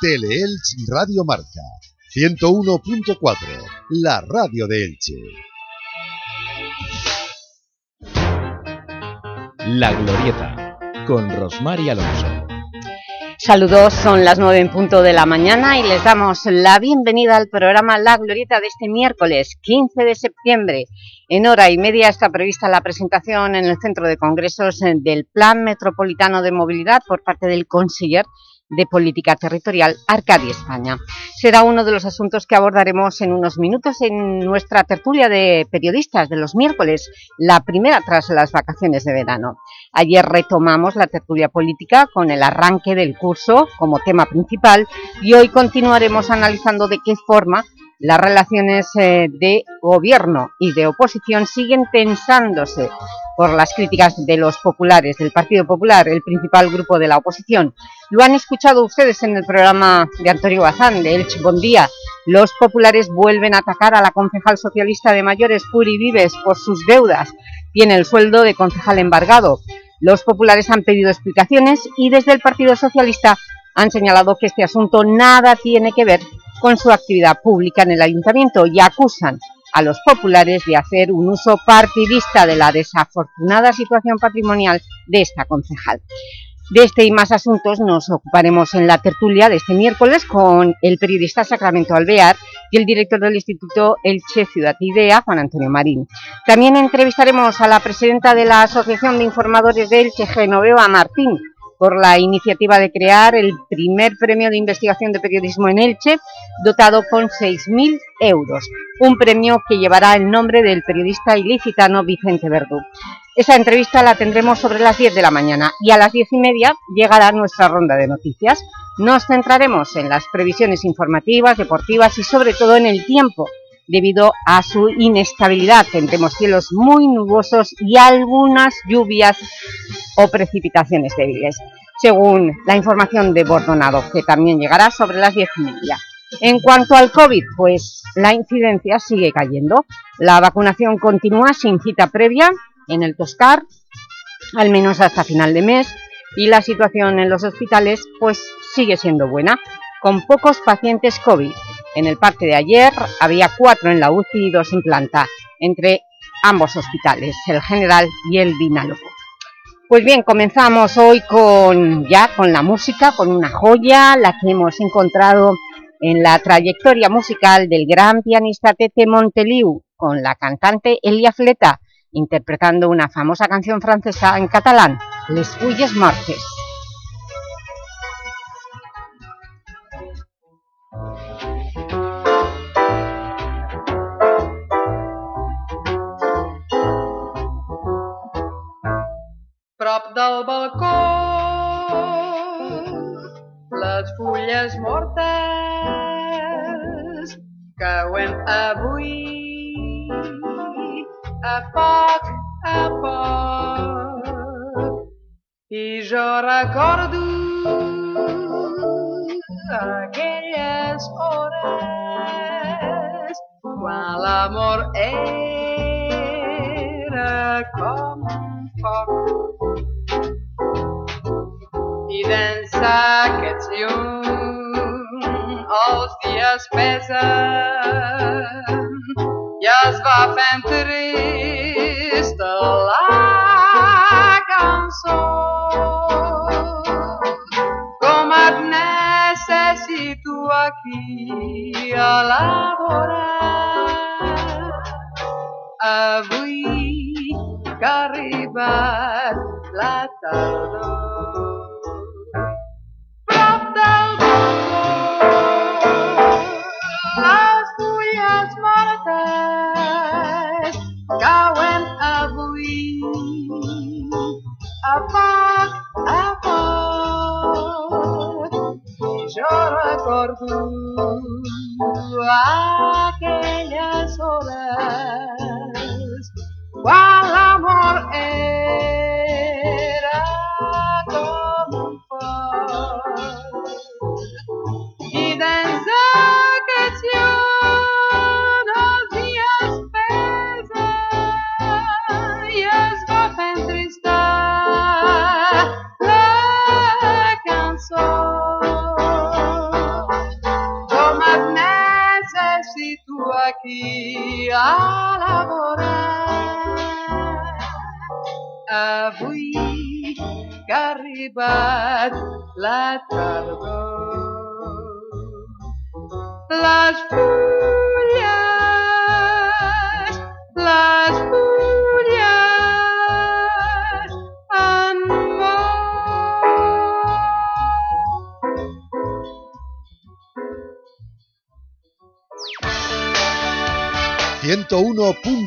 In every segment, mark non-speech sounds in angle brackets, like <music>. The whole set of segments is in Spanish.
Teleelch Radio Marca 101.4, la radio de Elche. La Glorieta, con Rosmar y Alonso. Saludos, son las nueve en punto de la mañana y les damos la bienvenida al programa La Glorieta de este miércoles 15 de septiembre. En hora y media está prevista la presentación en el Centro de Congresos del Plan Metropolitano de Movilidad por parte del Conseller de Política Territorial Arcadia España. Será uno de los asuntos que abordaremos en unos minutos en nuestra tertulia de periodistas de los miércoles, la primera tras las vacaciones de verano. Ayer retomamos la tertulia política con el arranque del curso como tema principal y hoy continuaremos analizando de qué forma las relaciones eh, de gobierno y de oposición siguen tensándose por las críticas de los populares, del Partido Popular, el principal grupo de la oposición. Lo han escuchado ustedes en el programa de Antonio Bazán, de Elche Bondía. Los populares vuelven a atacar a la concejal socialista de Mayores, Puri Vives, por sus deudas. Tiene el sueldo de concejal embargado. Los populares han pedido explicaciones y desde el Partido Socialista han señalado que este asunto nada tiene que ver con su actividad pública en el Ayuntamiento y acusan a los populares de hacer un uso partidista de la desafortunada situación patrimonial de esta concejal. De este y más asuntos nos ocuparemos en la tertulia de este miércoles con el periodista Sacramento Alvear y el director del Instituto Elche Ciudad Idea, Juan Antonio Marín. También entrevistaremos a la presidenta de la Asociación de Informadores de Elche, Genoveva Martín, por la iniciativa de crear el primer premio de investigación de periodismo en Elche, dotado con 6.000 euros, un premio que llevará el nombre del periodista ilicitano Vicente Verdú. Esa entrevista la tendremos sobre las 10 de la mañana y a las 10 y media llegará nuestra ronda de noticias. Nos centraremos en las previsiones informativas, deportivas y sobre todo en el tiempo, debido a su inestabilidad. Tendremos cielos muy nubosos y algunas lluvias o precipitaciones débiles, según la información de Bordonado, que también llegará sobre las diez y media. En cuanto al COVID, pues la incidencia sigue cayendo. La vacunación continúa sin cita previa en el Toscar, al menos hasta final de mes, y la situación en los hospitales pues sigue siendo buena, con pocos pacientes COVID. En el parte de ayer había cuatro en la UCI y dos en planta, entre ambos hospitales, el General y el Vinalopó. Pues bien, comenzamos hoy con, ya con la música, con una joya, la que hemos encontrado en la trayectoria musical del gran pianista Tete Monteliu, con la cantante Elia Fleta, interpretando una famosa canción francesa en catalán, Les Fulles Mortes. Prop del balcó. Les fulles mortes cauen avui a poc a poc i jo recordo aquelles hores quan l'amor era com un foc i d'ençà aquests llum els dies pesen i es va fent trista la cançó. Com et necessito aquí a la vora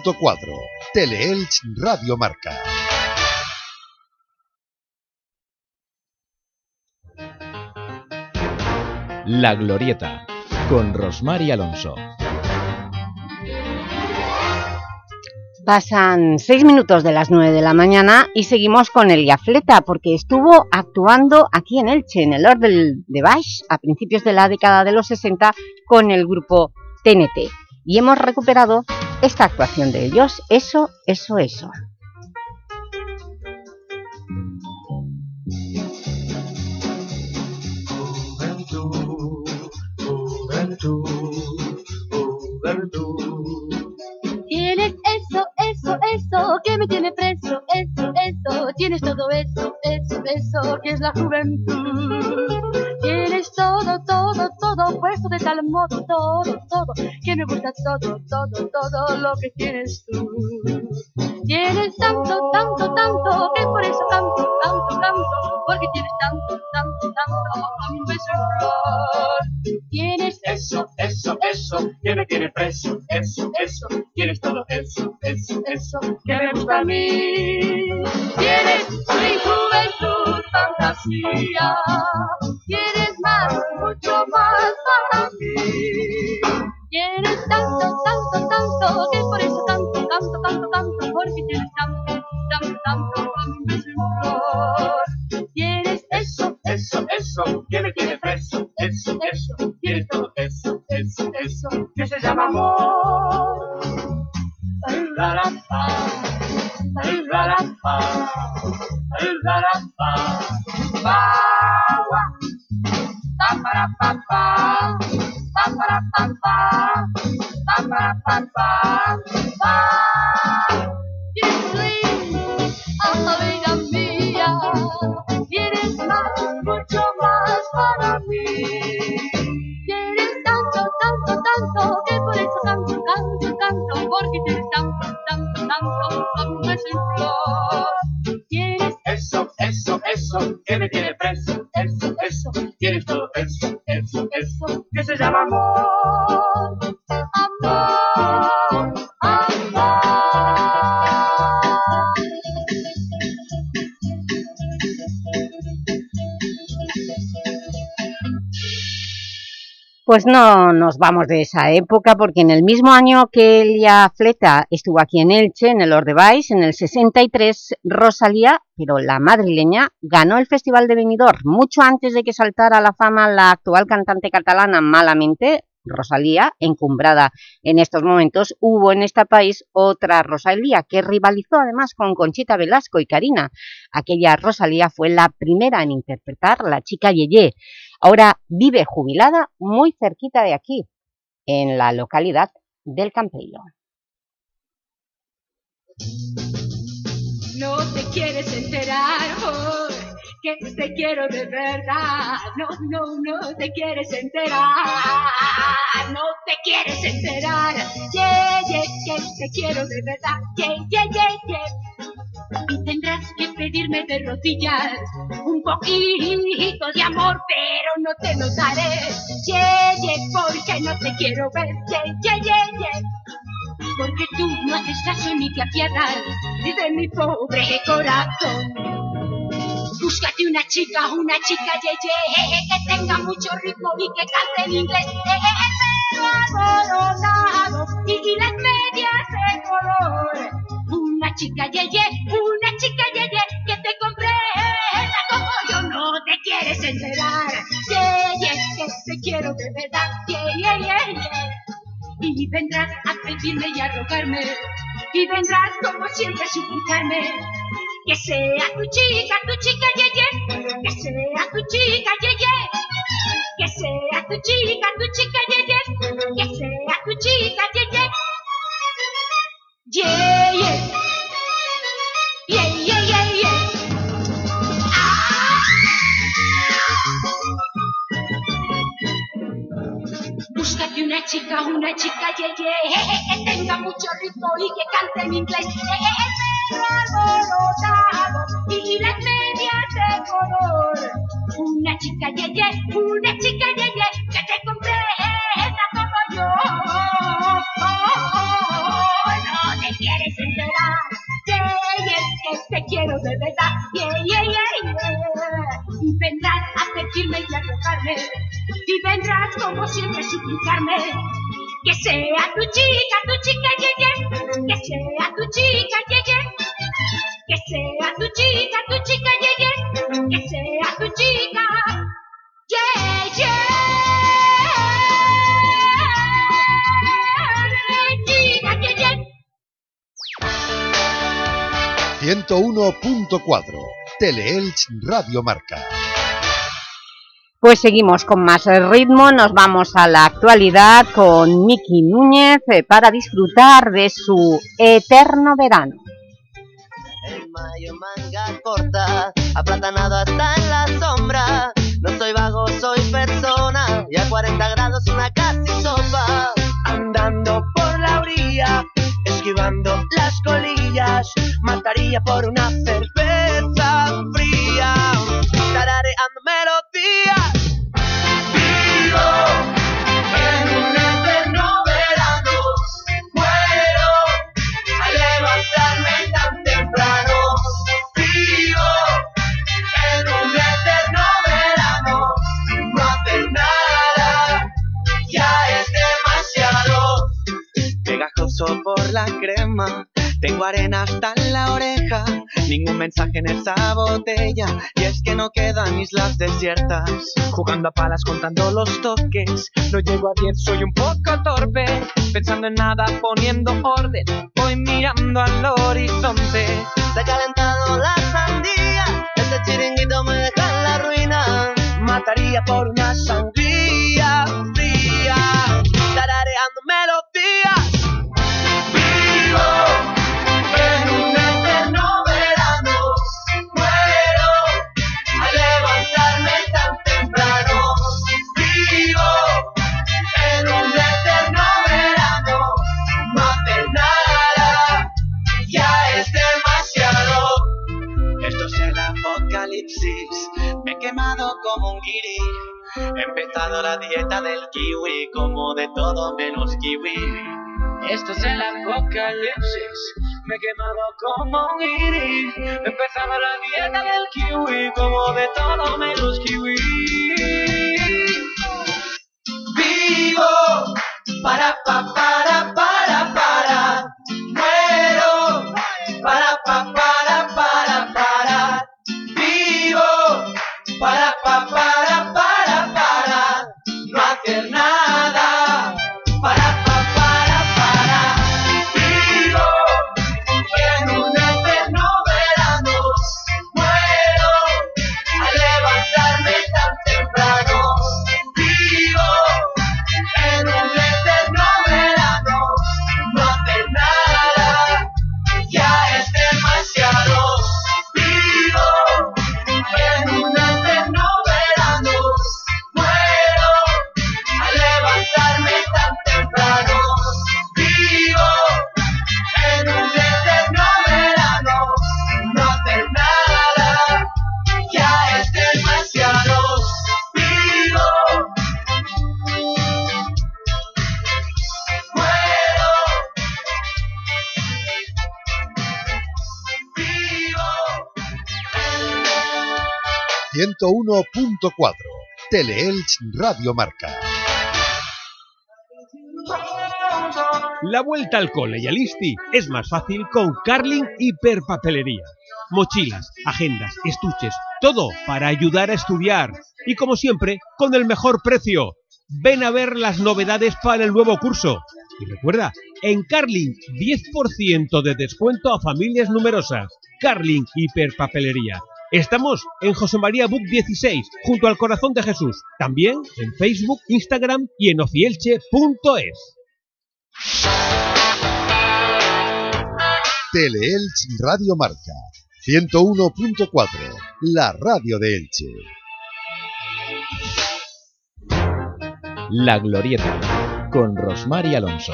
101.4 Teleelch Radio Marca. La Glorieta, con Rosmar y Alonso. Pasan seis minutos de las nueve de la mañana y seguimos con Elia Fleta porque estuvo actuando aquí en Elche, en el Orden de Baix, a principios de la década de los 60 con el grupo TNT. Y hemos recuperado esta actuación de ellos, Eso, Eso, Eso. Tienes eso, eso, eso, que me tiene preso, eso, eso, tienes todo eso, eso, eso, que es la juventud. Todo, todo, todo, puesto de tal modo, todo, todo, que me gusta todo, todo, todo lo que tienes tú. Tienes tanto, tanto, tanto, que por eso tanto, tanto, tanto, porque tienes tanto, tanto, tanto, como un beso flor. Tienes Eso, eso, eso, que me tiene preso, eso, eso, tienes todo eso, eso, eso, que me gusta a mí. Tienes mi juventud, fantasía. Tienes más, mucho más para mí. Tienes tanto, tanto, tanto, que por eso tanto, tanto, tanto, tanto, porque tienes tanto, tanto, tanto, como un beso. Eso, eso, que me tiene preso, eso, eso, tienes todo eso, eso, eso, que se llama amor. Ay, pa, ay, la, pa, la, pa, pa, pa, para, pa, pa, pa, para, pa, pa, pa, para, pa, pa, pa. Pues no nos vamos de esa época porque en el mismo año que Elia Fleta estuvo aquí en Elche, en el Ordebais, en el 63, Rosalía, pero la madrileña, ganó el Festival de Benidorm mucho antes de que saltara a la fama la actual cantante catalana Malamente, Rosalía, encumbrada en estos momentos, hubo en este país otra Rosalía que rivalizó además con Conchita Velasco y Karina. Aquella Rosalía fue la primera en interpretar La chica Yeye. Ahora vive jubilada muy cerquita de aquí, en la localidad del Campello. No te quieres enterar, oh, que te quiero de verdad. No, no, no te quieres enterar. No te quieres enterar. Yeah, yeah, te quiero de verdad. Yeah, yeah, yeah, yeah. Y tendrás que pedirme de rodillas un poquito de amor, pero no te lo daré. Yeah, yeah, porque no te quiero ver. Yeah, yeah, yeah, yeah. Porque tú no haces caso ni te apiadas de mi pobre corazón. Búscate una chica, una chica ye, ye, que tenga mucho ritmo y que cante en inglés. El pelo alborotado y, y las medias de color. Una chica ye, ye, una chica ye, ye, que te comprenda como yo no te quieres enterar. Ye, ye, que te quiero de verdad. Ye, ye, ye, ye. Y vendrás a pedirme y a rogarme. Y vendrás como siempre a suplicarme que sea tu chica, tu chica, ye, ye. que sea tu chica, ye, ye. que sea tu chica, tu chica, ye, ye. que sea tu chica, ye, ye. Yeah, yeah. Yeah, yeah, yeah. Ah. Búscate una chica, una chica, ye, ye. que tenga mucho ritmo y que cante en inglés. Eh, eh, eh perro alborotado y las medias de color. Una chica, ye, ye, una chica, ye, ye, que te comprenda como yo. No te quieres enterar, ye, ye, que te quiero de verdad, ye, ye, ye, ye. Y vendrás a pedirme y a tocarme, y vendrás como siempre a suplicarme. Que sea tu chica, tu chica, ye, ye, que sea tu chica, ye, ye. Que sea tu chica, tu chica, ye, ye, que sea tu chica, ye, ye. Chica, ye, ye. 101.4 Teleelch Radio Marca. Pues seguimos con más ritmo, nos vamos a la actualidad con Miki Núñez eh, para disfrutar de su eterno verano. En mayo manga corta, aplatanado hasta en la sombra. No soy vago, soy persona. Y a 40 grados una casi sopa. Andando por la orilla, esquivando las colillas. Mataría por una cerveza la crema. Tengo arena hasta en la oreja, ningún mensaje en esa botella, y es que no quedan islas desiertas. Jugando a palas contando los toques, no llego a 10, soy un poco torpe, pensando en nada, poniendo orden, voy mirando al horizonte. Se ha calentado la sandía, este chiringuito me deja en la ruina, mataría por una sangría He empezado la dieta del kiwi, como de todo menos kiwi. Esto es el apocalipsis, me he quemado como un guiri. He empezado la dieta del kiwi, como de todo menos kiwi. Vivo para pa para para para. 101.4 Teleelch Radio Marca. La vuelta al cole y al ISTI es más fácil con Carling Hiperpapelería. Mochilas, agendas, estuches, todo para ayudar a estudiar. Y como siempre, con el mejor precio. Ven a ver las novedades para el nuevo curso. Y recuerda, en Carling, 10% de descuento a familias numerosas. Carling Hiperpapelería. Estamos en José María Buc 16, junto al Corazón de Jesús. También en Facebook, Instagram y en ocielche.es. Teleelch Radio Marca. 101.4 La radio de Elche. La Glorieta, con Rosmar Alonso.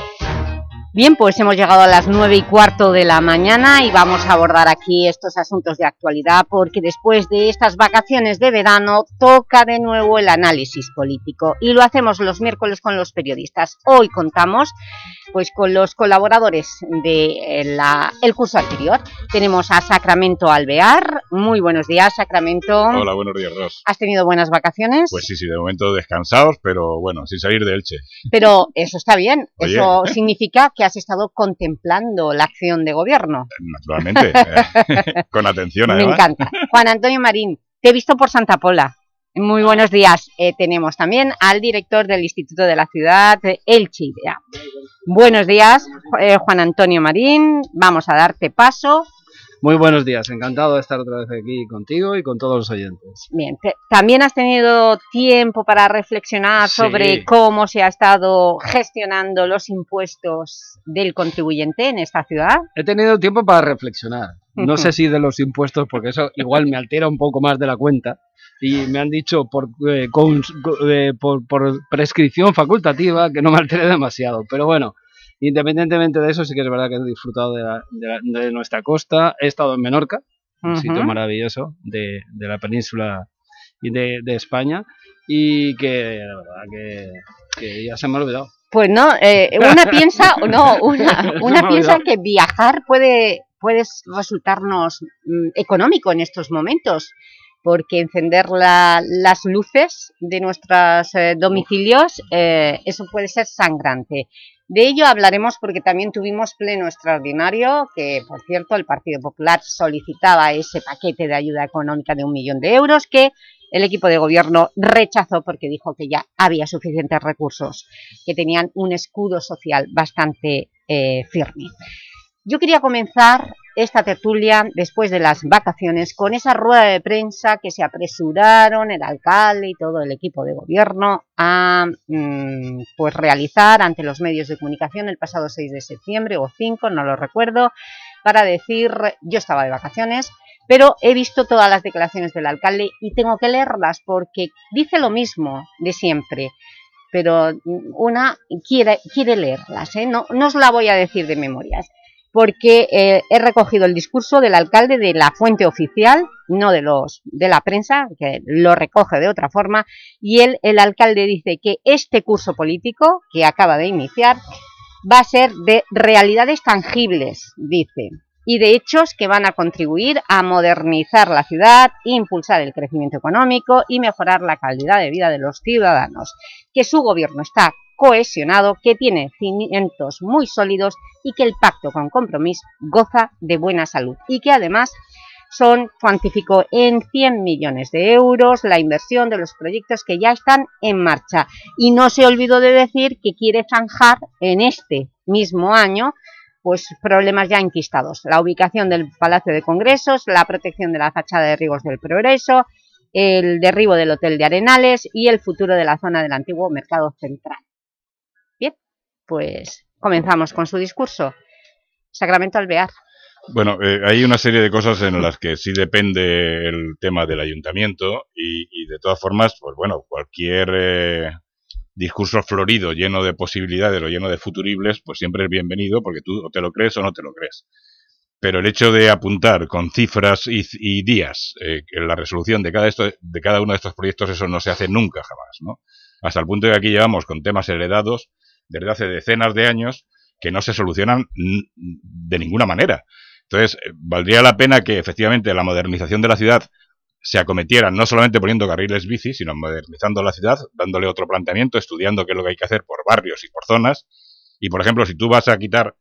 Bien, pues hemos llegado a las nueve y cuarto de la mañana y vamos a abordar aquí estos asuntos de actualidad porque después de estas vacaciones de verano toca de nuevo el análisis político y lo hacemos los miércoles con los periodistas. Hoy contamos pues con los colaboradores del de el curso anterior. Tenemos a Sacramento Alvear. Muy buenos días, Sacramento. Hola, buenos días, Ros. ¿Has tenido buenas vacaciones? Pues sí, sí, de momento descansados, pero bueno, sin salir de Elche. Pero eso está bien. Eso significa que <laughs> has estado contemplando la acción de gobierno. Naturalmente, eh, <laughs> con atención además. Me encanta. Juan Antonio Marín, te he visto por Santa Pola. Muy buenos días. Eh, tenemos también al director del Instituto de la Ciudad, Elche. Buenos días, eh, Juan Antonio Marín. Vamos a darte paso. Muy buenos días, encantado de estar otra vez aquí contigo y con todos los oyentes. Bien, ¿también has tenido tiempo para reflexionar sobre cómo se ha estado gestionando los impuestos del contribuyente en esta ciudad? He tenido tiempo para reflexionar. No sé <laughs> si de los impuestos, porque eso igual me altera un poco más de la cuenta, y me han dicho por, eh, eh, por, por, prescripción facultativa que no me altere demasiado. Pero bueno, independientemente de eso, sí que es verdad que he disfrutado de, de, nuestra costa. He estado en Menorca, un sitio maravilloso de, de la península y de, España, y que la verdad que, que ya se me ha olvidado. Pues no, eh, una <laughs> piensa, no, una, una piensa que viajar puede, puede resultarnos mm, económico en estos momentos porque encender las luces de nuestros eh, domicilios, eh, eso puede ser sangrante. De ello hablaremos porque también tuvimos pleno extraordinario, que por cierto el Partido Popular solicitaba ese paquete de ayuda económica de un millón de euros que el equipo de gobierno rechazó porque dijo que ya había suficientes recursos, que tenían un escudo social bastante eh, firme. Yo quería comenzar esta tertulia después de las vacaciones con esa rueda de prensa que se apresuraron el alcalde y todo el equipo de gobierno a mm, pues realizar ante los medios de comunicación el pasado 6 de septiembre o 5, no lo recuerdo, para decir, yo estaba de vacaciones, pero he visto todas las declaraciones del alcalde y tengo que leerlas porque dice lo mismo de siempre, pero una quiere, quiere leerlas, ¿eh? no, no os la voy a decir de memorias porque eh, he recogido el discurso del alcalde de la fuente oficial, no de, los, de la prensa, que lo recoge de otra forma, y él, el alcalde dice que este curso político que acaba de iniciar va a ser de realidades tangibles, dice, y de hechos que van a contribuir a modernizar la ciudad, impulsar el crecimiento económico y mejorar la calidad de vida de los ciudadanos, que su gobierno está cohesionado, que tiene cimientos muy sólidos y que el pacto con compromiso goza de buena salud y que además son, cuantificó en 100 millones de euros la inversión de los proyectos que ya están en marcha. Y no se olvidó de decir que quiere zanjar en este mismo año pues problemas ya enquistados. La ubicación del Palacio de Congresos, la protección de la fachada de Rigos del Progreso, el derribo del Hotel de Arenales y el futuro de la zona del antiguo Mercado Central pues comenzamos con su discurso. Sacramento Alvear. Bueno, eh, hay una serie de cosas en las que sí depende el tema del ayuntamiento y, de todas formas, pues bueno, cualquier eh, discurso florido, lleno de posibilidades o lleno de futuribles, pues siempre es bienvenido porque tú o te lo crees o no te lo crees. Pero el hecho de apuntar con cifras y, días eh, en la resolución de cada, de cada uno de estos proyectos, eso no se hace nunca jamás, ¿no? Hasta el punto de que aquí llevamos con temas heredados desde hace decenas de años que no se solucionan de ninguna manera. Entonces, eh, valdría la pena que efectivamente la modernización de la ciudad se acometiera no solamente poniendo carriles bici, sino modernizando la ciudad, dándole otro planteamiento, estudiando qué es lo que hay que hacer por barrios y por zonas. Y, por ejemplo, si tú vas a quitar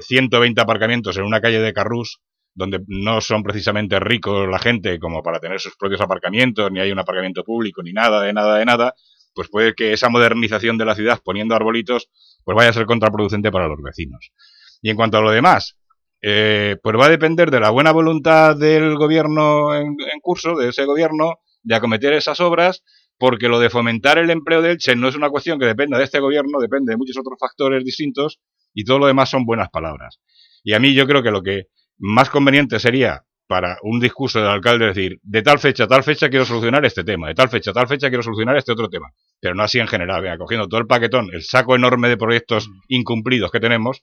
120 aparcamientos en una calle de Carrús, donde no son precisamente ricos la gente como para tener sus propios aparcamientos, ni hay un aparcamiento público, ni nada, de nada, de nada, pues puede que esa modernización de la ciudad poniendo arbolitos pues vaya a ser contraproducente para los vecinos. Y en cuanto a lo demás, eh, pues va a depender de la buena voluntad del gobierno en, curso, de ese gobierno, de acometer esas obras, porque lo de fomentar el empleo de Elche no es una cuestión que dependa de este gobierno, depende de muchos otros factores distintos, y todo lo demás son buenas palabras. Y a mí yo creo que lo que más conveniente sería para un discurso del alcalde decir, de tal fecha a tal fecha quiero solucionar este tema, de tal fecha a tal fecha quiero solucionar este otro tema, pero no así en general, venga, cogiendo todo el paquetón, el saco enorme de proyectos incumplidos que tenemos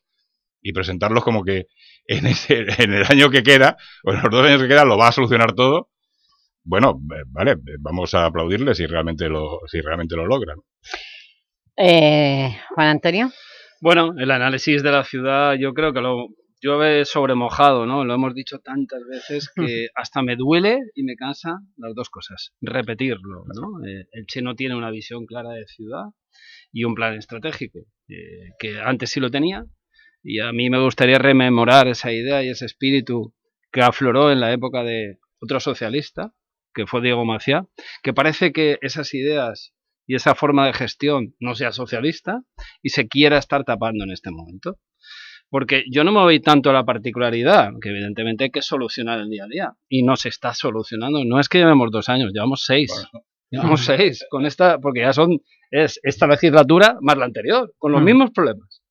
y presentarlos como que en, ese, en el año que queda, o en los dos años que quedan, lo va a solucionar todo. Bueno, vale, vamos a aplaudirle si realmente lo, si realmente lo logran. Eh, Juan Antonio. Bueno, el análisis de la ciudad yo creo que lo llueve sobre mojado, ¿no? Lo hemos dicho tantas veces que <laughs> hasta me duele y me cansa las dos cosas. Repetirlo, ¿no? Eh, el Che no tiene una visión clara de ciudad y un plan estratégico, eh, que antes sí lo tenía, y a mí me gustaría rememorar esa idea y ese espíritu que afloró en la época de otro socialista, que fue Diego Maciá, que parece que esas ideas y esa forma de gestión no sea socialista y se quiera estar tapando en este momento. Porque yo no me voy tanto a la particularidad, que evidentemente hay que solucionar el día a día. Y no se está solucionando. No es que llevemos dos años, llevamos seis. <laughs> Llevamos seis con esta, porque ya son, es esta legislatura más la anterior, con los Mm. mismos problemas.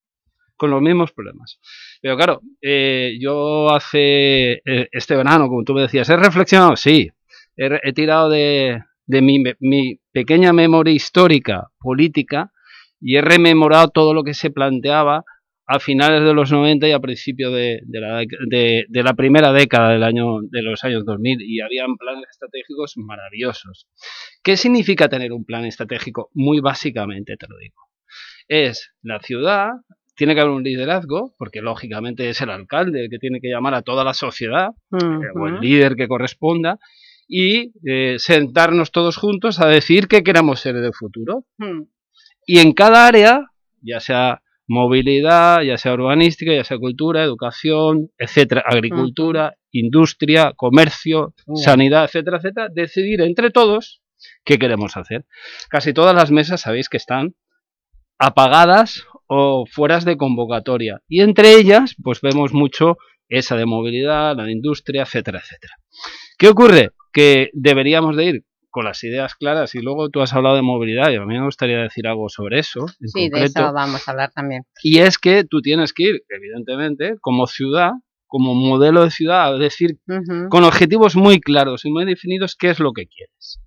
Con los mismos problemas. Pero claro, eh, yo hace eh, este verano, como tú me decías, ¿he reflexionado? Sí. He, tirado de, de mi, me- mi pequeña memoria histórica, política, y he rememorado todo lo que se planteaba a finales de los 90 y a principios de, de la, dec- de- de la primera década del año, de los años 2000 y habían planes estratégicos maravillosos. ¿Qué significa tener un plan estratégico? Muy básicamente te lo digo. Es la ciudad, tiene que haber un liderazgo, porque lógicamente es el alcalde el que tiene que llamar a toda la sociedad, eh, o el líder que corresponda, y eh, sentarnos todos juntos a decir qué queremos ser en el futuro. Y en cada área, ya sea movilidad, ya sea urbanística, ya sea cultura, educación, etcétera, agricultura, industria, comercio, sanidad, etcétera, etcétera, decidir entre todos qué queremos hacer. Casi todas las mesas sabéis que están apagadas o fueras de convocatoria. Y entre ellas, pues vemos mucho esa de movilidad, la de industria, etcétera, etcétera. ¿Qué ocurre? Que deberíamos de ir con las ideas claras y luego tú has hablado de movilidad y a mí me gustaría decir algo sobre eso en Sí, de eso vamos a hablar también. Y es que tú tienes que ir, evidentemente, como ciudad, como modelo de ciudad, es decir, con objetivos muy claros y muy definidos qué es lo que quieres.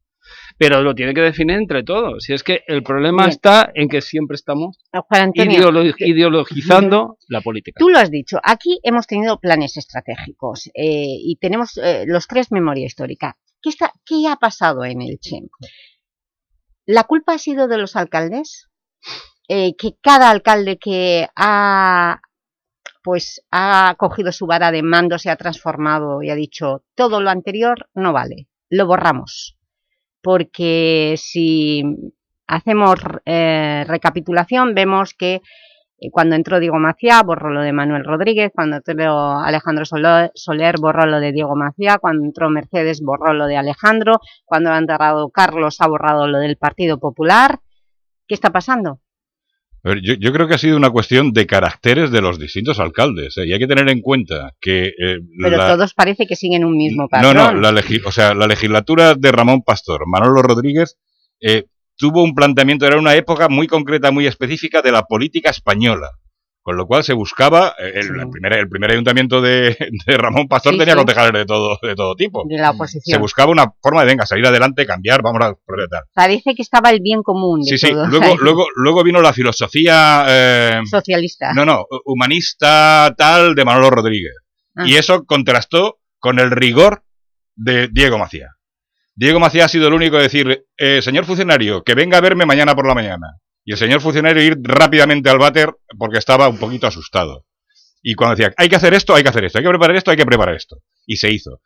Pero lo tiene que definir entre todos. Si es que el problema Bien. está en que siempre estamos Antonio, ideolo- ideologizando la política. Tú lo has dicho, aquí hemos tenido planes estratégicos eh, y tenemos eh, los tres memoria histórica. ¿Qué, está, ¿Qué ha pasado en el CHEM? ¿La culpa ha sido de los alcaldes? Eh, que cada alcalde que ha, pues, ha cogido su vara de mando se ha transformado y ha dicho todo lo anterior no vale, lo borramos. Porque si hacemos eh, recapitulación vemos que cuando entró Diego Maciá, borró lo de Manuel Rodríguez, cuando entró Alejandro Soler, borró lo de Diego Maciá, cuando entró Mercedes, borró lo de Alejandro, cuando ha enterrado Carlos, ha borrado lo del Partido Popular. ¿Qué está pasando? Yo, yo creo que ha sido una cuestión de caracteres de los distintos alcaldes, ¿eh? y hay que tener en cuenta que... eh, Pero la- todos parece que siguen un mismo No, patrón. no, la, legi- o sea, la legislatura de Ramón Pastor, Manolo Rodríguez, eh, tuvo un planteamiento, era una época muy concreta, muy específica de la política española. Con lo cual se buscaba, eh, el, el primer, el primer ayuntamiento de, de Ramón Pastor Sí, tenía sí. concejales de todo, de todo tipo. de la Se oposición. buscaba una forma de, venga, salir adelante, cambiar, vamos a tal. Parece que estaba el bien común de Sí, sí, <laughs> luego, ahí. luego, luego vino la filosofía... eh, Socialista. no, no, humanista tal de Manolo Rodríguez. Ah. Y eso contrastó con el rigor de Diego Macía. Diego Macía ha sido el único de decir, eh, señor funcionario, que venga a verme mañana por la mañana. Y el señor funcionario ir rápidamente al váter porque estaba un poquito asustado. Y cuando decía, hay que hacer esto, hay que hacer esto, hay que preparar esto, hay que preparar esto. Y se hizo.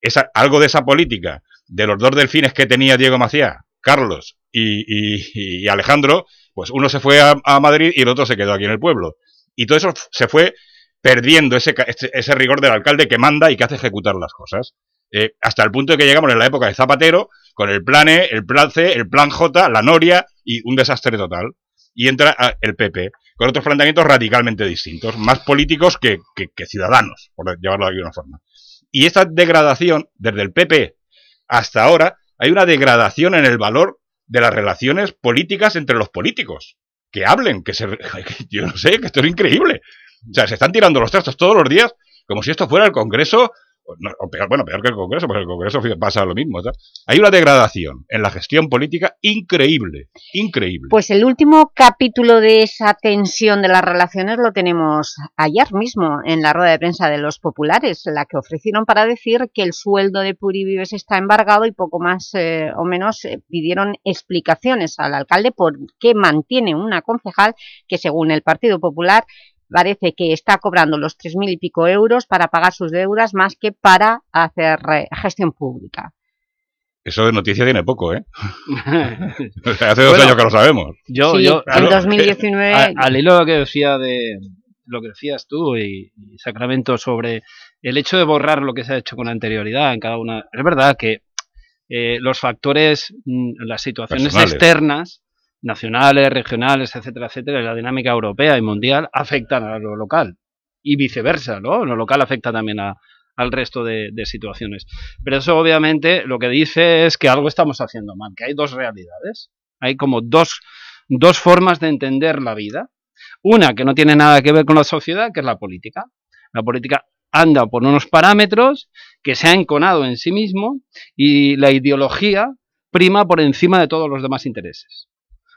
Esa, algo de esa política, de los dos delfines que tenía Diego Macía, Carlos y, y- y Alejandro, pues uno se fue a, a Madrid y el otro se quedó aquí en el pueblo. Y todo eso se fue perdiendo ese, ese rigor del alcalde que manda y que hace ejecutar las cosas. Eh, hasta el punto de que llegamos en la época de Zapatero, con el plan E, el plan C, el plan J, la Noria y un desastre total. Y entra ah, el PP, con otros planteamientos radicalmente distintos, más políticos que, que- que ciudadanos, por llevarlo de alguna forma. Y esta degradación, desde el PP hasta ahora, hay una degradación en el valor de las relaciones políticas entre los políticos. Que hablen, que se... <laughs> Yo no sé, que esto es increíble. O sea, se están tirando los trastos todos los días como si esto fuera el Congreso no, o peor, bueno, peor que el Congreso, porque el Congreso pasa lo mismo. Hay una degradación en la gestión política increíble, increíble. Pues el último capítulo de esa tensión de las relaciones lo tenemos ayer mismo en la rueda de prensa de los populares, la que ofrecieron para decir que el sueldo de Puri Vives está embargado y poco más eh, o menos eh, pidieron explicaciones al alcalde por qué mantiene una concejal que según el Partido Popular parece que está cobrando los tres mil y pico euros para pagar sus deudas más que para hacer eh, gestión pública. Eso de noticia tiene poco, ¿eh? <laughs> Hace dos bueno, años que lo sabemos. Yo, sí, yo, en 2019... A, al hilo que decía de lo que decías tú y, y, Sacramento sobre el hecho de borrar lo que se ha hecho con anterioridad en cada una... Es verdad que eh, los factores, mm, las situaciones Personales. externas nacionales, regionales, etcétera, etcétera, la dinámica europea y mundial afectan a lo local y viceversa, ¿no? Lo local afecta también a, al resto de, de, situaciones. Pero eso obviamente lo que dice es que algo estamos haciendo mal, que hay dos realidades, hay como dos, dos formas de entender la vida. Una que no tiene nada que ver con la sociedad, que es la política. La política anda por unos parámetros que se ha enconado en sí mismo y la ideología prima por encima de todos los demás intereses.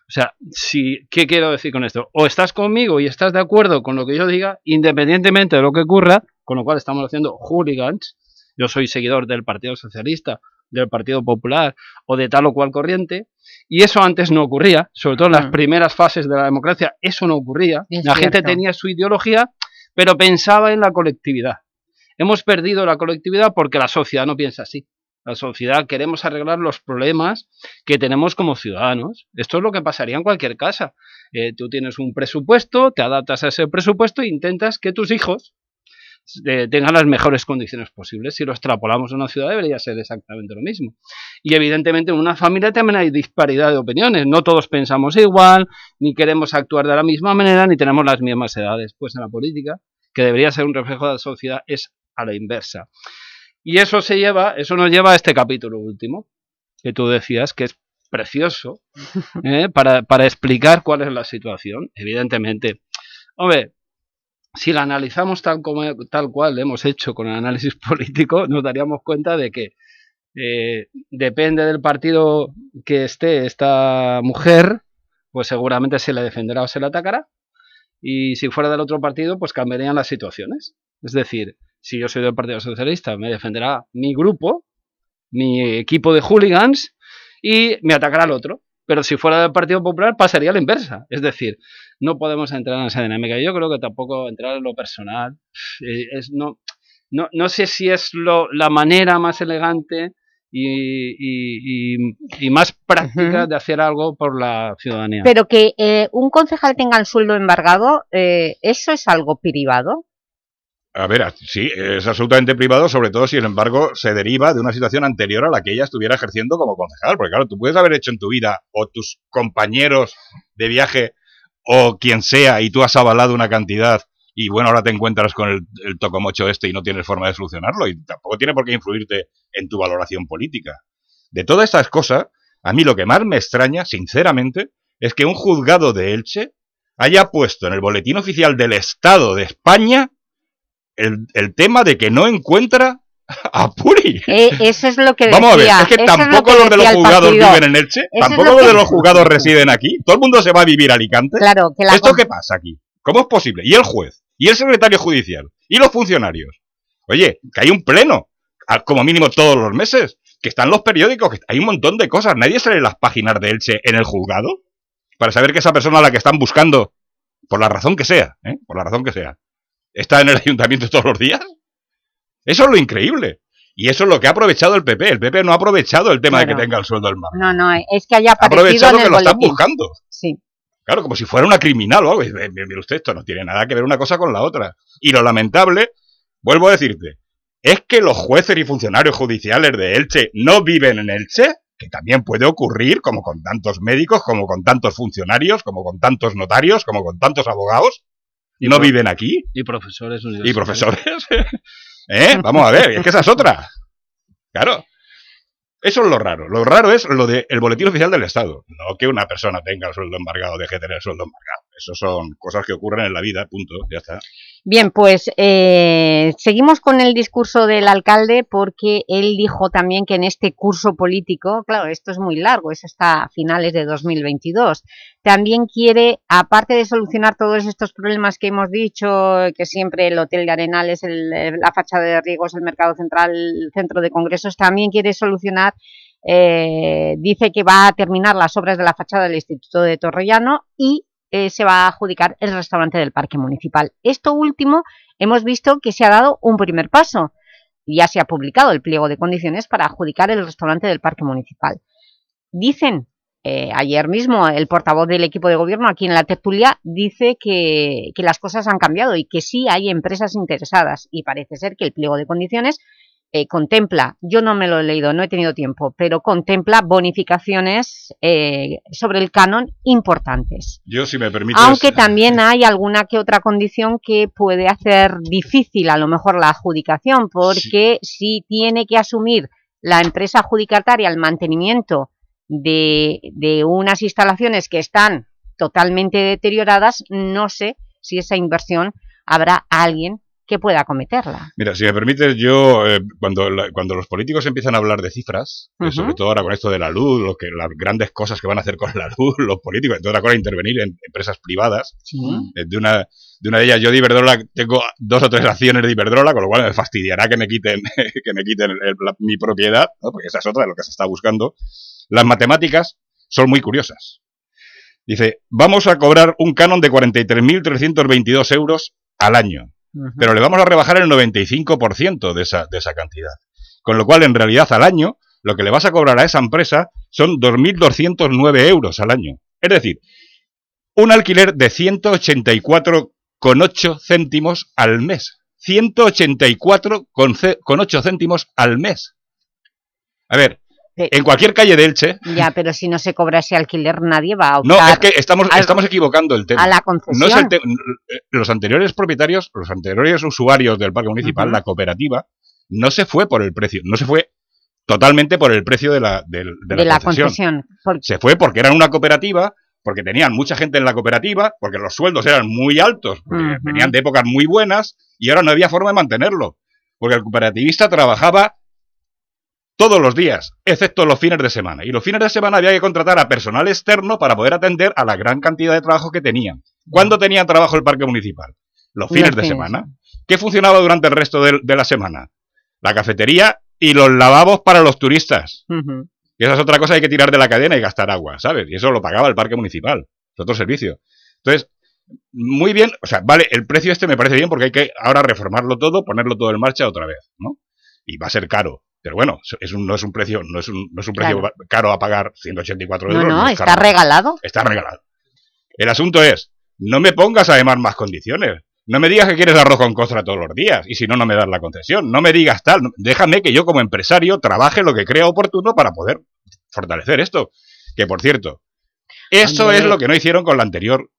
O sea, si, ¿qué quiero decir con esto? O estás conmigo y estás de acuerdo con lo que yo diga, independientemente de lo que ocurra, con lo cual estamos haciendo hooligans, yo soy seguidor del Partido Socialista, del Partido Popular o de tal o cual corriente, y eso antes no ocurría, sobre todo en las primeras fases de la democracia, eso no ocurría. Es la cierto. gente tenía su ideología, pero pensaba en la colectividad. Hemos perdido la colectividad porque la sociedad no piensa así. La sociedad queremos arreglar los problemas que tenemos como ciudadanos. Esto es lo que pasaría en cualquier casa. Eh, tú tienes un presupuesto, te adaptas a ese presupuesto e intentas que tus hijos eh, tengan las mejores condiciones posibles. Si lo extrapolamos a una ciudad debería ser exactamente lo mismo. Y evidentemente en una familia también hay disparidad de opiniones. No todos pensamos igual, ni queremos actuar de la misma manera, ni tenemos las mismas edades. Pues en la política, que debería ser un reflejo de la sociedad, es a la inversa. Y eso se lleva, eso nos lleva a este capítulo último, que tú decías que es precioso, <laughs> ¿eh? para, para explicar cuál es la situación. Evidentemente, hombre, si la analizamos tal, como, tal cual hemos hecho con el análisis <laughs> político, nos daríamos cuenta de que eh, depende del partido que esté esta mujer, pues seguramente se le defenderá o se le atacará. Y si fuera del otro partido, pues cambiarían las situaciones. Es decir, si yo soy del Partido Socialista, me defenderá mi grupo, mi equipo de hooligans, y me atacará el otro. Pero si fuera del Partido Popular, pasaría a la inversa. Es decir, no podemos entrar en esa dinámica. Yo creo que tampoco entrar en lo personal. Eh, es, no, no, no sé si es lo, la manera más elegante y, y, y, y más práctica uh -huh. de hacer algo por la ciudadanía. Pero que eh, un concejal tenga el sueldo embargado, eh, ¿eso es algo privado? A ver, sí, es absolutamente privado, sobre todo si el embargo se deriva de una situación anterior a la que ella estuviera ejerciendo como concejal. Porque claro, tú puedes haber hecho en tu vida, o tus compañeros de viaje, o quien sea, y tú has avalado una cantidad, y bueno, ahora te encuentras con el, el tocomocho este y no tienes forma de solucionarlo, y tampoco tiene por qué influirte en tu valoración política. De todas estas cosas, a mí lo que más me extraña, sinceramente, es que un juzgado de Elche haya puesto en el boletín oficial del Estado de España el, el, tema de que no encuentra a Puri. Eh, eso es lo que Vamos decía, a ver, es que tampoco es los de los juzgados viven en Elche, eso tampoco es los de los juzgados residen aquí, todo el mundo se va a vivir a Alicante. Claro, que la ¿Esto qué pasa aquí? ¿Cómo es posible? ¿Y el juez? ¿Y el secretario judicial? ¿Y los funcionarios? Oye, que hay un pleno, como mínimo todos los meses, que están los periódicos, que hay un montón de cosas, nadie sale las páginas de Elche en el juzgado para saber que esa persona a la que están buscando, por la razón que sea, ¿eh? por la razón que sea, está en el ayuntamiento todos los días. Eso es lo increíble. Y eso es lo que ha aprovechado el PP. El PP no ha aprovechado el tema claro. de que tenga el sueldo del mar. No, no, es que haya Ha aprovechado que lo están buscando. Sí. Claro, como si fuera una criminal o algo. Mire usted, esto no tiene nada que ver una cosa con la otra. Y lo lamentable, vuelvo a decirte, es que los jueces y funcionarios judiciales de Elche no viven en Elche, que también puede ocurrir, como con tantos médicos, como con tantos funcionarios, como con tantos notarios, como con tantos abogados, y no viven aquí. Y profesores Y profesores. <laughs> ¿Eh? Vamos a ver, es que esa es otra. Claro. Eso es lo raro. Lo raro es lo del de boletín oficial del Estado. No que una persona tenga el sueldo embargado, deje de tener el sueldo embargado. Eso son cosas que ocurren en la vida, punto, ya está. Bien, pues eh, seguimos con el discurso del alcalde porque él dijo también que en este curso político, claro, esto es muy largo, es hasta finales de 2022, también quiere, aparte de solucionar todos estos problemas que hemos dicho, que siempre el Hotel de Arenales, el, la fachada de Riegos, el Mercado Central, el Centro de Congresos, también quiere solucionar eh, dice que va a terminar las obras de la fachada del Instituto de Torrellano y eh, se va a adjudicar el restaurante del Parque Municipal. Esto último hemos visto que se ha dado un primer paso. Ya se ha publicado el pliego de condiciones para adjudicar el restaurante del Parque Municipal. Dicen, eh, ayer mismo el portavoz del equipo de gobierno aquí en la tertulia dice que, que las cosas han cambiado y que sí hay empresas interesadas y parece ser que el pliego de condiciones eh, contempla, yo no me lo he leído, no he tenido tiempo, pero contempla bonificaciones eh, sobre el canon importantes. Yo, si me permite Aunque <laughs> también hay alguna que otra condición que puede hacer difícil a lo mejor la adjudicación, porque si tiene que asumir la empresa adjudicataria el mantenimiento de, de unas instalaciones que están totalmente deterioradas, no sé si esa inversión habrá alguien que pueda acometerla. Mira, si me permites, yo, eh, cuando, cuando los políticos empiezan a hablar de cifras, eh, sobre todo ahora con esto de la luz, lo que, las grandes cosas que van a hacer con la luz, <laughs> los políticos, entonces ahora intervenir en empresas privadas, eh, de una de una de ellas, yo de Iberdrola tengo dos o tres acciones de Iberdrola, con lo cual me fastidiará que me quiten, <laughs> que me quiten mi propiedad, porque esa es otra de lo que se está buscando. Las matemáticas son muy curiosas. Dice, vamos a cobrar un canon de 43.322 euros al año pero le vamos a rebajar el 95% de esa, de esa cantidad. Con lo cual, en realidad, al año, lo que le vas a cobrar a esa empresa son 2.209 euros al año. Es decir, un alquiler de 184,8 céntimos al mes. 184,8 céntimos al mes. A ver, en cualquier calle de Elche... Ya, pero si no se cobra ese alquiler, nadie va a optar No, es que estamos, estamos equivocando el tema. A la concesión. los anteriores propietarios, los anteriores usuarios del parque municipal, la cooperativa, no se fue por el precio, no se fue totalmente por el precio de la, de, la, concesión. Se fue porque eran una cooperativa, porque tenían mucha gente en la cooperativa, porque los sueldos eran muy altos, porque venían de épocas muy buenas, y ahora no había forma de mantenerlo. Porque el cooperativista trabajaba todos los días, excepto los fines de semana. Y los fines de semana había que contratar a personal externo para poder atender a la gran cantidad de trabajo que tenían. ¿Cuándo tenía trabajo el parque municipal? Los fines de semana. ¿Qué funcionaba durante el resto de, la semana? La cafetería y los lavabos para los turistas. Y esa es otra cosa, hay que tirar de la cadena y gastar agua, ¿sabes? Y eso lo pagaba el parque municipal. Es otro servicio. Entonces, muy bien, o sea, vale, el precio este me parece bien porque hay que ahora reformarlo todo, ponerlo todo en marcha otra vez, ¿no? Y va a ser caro. Pero bueno, es un, no es un precio, no es un, no es un precio caro a pagar 184 euros. No, no, está regalado. Está regalado. El asunto es, no me pongas además más condiciones. No me digas que quieres arroz con costra todos los días y si no, no me das la concesión. No me digas tal. Déjame que yo como empresario trabaje lo que crea oportuno para poder fortalecer esto. Que por cierto, eso es lo que no hicieron con la anterior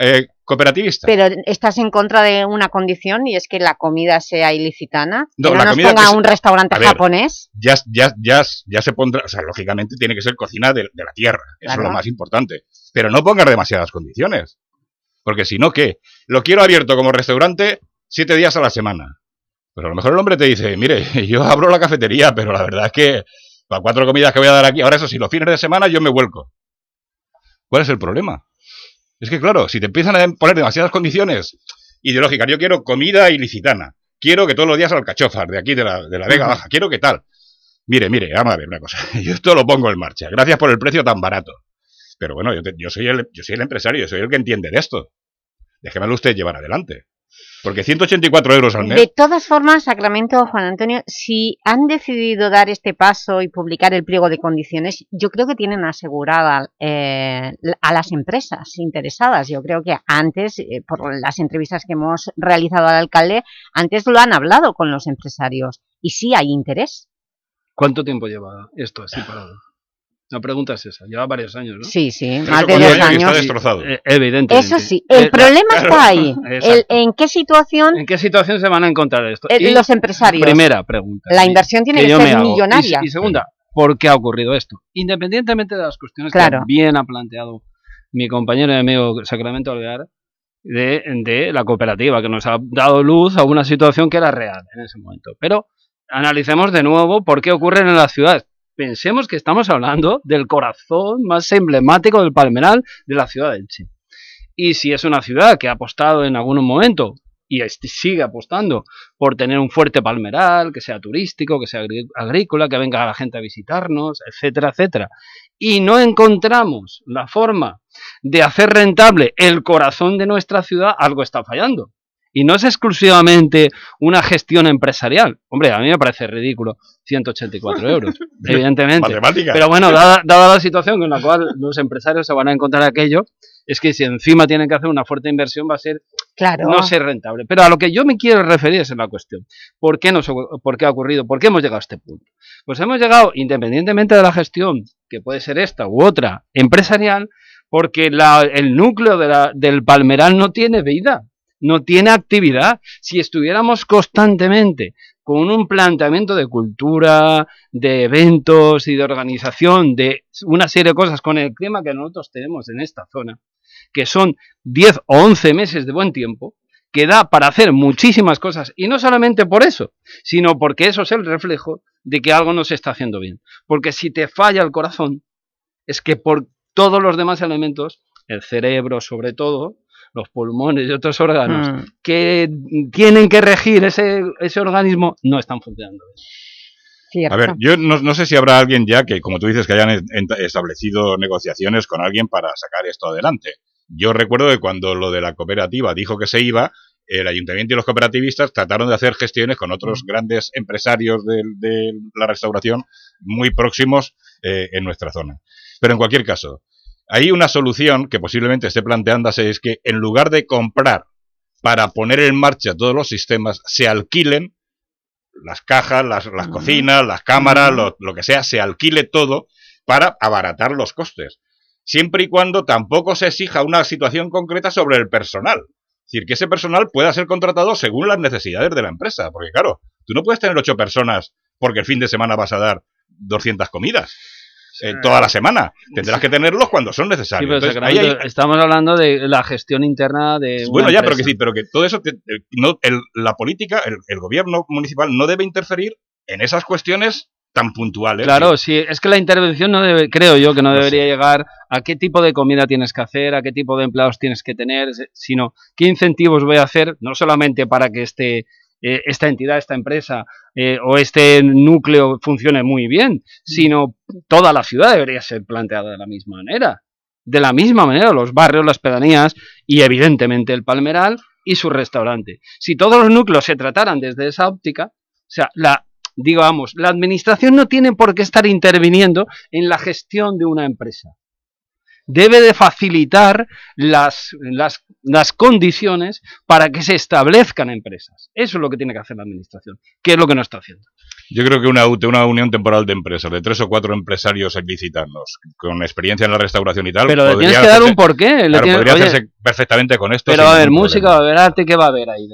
eh, cooperativista. Pero estás en contra de una condición y es que la comida sea ilicitana. No, que no nos ponga un restaurante japonés. Ya, ya, ya, ya se pondrá, o sea, lógicamente tiene que ser cocina de, la tierra, eso es lo más importante. Pero no pongas demasiadas condiciones. Porque si no, ¿qué? Lo quiero abierto como restaurante siete días a la semana. Pero a lo mejor el hombre te dice, mire, <laughs> yo abro la cafetería, pero la verdad es que para cuatro comidas que voy a dar aquí, ahora eso sí, los fines de semana yo me vuelco. ¿Cuál es el problema? Es que claro, si te empiezan a poner demasiadas condiciones ideológicas, yo quiero comida ilicitana, quiero que todos los días alcachofas de aquí de la, de la Vega Baja, quiero que tal. Mire, mire, vamos a ver una cosa, <laughs> yo esto lo pongo en marcha, gracias por el precio tan barato. Pero bueno, yo, yo, soy, el, yo soy el empresario, yo soy el que entiende de esto. Déjemelo usted llevar adelante. Porque 184 euros al mes... De todas formas, Sacramento, Juan Antonio, si han decidido dar este paso y publicar el pliego de condiciones, yo creo que tienen asegurada eh, a las empresas interesadas. Yo creo que antes, eh, por las entrevistas que hemos realizado al alcalde, antes lo han hablado con los empresarios y sí hay interés. ¿Cuánto tiempo lleva esto así parado? La pregunta es esa, lleva varios años, ¿no? Sí, sí, más de dos años. Está destrozado. Eh, evidentemente. Eso sí, el eh, problema está ahí. <laughs> ¿En qué situación ¿En qué situación se van a encontrar esto? Eh, los empresarios. Primera pregunta. La inversión tiene que, ser millonaria. Y, segunda, ¿por qué ha ocurrido esto? Independientemente de las cuestiones que bien ha planteado mi compañero y amigo Sacramento Alvear, de, de la cooperativa, que nos ha dado luz a una situación que era real en ese momento. Pero analicemos de nuevo por qué ocurren en las ciudades. Pensemos que estamos hablando del corazón más emblemático del palmeral de la ciudad de Elche. Y si es una ciudad que ha apostado en algún momento y sigue apostando por tener un fuerte palmeral, que sea turístico, que sea agrícola, que venga la gente a visitarnos, etcétera, etcétera. Y no encontramos la forma de hacer rentable el corazón de nuestra ciudad, algo está fallando. Y no es exclusivamente una gestión empresarial. Hombre, a mí me parece ridículo 184 <laughs> euros, evidentemente. Pero bueno, dada, la situación en la cual los empresarios se van a encontrar aquello, es que si encima tienen que hacer una fuerte inversión va a ser claro. no ser rentable. Pero a lo que yo me quiero referir es en la cuestión. ¿Por qué, nos, ¿Por qué ha ocurrido? ¿Por qué hemos llegado a este punto? Pues hemos llegado, independientemente de la gestión, que puede ser esta u otra, empresarial, porque el núcleo del palmeral no tiene vida no tiene actividad. Si estuviéramos constantemente con un planteamiento de cultura, de eventos y de organización, de una serie de cosas con el clima que nosotros tenemos en esta zona, que son 10 o 11 meses de buen tiempo, que da para hacer muchísimas cosas, y no solamente por eso, sino porque eso es el reflejo de que algo no se está haciendo bien. Porque si te falla el corazón, es que por todos los demás elementos, el cerebro sobre todo, los pulmones y otros órganos mm. que tienen que regir ese, ese organismo no están funcionando A ver, yo no, sé si habrá alguien ya que, como tú dices, que hayan establecido negociaciones con alguien para sacar esto adelante. Yo recuerdo que cuando lo de la cooperativa dijo que se iba, el ayuntamiento y los cooperativistas trataron de hacer gestiones con otros mm. grandes empresarios de, la restauración muy próximos eh, en nuestra zona. Pero en cualquier caso, hay una solución que posiblemente esté planteándose es que en lugar de comprar para poner en marcha todos los sistemas, se alquilen las cajas, las, cocinas, las cámaras, lo, que sea, se alquile todo para abaratar los costes. Siempre y cuando tampoco se exija una situación concreta sobre el personal. Es decir, que ese personal pueda ser contratado según las necesidades de la empresa. Porque claro, tú no puedes tener ocho personas porque el fin de semana vas a dar 200 comidas. Eh, toda la semana. Tendrás que tenerlos cuando son necesarios. Estamos hablando de la gestión interna de. Bueno, ya, pero que sí, pero que todo eso, eh, no, la política, el, gobierno municipal no debe interferir en esas cuestiones tan puntuales. Claro, sí, es que la intervención no debe, creo yo que no debería llegar a qué tipo de comida tienes que hacer, a qué tipo de empleados tienes que tener, sino qué incentivos voy a hacer, no solamente para que este eh, esta entidad, esta empresa eh, o este núcleo funcione muy bien, mm. sino toda la ciudad debería ser planteada de la misma manera. De la misma manera, los barrios, las pedanías y evidentemente el palmeral y su restaurante. Si todos los núcleos se trataran desde esa óptica, o sea, la, digamos, la administración no tiene por qué estar interviniendo en la gestión de una empresa debe de facilitar las, las, las, condiciones para que se establezcan empresas. Eso es lo que tiene que hacer la Administración, que es lo que no está haciendo. Yo creo que una una unión temporal de empresas, de tres o cuatro empresarios licitanos, con experiencia en la restauración y tal... Pero tienes que dar un porqué. podría hacerse perfectamente con esto. Pero va a haber música, va a haber arte, ¿qué va a haber ahí?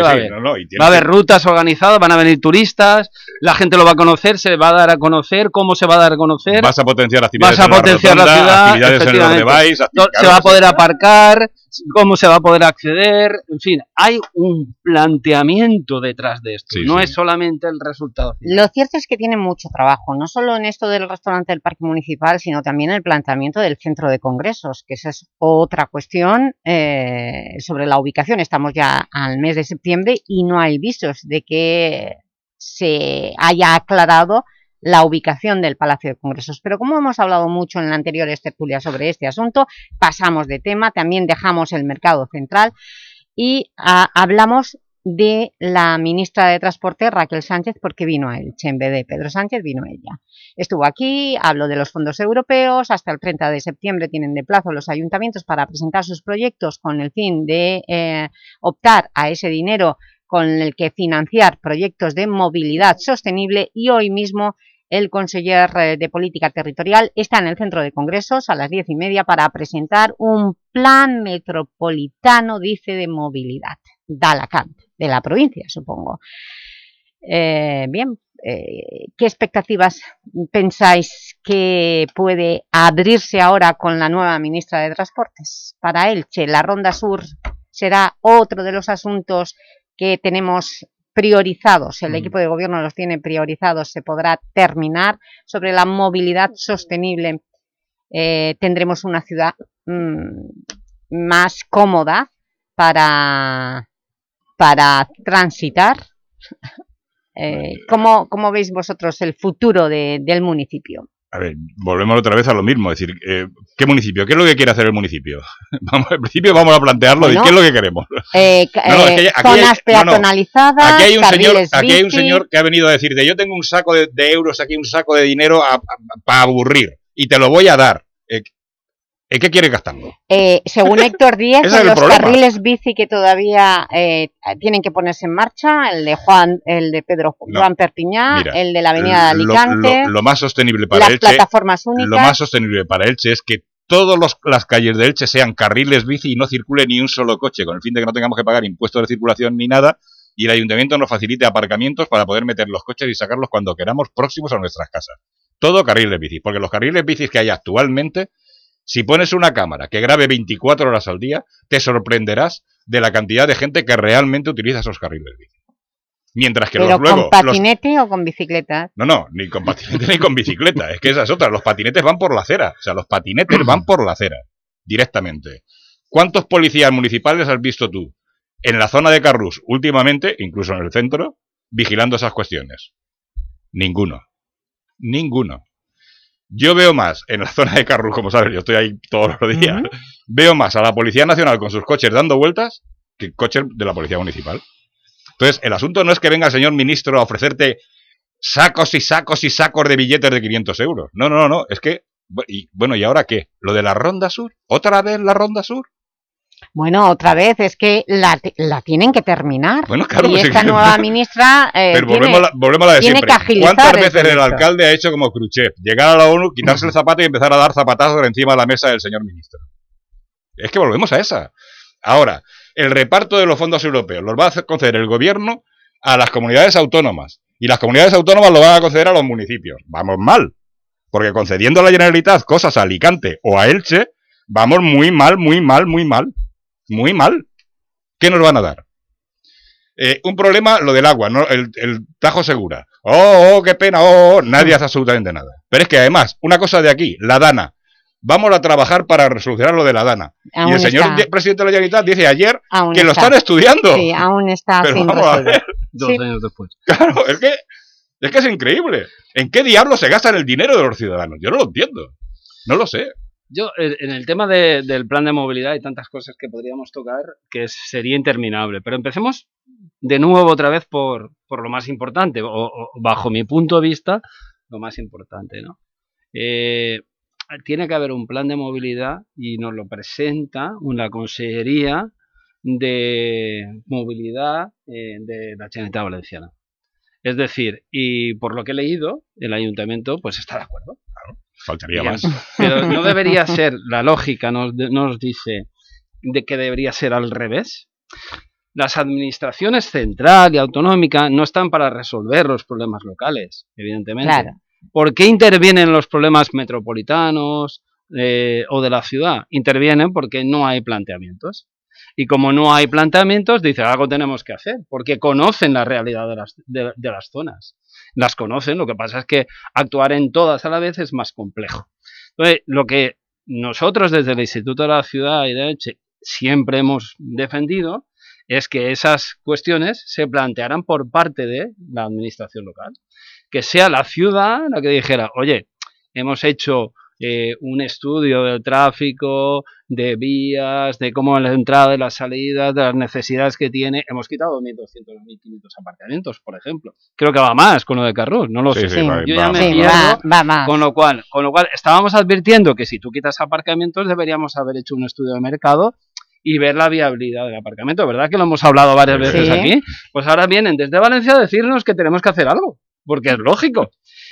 Va a haber? va a haber rutas organizadas, van a venir turistas, la gente lo va a conocer, se va a dar a conocer, cómo se va a dar a conocer. Vas a potenciar actividades vas a potenciar la, ciudad, actividades en donde vais, se va a poder aparcar, cómo se va a poder acceder, en fin, hay un planteamiento detrás de esto, no es solamente el resultado. Lo cierto es que tiene mucho trabajo, no solo en esto del restaurante del Parque Municipal, sino también el planteamiento del centro de congresos, que esa es otra cuestión eh, sobre la ubicación. Estamos ya al mes de septiembre y no hay visos de que se haya aclarado la ubicación del Palacio de Congresos. Pero como hemos hablado mucho en la anterior tertulia sobre este asunto, pasamos de tema, también dejamos el mercado central y ah, hablamos de la ministra de Transporte, Raquel Sánchez, porque vino a Elche, en vez de Pedro Sánchez, vino ella. Estuvo aquí, habló de los fondos europeos, hasta el 30 de septiembre tienen de plazo los ayuntamientos para presentar sus proyectos con el fin de eh, optar a ese dinero con el que financiar proyectos de movilidad sostenible. Y hoy mismo el conseller eh, de Política Territorial está en el centro de congresos a las diez y media para presentar un plan metropolitano, dice, de movilidad, Dalacant, de la provincia, supongo. Eh, bien, eh, ¿qué expectativas pensáis que puede abrirse ahora con la nueva ministra de Transportes? Para Elche, la Ronda Sur será otro de los asuntos que tenemos priorizados, el equipo de gobierno los tiene priorizados, se podrá terminar. Sobre la movilidad sostenible eh, tendremos una ciudad mm, más cómoda para, para transitar. <laughs> eh, ¿cómo, ¿Cómo veis vosotros el futuro de- del municipio? A ver, volvemos otra vez a lo mismo, es decir, eh, ¿qué municipio? ¿Qué es lo que quiere hacer el municipio? <laughs> Vamos, al principio vamos a plantearlo Bueno. qué es lo que queremos. Eh, ca- <laughs> No, no, es que aquí hay- zonas no, peatonalizadas, Aquí hay un señor, aquí hay un señor que ha venido a decirte, yo tengo un saco de, de euros aquí, un saco de dinero para aburrir, y te lo voy a dar. Eh, ¿En qué quiere gastarlo? Eh, según <laughs> Héctor Díez, el los problema. carriles bici que todavía eh, tienen que ponerse en marcha, el de Juan, el de Pedro No. Juan Perpiñá, Mira, el de la avenida de Alicante, Lo, lo más sostenible para las Elche, plataformas únicas. lo más sostenible para Elche es que todas las calles de Elche sean carriles bici y no circule ni un solo coche, con el fin de que no tengamos que pagar impuestos de circulación ni nada, y el ayuntamiento nos facilite aparcamientos para poder meter los coches y sacarlos cuando queramos próximos a nuestras casas. Todo carriles bici, porque los carriles bicis que hay actualmente, si pones una cámara que grabe 24 horas al día, te sorprenderás de la cantidad de gente que realmente utiliza esos carriles bici. Mientras que pero los luego... con los- patinete o con bicicleta. no, no, ni con patinete <laughs> ni con bicicleta. Es que esa es otra. Los patinetes van por la acera. O sea, los patinetes van por la acera. Directamente. ¿Cuántos policías municipales has visto tú en la zona de Carrús últimamente, incluso en el centro, vigilando esas cuestiones? Ninguno. Ninguno. Yo veo más en la zona de Carrús, como sabes, yo estoy ahí todos los días, veo más a la Policía Nacional con sus coches dando vueltas que coches de la Policía Municipal. Entonces, el asunto no es que venga el señor ministro a ofrecerte sacos y sacos y sacos de billetes de 500 euros. No, no, no, no. Es que, y, bueno, ¿y ahora qué? ¿Lo de la Ronda Sur? ¿Otra vez la Ronda Sur? Bueno, otra vez, es que la, la tienen que terminar. Bueno, claro, y pues esta <laughs> nueva ministra eh, Pero tiene- volvemos, a la, volvemos a la de tiene siempre. que agilizar ¿Cuántas veces el alcalde ha hecho como Khrushchev? Llegar a la ONU, quitarse el zapato y empezar a dar zapatazos por encima de la mesa del señor ministro. Es que volvemos a esa. Ahora, el reparto de los fondos europeos los va a conceder el gobierno a las comunidades autónomas. Y las comunidades autónomas lo van a conceder a los municipios. Vamos mal. Porque concediendo a la Generalitat cosas a Alicante o a Elche, vamos muy mal, muy mal, muy mal. Muy mal. ¿Qué nos van a dar? Eh, un problema, lo del agua, ¿no? el, el Tajo Segura. Oh, oh, qué pena, oh, oh, nadie hace absolutamente nada. Pero es que además, una cosa de aquí, la Dana. Vamos a trabajar para resolucionar lo de la Dana. Aún y el señor está. presidente de la Generalitat dice ayer Aún que lo está. están estudiando. Sí, aún está Pero sin vamos a resolver. ver. <laughs> Dos Sí. años después. Claro, es que, es que es increíble. ¿En qué diablos se gastan el dinero de los ciudadanos? Yo no lo entiendo. No lo sé. Yo, en el tema de- del plan de movilidad hay tantas cosas que podríamos tocar que sería interminable. Pero empecemos de nuevo otra vez por, por lo más importante, o, bajo mi punto de vista, lo más importante, ¿no? Eh, tiene que haber un plan de movilidad y nos lo presenta una consejería de movilidad eh, de la Generalitat Valenciana. Es decir, y por lo que he leído, el ayuntamiento pues está de acuerdo. Faltaría Bien, más. <laughs> Pero no debería ser, la lógica nos, de- nos dice de que debería ser al revés. Las administraciones central y autonómica no están para resolver los problemas locales, evidentemente. Claro. ¿Por qué intervienen los problemas metropolitanos eh, o de la ciudad? Intervienen porque no hay planteamientos. Y como no hay planteamientos, dice, algo tenemos que hacer, porque conocen la realidad de las, de- de las zonas. Las conocen, lo que pasa es que actuar en todas a la vez es más complejo. Entonces, lo que nosotros desde el Instituto de la Ciudad y de Elche siempre hemos defendido es que esas cuestiones se plantearan por parte de la administración local. Que sea la ciudad la que dijera, oye, hemos hecho eh, un estudio del tráfico, de vías, de cómo la entrada y la salida, de las necesidades que tiene. Hemos quitado 1.200 o 1.500 aparcamientos, por ejemplo. Creo que va más con lo de Carrus, no lo Sí, sé. sí, va- Yo va ya me pierdo. va, va más. Con lo cual, con lo cual estábamos advirtiendo que si tú quitas aparcamientos deberíamos haber hecho un estudio de mercado y ver la viabilidad del aparcamiento, ¿verdad? Que lo hemos hablado varias Sí. veces aquí. Pues ahora vienen desde Valencia a decirnos que tenemos que hacer algo, porque es lógico.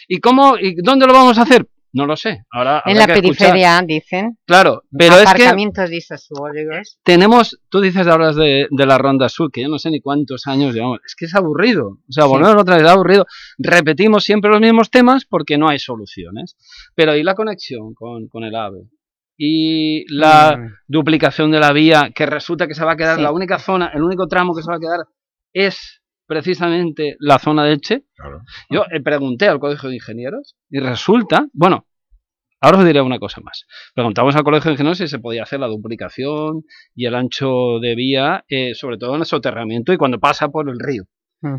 ¿Y cómo y dónde lo vamos a hacer? No lo sé. Ahora en la que escuchar. periferia, dicen. Claro, pero es que disuasorios. tenemos, tú dices ahora de, de la Ronda Sur, que yo no sé ni cuántos años llevamos, es que es aburrido, o sea, Sí. volver otra vez es aburrido, repetimos siempre los mismos temas porque no hay soluciones, pero ¿y la conexión con, con el AVE? Y la Mm. duplicación de la vía, que resulta que se va a quedar, Sí. la única zona, el único tramo que se va a quedar es precisamente la zona de Elche. Claro. Yo eh, pregunté al Colegio de Ingenieros y resulta, bueno, ahora os diré una cosa más. Preguntamos al Colegio de Ingenieros si se podía hacer la duplicación y el ancho de vía, eh, sobre todo en el soterramiento y cuando pasa por el río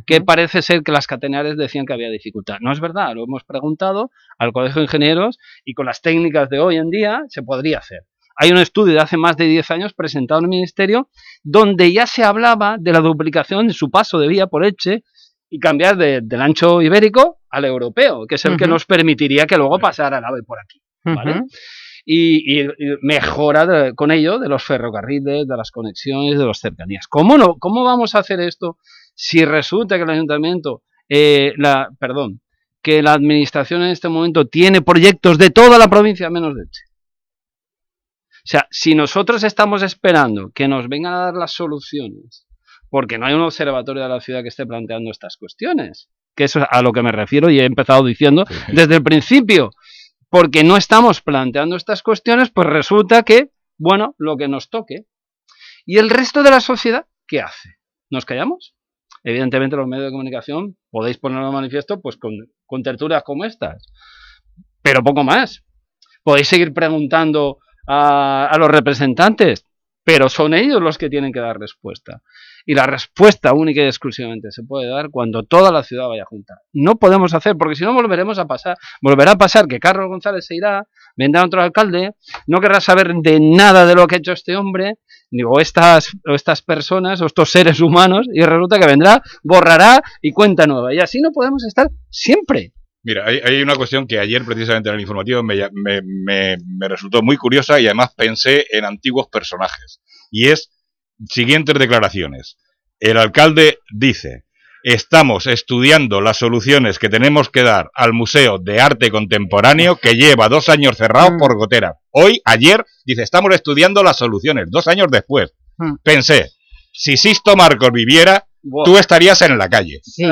que parece ser que las catenares decían que había dificultad. No es verdad, lo hemos preguntado al Colegio de Ingenieros y con las técnicas de hoy en día se podría hacer. Hay un estudio de hace más de 10 años presentado en el Ministerio donde ya se hablaba de la duplicación de su paso de vía por Elche y cambiar de- del ancho ibérico al europeo, que es el que nos permitiría que luego pasara el AVE por aquí. ¿vale? Y, y- y mejora de- con ello de los ferrocarriles, de las conexiones, de las cercanías. ¿Cómo no? ¿Cómo vamos a hacer esto si resulta que el ayuntamiento, eh, la, perdón, que la administración en este momento tiene proyectos de toda la provincia menos de Elche? O sea, si nosotros estamos esperando que nos vengan a dar las soluciones, porque no hay un observatorio de la ciudad que esté planteando estas cuestiones, que eso es a lo que me refiero y he empezado diciendo desde el principio, porque no estamos planteando estas cuestiones, pues resulta que, bueno, lo que nos toque. ¿Y el resto de la sociedad qué hace? ¿Nos callamos? Evidentemente los medios de comunicación podéis ponerlo de manifiesto pues con, con tertulias como estas, pero poco más. Podéis seguir preguntando a, a los representantes, pero son ellos los que tienen que dar respuesta. Y la respuesta única y exclusivamente se puede dar cuando toda la ciudad vaya junta. No podemos hacer, porque si no volveremos a pasar, volverá a pasar que Carlos González se irá, vendrá otro alcalde, no querrá saber de nada de lo que ha hecho este hombre, ni o estas, o estas personas, o estos seres humanos, y resulta que vendrá, borrará y cuenta nueva. Y así no podemos estar siempre. Mira, hay, hay una cuestión que ayer precisamente en el informativo me, me- me- me resultó muy curiosa y además pensé en antiguos personajes. Y es siguientes declaraciones. El alcalde dice, estamos estudiando las soluciones que tenemos que dar al Museo de Arte Contemporáneo que lleva dos años cerrado Mm. por gotera. Hoy, ayer, dice, estamos estudiando las soluciones, dos años después. Mm. Pensé, si Sisto Marcos viviera, Tú estarías en la calle. Sí.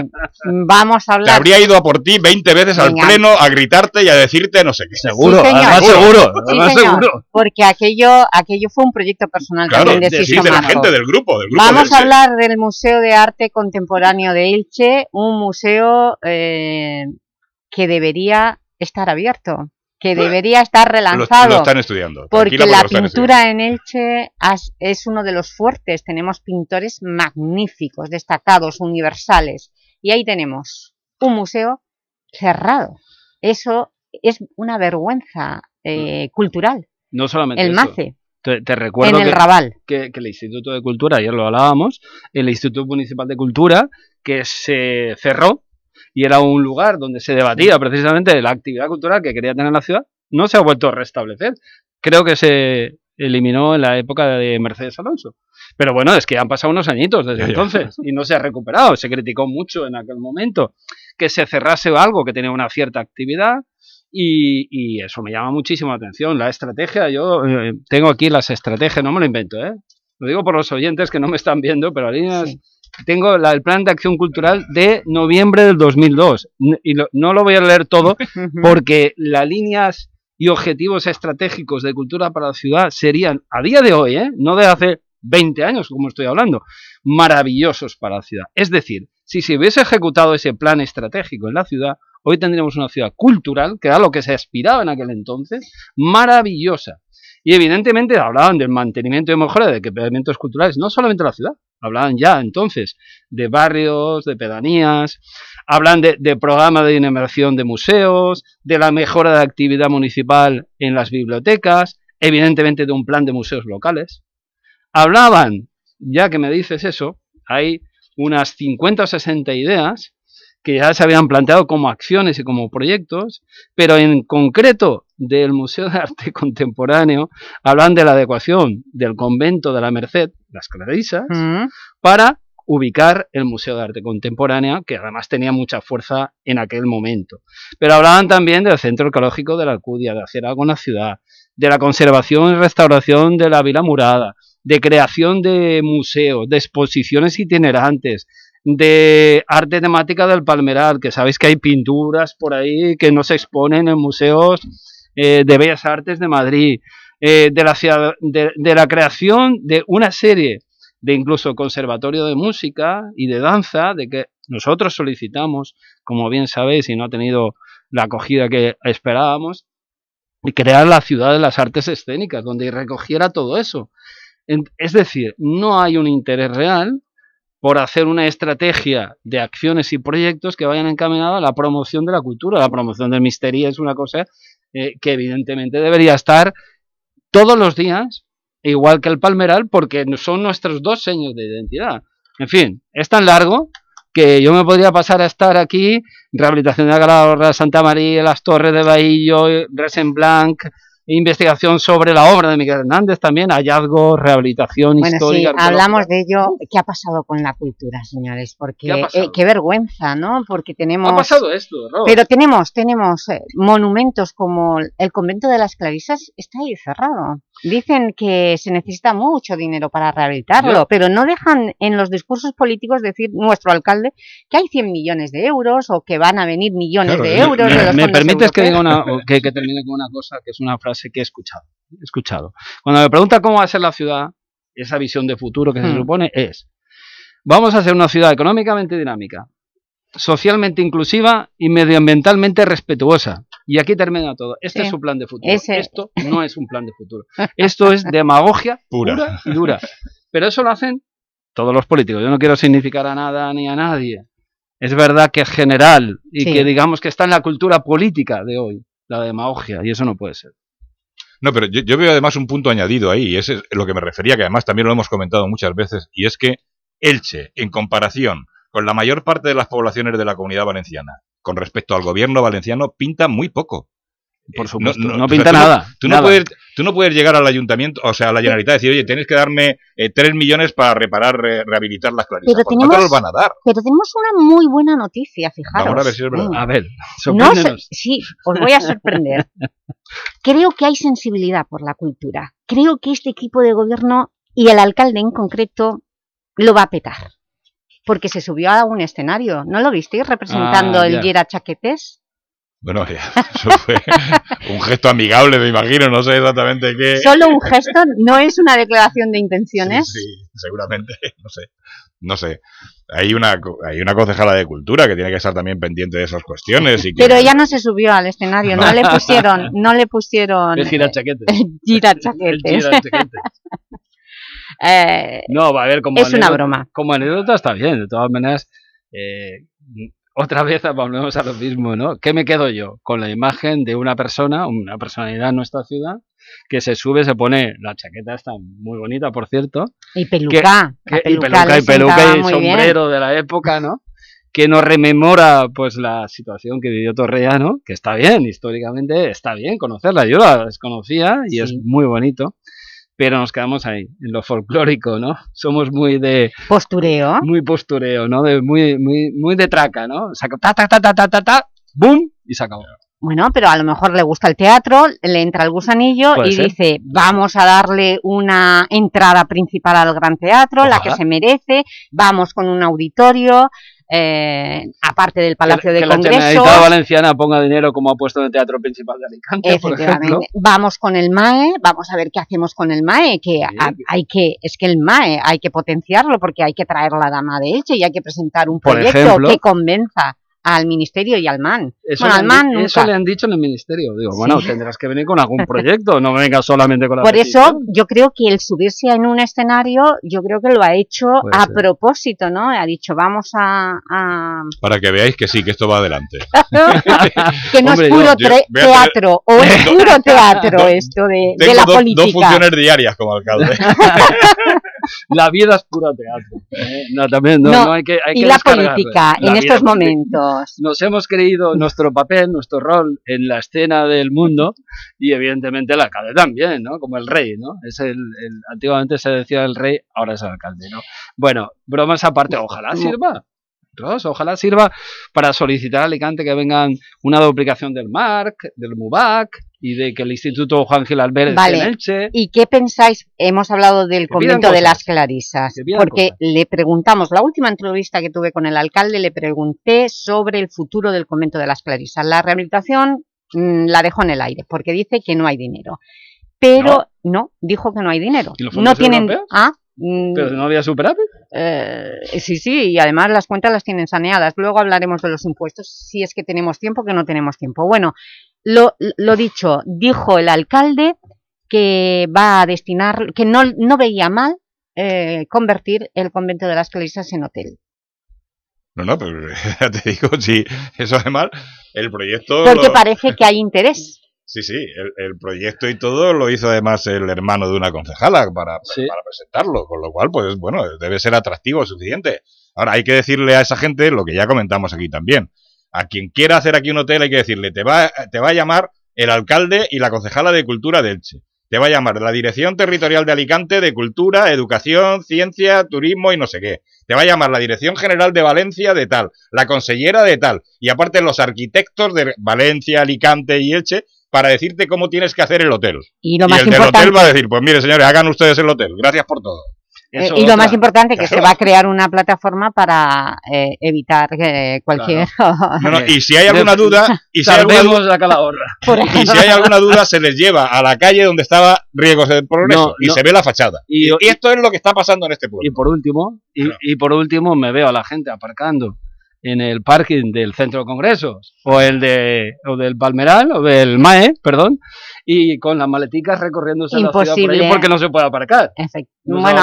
Vamos a Te hablar... habría ido a por ti 20 veces al pleno a gritarte y a decirte no sé qué. Seguro, Sí, señor. además seguro, Sí, además señor, seguro. porque aquello, aquello fue un proyecto personal Claro, también de de, sí, Sisto de la gente del grupo, del grupo Vamos de a hablar del Museo de Arte Contemporáneo de Elche, un museo eh, que debería estar abierto, que debería estar relanzado. lo están estudiando. Porque la pintura en Elche es uno de los fuertes, tenemos pintores magníficos, destacados, universales, y ahí tenemos un museo cerrado. Eso es una vergüenza eh, cultural, No solamente el eso. MACE, Te, te en recuerdo el que, Raval. que, que el Instituto de Cultura, ayer lo hablábamos, el Instituto Municipal de Cultura, que se cerró y era un lugar donde se debatía precisamente la actividad cultural que quería tener la ciudad, no se ha vuelto a restablecer. Creo que se eliminó en la época de Mercedes Alonso. Pero bueno, es que han pasado unos añitos desde entonces y no se ha recuperado. Se criticó mucho en aquel momento que se cerrase algo que tenía una cierta actividad y, y eso me llama muchísimo la atención. La estrategia, yo eh, tengo aquí las estrategias, no me lo invento, ¿eh? Lo digo por los oyentes que no me están viendo, pero líneas, Sí. Tengo la- el plan de acción cultural de noviembre del 2002 N- y lo- no lo voy a leer todo <laughs> porque las líneas y objetivos estratégicos de cultura para la ciudad serían, a día de hoy, ¿eh? no de hace 20 años, como estoy hablando, maravillosos para la ciudad. Es decir, si se hubiese ejecutado ese plan estratégico en la ciudad, hoy tendríamos una ciudad cultural, que era lo que se aspiraba en aquel entonces, maravillosa. Y evidentemente hablaban del mantenimiento y mejora de equipamientos culturales, no solamente la ciudad, hablaban ya entonces de barrios, de pedanías, hablan de, de programa de dinamización de museos, de la mejora de actividad municipal en las bibliotecas, evidentemente de un plan de museos locales. Hablaban, ya que me dices eso, hay unas 50 o 60 ideas que ya se habían planteado como acciones y como proyectos, pero en concreto del Museo de Arte <laughs> Contemporáneo hablan de la adecuación del convento de la Merced, las Clarisas, Mm. para ubicar el Museo de Arte Contemporánea, que además tenía mucha fuerza en aquel momento. Pero hablaban también del Centro Arqueológico de la Alcudia, de hacer algo en la ciudad, de la conservación y restauración de la Vila Murada, de creación de museos, de exposiciones itinerantes, de arte temática del Palmeral, que sabéis que hay pinturas por ahí que no se exponen en museos eh, de Bellas Artes de Madrid, eh, de, la, de, de la creación de una serie de incluso conservatorio de música y de danza, de que nosotros solicitamos, como bien sabéis, y no ha tenido la acogida que esperábamos, crear la ciudad de las artes escénicas, donde recogiera todo eso. Es decir, no hay un interés real por hacer una estrategia de acciones y proyectos que vayan encaminados a la promoción de la cultura. La promoción del misterio es una cosa eh, que evidentemente debería estar todos los días, igual que el palmeral, porque son nuestros dos seños de identidad. En fin, es tan largo que yo me podría pasar a estar aquí, rehabilitación de la Santa María, las Torres de Bahillo, Resen Blanc, investigación sobre la obra de Miguel Hernández también, hallazgos, rehabilitación bueno, histórica. Sí, hablamos de ello. ¿Qué ha pasado con la cultura, señores? Porque ¿Qué, eh, qué vergüenza, ¿no? Porque tenemos... Ha pasado esto, ¿no? Pero tenemos, tenemos eh, monumentos como el convento de las Clarisas, está ahí cerrado. Dicen que se necesita mucho dinero para rehabilitarlo, pero no dejan en los discursos políticos decir nuestro alcalde que hay 100 millones de euros o que van a venir millones Claro, de me- euros. de me, los me permites que, diga una, que, que termine con una cosa que es una frase que he escuchado. He escuchado. Cuando me pregunta cómo va a ser la ciudad, esa visión de futuro que se Hmm. supone es, vamos a hacer una ciudad económicamente dinámica, socialmente inclusiva y medioambientalmente respetuosa. Y aquí termina todo. Este Sí. es su plan de futuro. Ese- Esto no es un plan de futuro. Esto es demagogia <laughs> Pura. pura y dura. Pero eso lo hacen todos los políticos. Yo no quiero significar a nada ni a nadie. Es verdad que es general y Sí. que digamos que está en la cultura política de hoy, la demagogia, y eso no puede ser. No, pero yo, yo veo además un punto añadido ahí, y ese es lo que me refería, que además también lo hemos comentado muchas veces, y es que Elche, en comparación con la mayor parte de las poblaciones de la comunidad valenciana, con respecto al gobierno valenciano, pinta muy poco. Por Eh, supuesto, no, o sea, pinta tú nada. Tú no, nada. puedes, tú no puedes llegar al ayuntamiento, o sea, a la Generalitat y decir, oye, tienes que darme eh, 3 millones para reparar, re- rehabilitar las clarisas. Pero Pues no te tenemos- los van a dar. Pero tenemos una muy buena noticia, fijaros. Vamos a ver si es verdad. Mm. A ver, No sé- sorpréndenos. sí, os voy a sorprender. <laughs> Creo que hay sensibilidad por la cultura. Creo que este equipo de gobierno y el alcalde en concreto lo va a petar. Porque se subió a un escenario. ¿No lo visteis representando Ah, el. Yera Chaquetés? Bueno, ya, eso fue un gesto amigable, me imagino, no sé exactamente qué. Solo un gesto, no es una declaración de intenciones. Sí, sí, seguramente, no sé. No sé. Hay una, co- hay una concejala de cultura que tiene que estar también pendiente de esas cuestiones. Y que, Pero ella no se subió al escenario, no, le <laughs> pusieron, no le pusieron El girachaquetes. Gira El Chaquetes. Eh, No, va a ver, como Es una anécdota- broma. Como anécdota está bien, de todas maneras, eh, otra <laughs> vez volvemos a lo mismo, ¿no? ¿Qué me quedo yo? Con la imagen de una persona, una personalidad en nuestra ciudad, que se sube, se pone, la chaqueta está muy bonita, por cierto, y peluca. que- y peluca, y peluca y bien. sombrero de la época, ¿no? Que nos rememora, pues, la situación que vivió Torrellano, que está bien, históricamente está bien conocerla, yo la desconocía y es muy bonito, pero nos quedamos ahí, en lo folclórico, ¿no? Somos muy de, Postureo. muy postureo, ¿no? De, muy, muy, muy de traca, ¿no? Saca, ta, ta, ta, ta, ta, ta, ta, boom, y se acabó. Bueno, pero a lo mejor le gusta el teatro, le entra el gusanillo y ser. dice, vamos a darle una entrada principal al Gran Teatro, la que se merece, vamos con un auditorio, eh, aparte del Palacio que, de que la Congresos, Generalitat Valenciana ponga dinero como ha puesto en el Teatro Principal de Alicante, efectivamente, vamos con el MAE, vamos a ver qué hacemos con el MAE, que ha- hay que, es que el MAE hay que potenciarlo porque hay que traer la dama de Elche y hay que presentar un proyecto ejemplo. que convenza al Ministerio y al MAN. Eso, bueno, le al han, MAN di- nunca. eso le han dicho en el ministerio. Digo, Sí. bueno, tendrás que venir con algún <laughs> proyecto, no vengas solamente con la Por petición. eso yo creo que el subirse en un escenario, yo creo que lo ha hecho Puede a ser. propósito, ¿no? Ha dicho, vamos a... a- Para que veáis que sí, que esto va adelante. <laughs> que no Hombre, es puro yo- yo teatro, o es puro <laughs> teatro esto de, la dos, política. dos funciones diarias como alcalde. La vida es puro teatro. ¿eh? No, también, no, No, no hay que, hay y que la descargar, política la en estos política. momentos, Nos hemos creído nuestro papel, nuestro rol en la escena del mundo y evidentemente el alcalde también, ¿no? Como el rey, ¿no? Es el, el- antiguamente se decía el rey, ahora es el alcalde, ¿no? Bueno, bromas aparte, ojalá sirva. Ros, ojalá sirva para solicitar a Alicante que vengan una duplicación del MARC, del MUBAC y de que el Instituto Juan Gil Albert esté en Vale, Elche. ¿y qué pensáis? Hemos hablado del convento de las Clarisas, porque cosas. le preguntamos, la última entrevista que tuve con el alcalde, le pregunté sobre el futuro del convento de las Clarisas. La rehabilitación mm, la dejó en el aire, porque dice que no hay dinero. Pero no, dijo que no hay dinero. ¿Y los no tienen... europeos? Ah, mm, Pero no había superávit. eh, sí, sí, y además las cuentas las tienen saneadas. Luego hablaremos de los impuestos, si es que tenemos tiempo, que no tenemos tiempo. Bueno, lo, lo dicho, dijo el alcalde que va a destinar, que no, no veía mal eh, convertir el convento de las Clarisas en hotel. No, no, pero <laughs> ya te digo, sí, eso además, el proyecto... Porque lo- parece que hay interés. <laughs> Sí, sí, el, el proyecto y todo lo hizo además el hermano de una concejala para, para presentarlo, con lo cual, pues bueno, debe ser atractivo suficiente. Ahora, hay que decirle a esa gente lo que ya comentamos aquí también. A quien quiera hacer aquí un hotel hay que decirle, te va, te va a llamar el alcalde y la concejala de Cultura de Elche. Te va a llamar la Dirección Territorial de Alicante de Cultura, Educación, Ciencia, Turismo y no sé qué. Te va a llamar la Dirección General de Valencia de tal, la consellera de tal, y aparte los arquitectos de Valencia, Alicante y Elche para decirte cómo tienes que hacer el hotel. Y lo más el del hotel va a decir, pues mire señores, hagan ustedes el hotel, gracias por todo. Eh, y lo más importante, que se Claro. va a crear una plataforma para eh, evitar que cualquier... No, no, y si hay <laughs> alguna duda, y si hay alguna duda, <laughs> y si hay alguna duda, se les lleva a la calle donde estaba Riegos del Progreso No, y no. se ve la fachada. Y- Y, esto es lo que está pasando en este pueblo. Y por último, y, y por último me veo a la gente aparcando en el parking del centro de congresos o el de o del Palmeral o del MAE, perdón, y con las maleticas recorriéndose la ciudad por Imposible. ahí porque no se puede aparcar. Efect- No se bueno,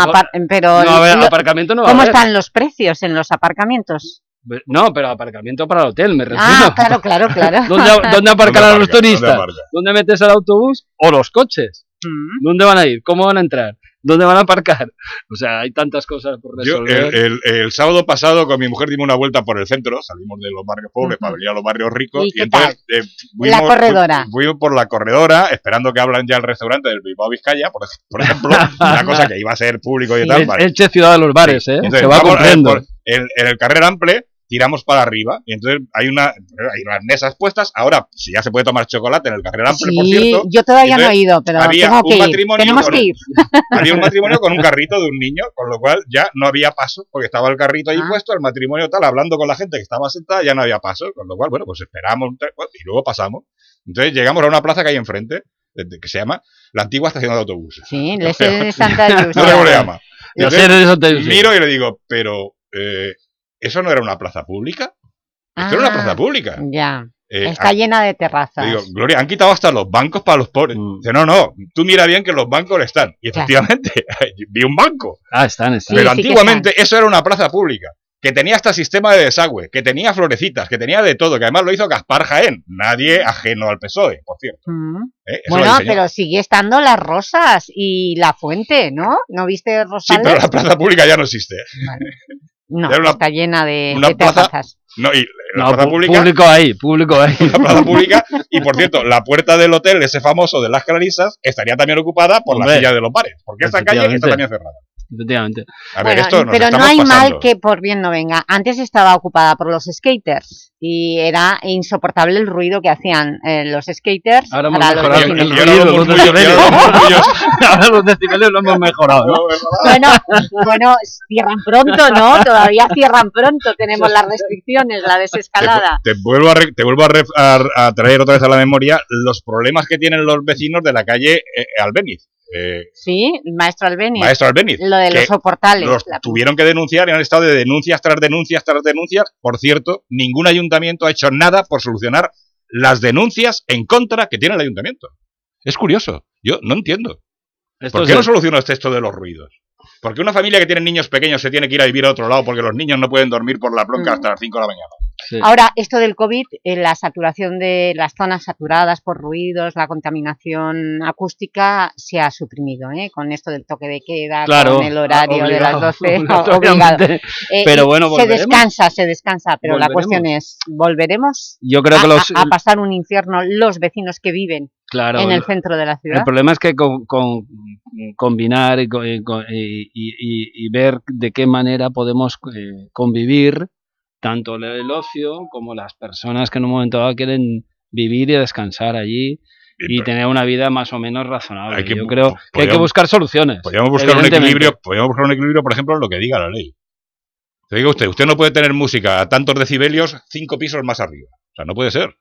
pero... no aparcamiento, no va a ¿Cómo haber. están los precios en los aparcamientos? No, pero aparcamiento para el hotel, me refiero. Ah, claro, claro, claro. <laughs> ¿Dónde, dónde aparcarán ¿Dónde los turistas? ¿Dónde aparca? ¿Dónde metes el autobús o los coches? Mm. ¿Dónde van a ir? ¿Cómo van a entrar? ¿Dónde van a aparcar? O sea, hay tantas cosas por Yo, resolver. el, el- el sábado pasado con mi mujer dimos una vuelta por el centro, salimos de los barrios pobres Ujú. para venir a los barrios ricos ¿Y qué entonces eh, La corredora. fu- fuimos por la corredora esperando que hablan ya el restaurante del Bilbao Vizcaya, por, ej- por ejemplo, una cosa <laughs> que iba a ser público y tal. El- vale. Elche, ciudad de los bares, ¿eh? Entonces, se va vamos, eh, por el- en el carrer ample tiramos para arriba y entonces hay una hay unas mesas puestas. Ahora, si ya se puede tomar chocolate en el carrer ample, por Sí, cierto. yo todavía no he ido, pero había tengo un que ir. matrimonio Tenemos con que ir. <laughs> Había un matrimonio con un <laughs> carrito de un niño, con lo cual ya no había paso, porque estaba el carrito ahí Ah. puesto, el matrimonio tal, hablando con la gente que estaba sentada, ya no había paso, con lo cual, bueno, pues esperamos y luego pasamos. Entonces llegamos a una plaza que hay enfrente, que se llama la antigua estación de autobuses. Sí, <laughs> les de Santa No sé cómo le llama. Entonces. Miro y le digo, pero eh, ¿eso no era una plaza pública? Esto era una Ah, plaza pública. Ya, Eh, está ah, llena de terrazas. digo, Gloria, han quitado hasta los bancos para los pobres. Mm. Dice, no, no, tú mira bien que los bancos están. Y Claro. efectivamente, <laughs> vi un banco. Ah, están, están. Pero sí antiguamente eso era una plaza pública, que tenía hasta sistema de desagüe, que tenía florecitas, que tenía de todo, que además lo hizo Gaspar Jaén, nadie ajeno al PSOE, por cierto. Mm. ¿eh? Bueno, pero sigue estando las rosas y la fuente, ¿no? ¿No viste Sí, Rosales? pero la plaza pública ya no existe. No, era una- está llena de, una de plaza- terrazas. No, y la No, plaza pública, público ahí, público ahí. <laughs> la plaza pública, <laughs> y por cierto, la puerta del hotel, ese famoso de las Clarisas, estaría también ocupada por Hombre. la silla de los bares, porque esta calle está también cerrada. Efectivamente. A ver, Bueno, esto nos pero no hay pasando. mal que por bien no venga. Antes estaba ocupada por los skaters y era insoportable el ruido que hacían eh, los skaters Ahora hemos para los mejorado vecinos. el Y ahora ruido, los <laughs> ahora los decibelios lo hemos mejorado, ¿no? Bueno, bueno, cierran pronto, ¿no? Todavía cierran pronto, tenemos las restricciones, la desescalada. Te, te vuelvo, a, re- te vuelvo a, re- a- a traer otra vez a la memoria los problemas que tienen los vecinos de la calle eh, Albeniz. Eh, Sí, el maestro Albeni. Maestro Albeniz. Lo de los soportales. los la- tuvieron que denunciar y han estado de denuncias tras denuncias tras denuncias. Por cierto, ningún ayuntamiento ha hecho nada por solucionar las denuncias en contra que tiene el ayuntamiento. Es curioso. Yo no entiendo. Esto ¿Por qué no el- soluciona usted esto de los ruidos? ¿Por qué una familia que tiene niños pequeños se tiene que ir a vivir a otro lado porque los niños no pueden dormir por la bronca Mm. hasta las 5 de la mañana? Sí. Ahora, esto del COVID, eh, la saturación de las zonas saturadas por ruidos, la contaminación acústica se ha suprimido, ¿eh? Con esto del toque de queda, Claro, con el horario de las obligado, 12, <laughs> obligado. Eh, Pero bueno, se descansa, se descansa, pero la cuestión es, ¿volveremos Yo creo a, que los... a- a pasar un infierno los vecinos que viven claro, en el centro de la ciudad? El problema es que con, con- combinar y, co- y co- y- y- y ver de qué manera podemos eh, convivir tanto el- ocio como las personas que en un momento dado quieren vivir y descansar allí y tener una vida más o menos razonable. Hay que Yo creo que hay que buscar soluciones. Podríamos buscar un equilibrio, podríamos buscar un equilibrio, por ejemplo, en lo que diga la ley. Te diga usted, usted no puede tener música a tantos decibelios cinco pisos más arriba. O sea, no puede ser.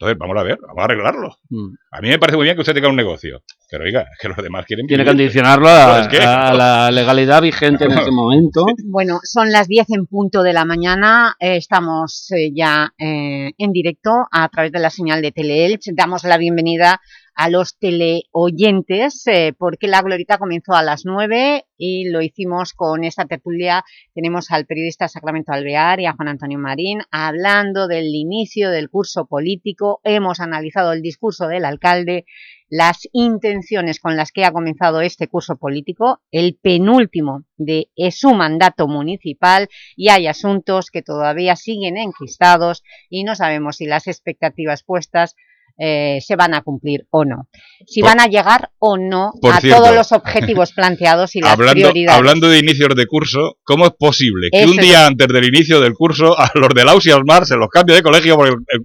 Entonces, vamos a ver, vamos a arreglarlo. Mm. A mí me parece muy bien que usted tenga un negocio. Pero oiga, es que los demás quieren Tiene que condicionarlo a, Pues, a la legalidad vigente en este <laughs> momento. Bueno, son las 10 en punto de la mañana, eh, estamos eh, ya eh, en directo a través de la señal de Teleelch, damos la bienvenida a los teleoyentes eh, porque la Glorita comenzó a las 9 y lo hicimos con esta tertulia, tenemos al periodista Sacramento Alvear y a Juan Antonio Marín hablando del inicio del curso político, hemos analizado el discurso del alcalde, las intenciones con las que ha comenzado este curso político, el penúltimo de eh, su mandato municipal y hay asuntos que todavía siguen enquistados y no sabemos si las expectativas puestas eh, se van a cumplir o no. Si Por- van a llegar o no a cierto, todos los objetivos planteados y las Hablando, prioridades. hablando de inicios de curso, ¿cómo es posible que Eso un es. día antes del inicio del curso <laughs> a los del Aus y Almar se los cambie de colegio? Porque, eh,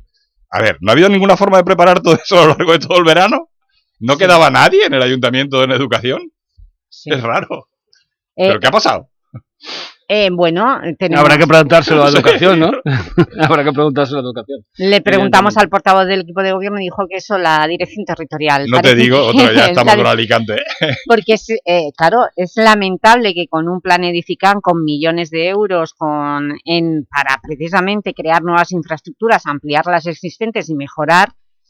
a ver, ¿no ha habido ninguna forma de preparar todo eso a lo largo de todo el verano? ¿No quedaba nadie en el ayuntamiento en educación? Sí. Es raro. Eh, ¿Pero qué ha pasado? Eh, bueno, tenemos... Habrá que preguntárselo a <laughs> educación, ¿no? <laughs> Habrá que preguntárselo a educación. Le preguntamos Evidentemente. al portavoz del equipo de gobierno y dijo que eso la dirección territorial. No te digo, otro, ya <laughs> estamos con Alicante. Porque, es, eh, claro, es lamentable que con un plan Edifican con millones de euros con, en, para precisamente crear nuevas infraestructuras, ampliar las existentes y mejorar,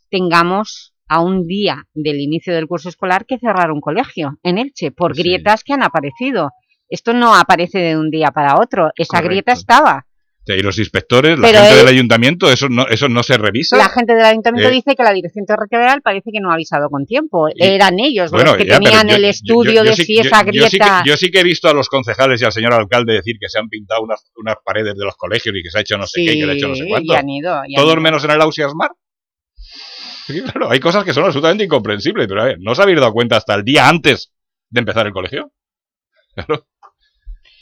tengamos a un día del inicio del curso escolar que cerrar un colegio en Elche por Sí. grietas que han aparecido. Esto no aparece de un día para otro, esa Correcto. grieta estaba. Y los inspectores, la Pero gente él- del ayuntamiento, ¿eso no, eso no se revisa? La gente del ayuntamiento Eh, dice que la dirección territorial parece que no ha avisado con tiempo. Y- Eran ellos Bueno, los que ya, tenían yo- el estudio yo- yo de si esa grieta... sí que- Yo sí, que he visto a los concejales y al señor alcalde decir que se han pintado unas, unas paredes de los colegios y que se ha hecho no sé qué y que le ha hecho no sé cuánto. y han ido, y han Todos menos en el Ausiasmar. Claro, hay cosas que son absolutamente incomprensibles, pero a ver, ¿no os habéis dado cuenta hasta el día antes de empezar el colegio? Claro.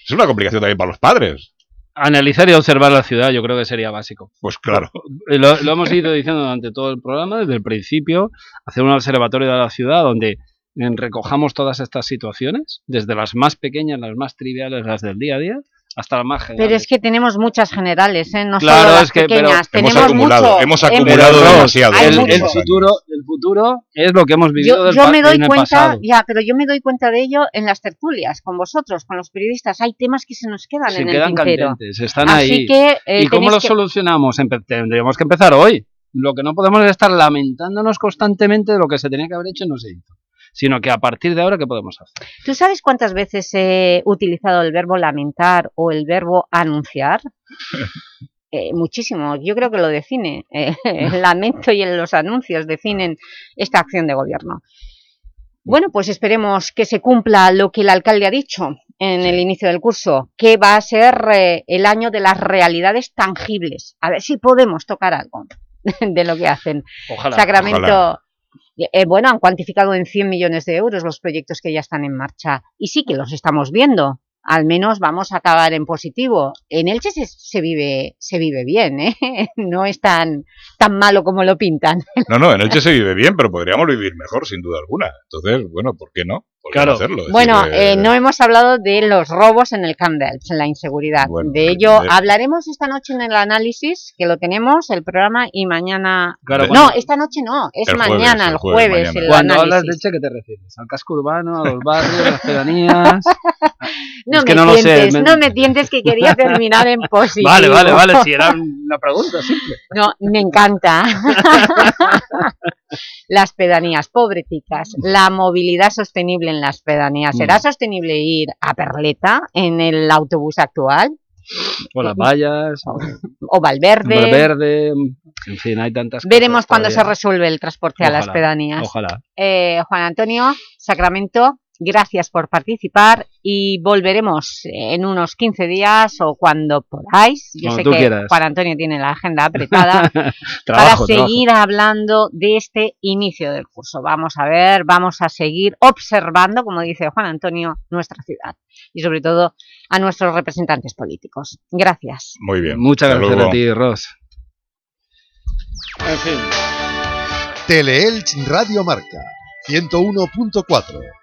Es una complicación también para los padres. Analizar y observar la ciudad yo creo que sería básico. Pues claro. Lo, lo hemos ido diciendo durante todo el programa, desde el principio, hacer un observatorio de la ciudad donde eh, recojamos todas estas situaciones, desde las más pequeñas, las más triviales, las del día a día, hasta las más generales. Pero es que tenemos muchas generales, ¿eh? no Claro, solo las es que- pero pequeñas. hemos acumulado, mucho hemos en acumulado Bilbao. demasiado. El, futuro, el futuro es lo que hemos vivido Yo, del yo me doy en el cuenta, pasado. ya, pero yo me doy cuenta de ello en las tertulias, con vosotros, con los periodistas. Hay temas que se nos quedan Se en quedan el tintero. candentes, están Así ahí. que eh, ¿Y cómo tenéis lo que- solucionamos? Empe- tendríamos que empezar hoy. Lo que no podemos es estar lamentándonos constantemente de lo que se tenía que haber hecho y no se hizo. Sino que a partir de ahora, ¿qué podemos hacer? ¿Tú sabes cuántas veces he utilizado el verbo lamentar o el verbo anunciar? <laughs> Eh, muchísimo, yo creo que lo define. Eh, <laughs> el lamento y los anuncios definen esta acción de gobierno. Bueno, pues esperemos que se cumpla lo que el alcalde ha dicho en el inicio del curso, que va a ser eh, el año de las realidades tangibles. A ver si podemos tocar algo <laughs> de lo que hacen. Ojalá. Sacramento, ojalá. Eh, bueno, han cuantificado en 100 millones de euros los proyectos que ya están en marcha y sí que los estamos viendo. Al menos vamos a acabar en positivo. En Elche se, se vive, se vive bien, ¿eh? <laughs> No es tan, tan malo como lo pintan. No, no, en Elche se vive bien, pero podríamos vivir mejor, sin duda alguna. Entonces, bueno, ¿por qué no? ¿Por qué no Claro. hacerlo? Bueno, decir, eh, no hemos hablado de los robos en el Camp en la inseguridad. Bueno, de ello de- hablaremos esta noche en el análisis, que lo tenemos, el programa, y mañana... Claro, No, esta noche no, es El mañana, el el jueves, jueves, mañana. el cuando análisis. hablas de Elche, ¿qué te refieres? ¿Al casco urbano, a los barrios, a las pedanías? <laughs> No Es que me no lo sé, me- no me tientes que quería terminar en <laughs> positivo. Vale, vale, vale, si era una pregunta simple. No, me encanta. <laughs> las pedanías, pobreticas. La movilidad sostenible en las pedanías. ¿Será Mm. sostenible ir a Perleta en el autobús actual? O las vallas. O Valverde. Valverde. En fin, hay tantas Veremos cuándo se resuelve el transporte a las pedanías. Ojalá. Eh, Juan Antonio, Sacramento, gracias por participar y volveremos en unos 15 días o cuando podáis. Yo sé que Juan Antonio tiene la agenda apretada <laughs> para seguir hablando de este inicio del curso. Vamos a ver, vamos a seguir observando, como dice Juan Antonio, nuestra ciudad y sobre todo a nuestros representantes políticos. Gracias. Muy bien. Muchas gracias a ti, Ros. En fin. Teleelch Radio Marca 101.4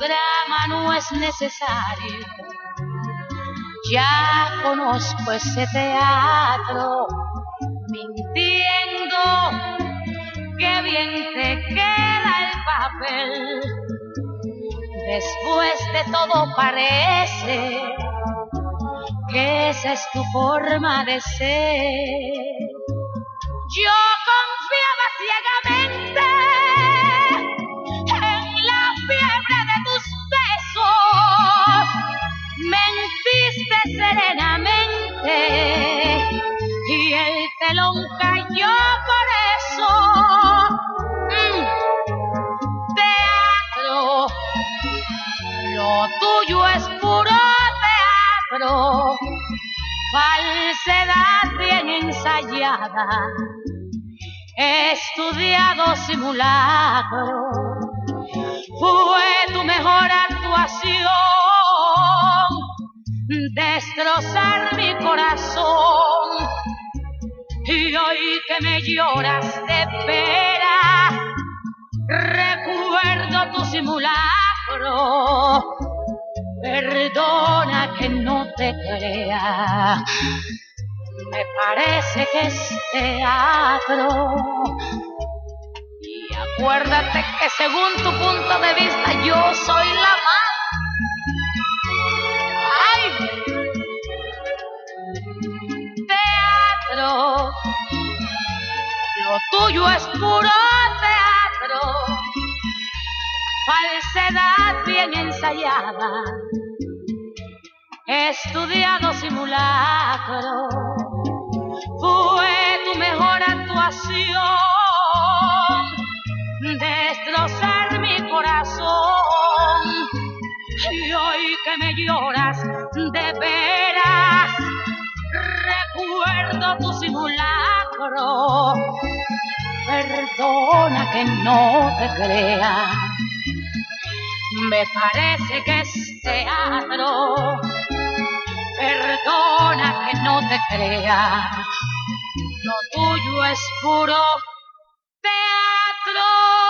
Drama no es necesario. Ya conozco ese teatro, mintiendo, que bien te queda el papel. Después de todo parece que esa es tu forma de ser. Yo confiaba ciegamente serenamente y el telón cayó por eso. Mm. Teatro, lo tuyo es puro teatro, falsedad bien ensayada, estudiado simulacro, fue tu mejor actuación destrozar mi corazón. Y hoy que me lloras de pena, recuerdo tu simulacro. Perdona que no te crea, me parece que es teatro. Y acuérdate que según tu punto de vista yo soy la más Lo tuyo es puro teatro, falsedad bien ensayada, estudiado simulacro. Fue tu mejor actuación, destrozar mi corazón. Y hoy que me lloras de veras tu simulacro. Perdona que no te crea, me parece que es teatro. Perdona que no te crea, lo tuyo es puro teatro.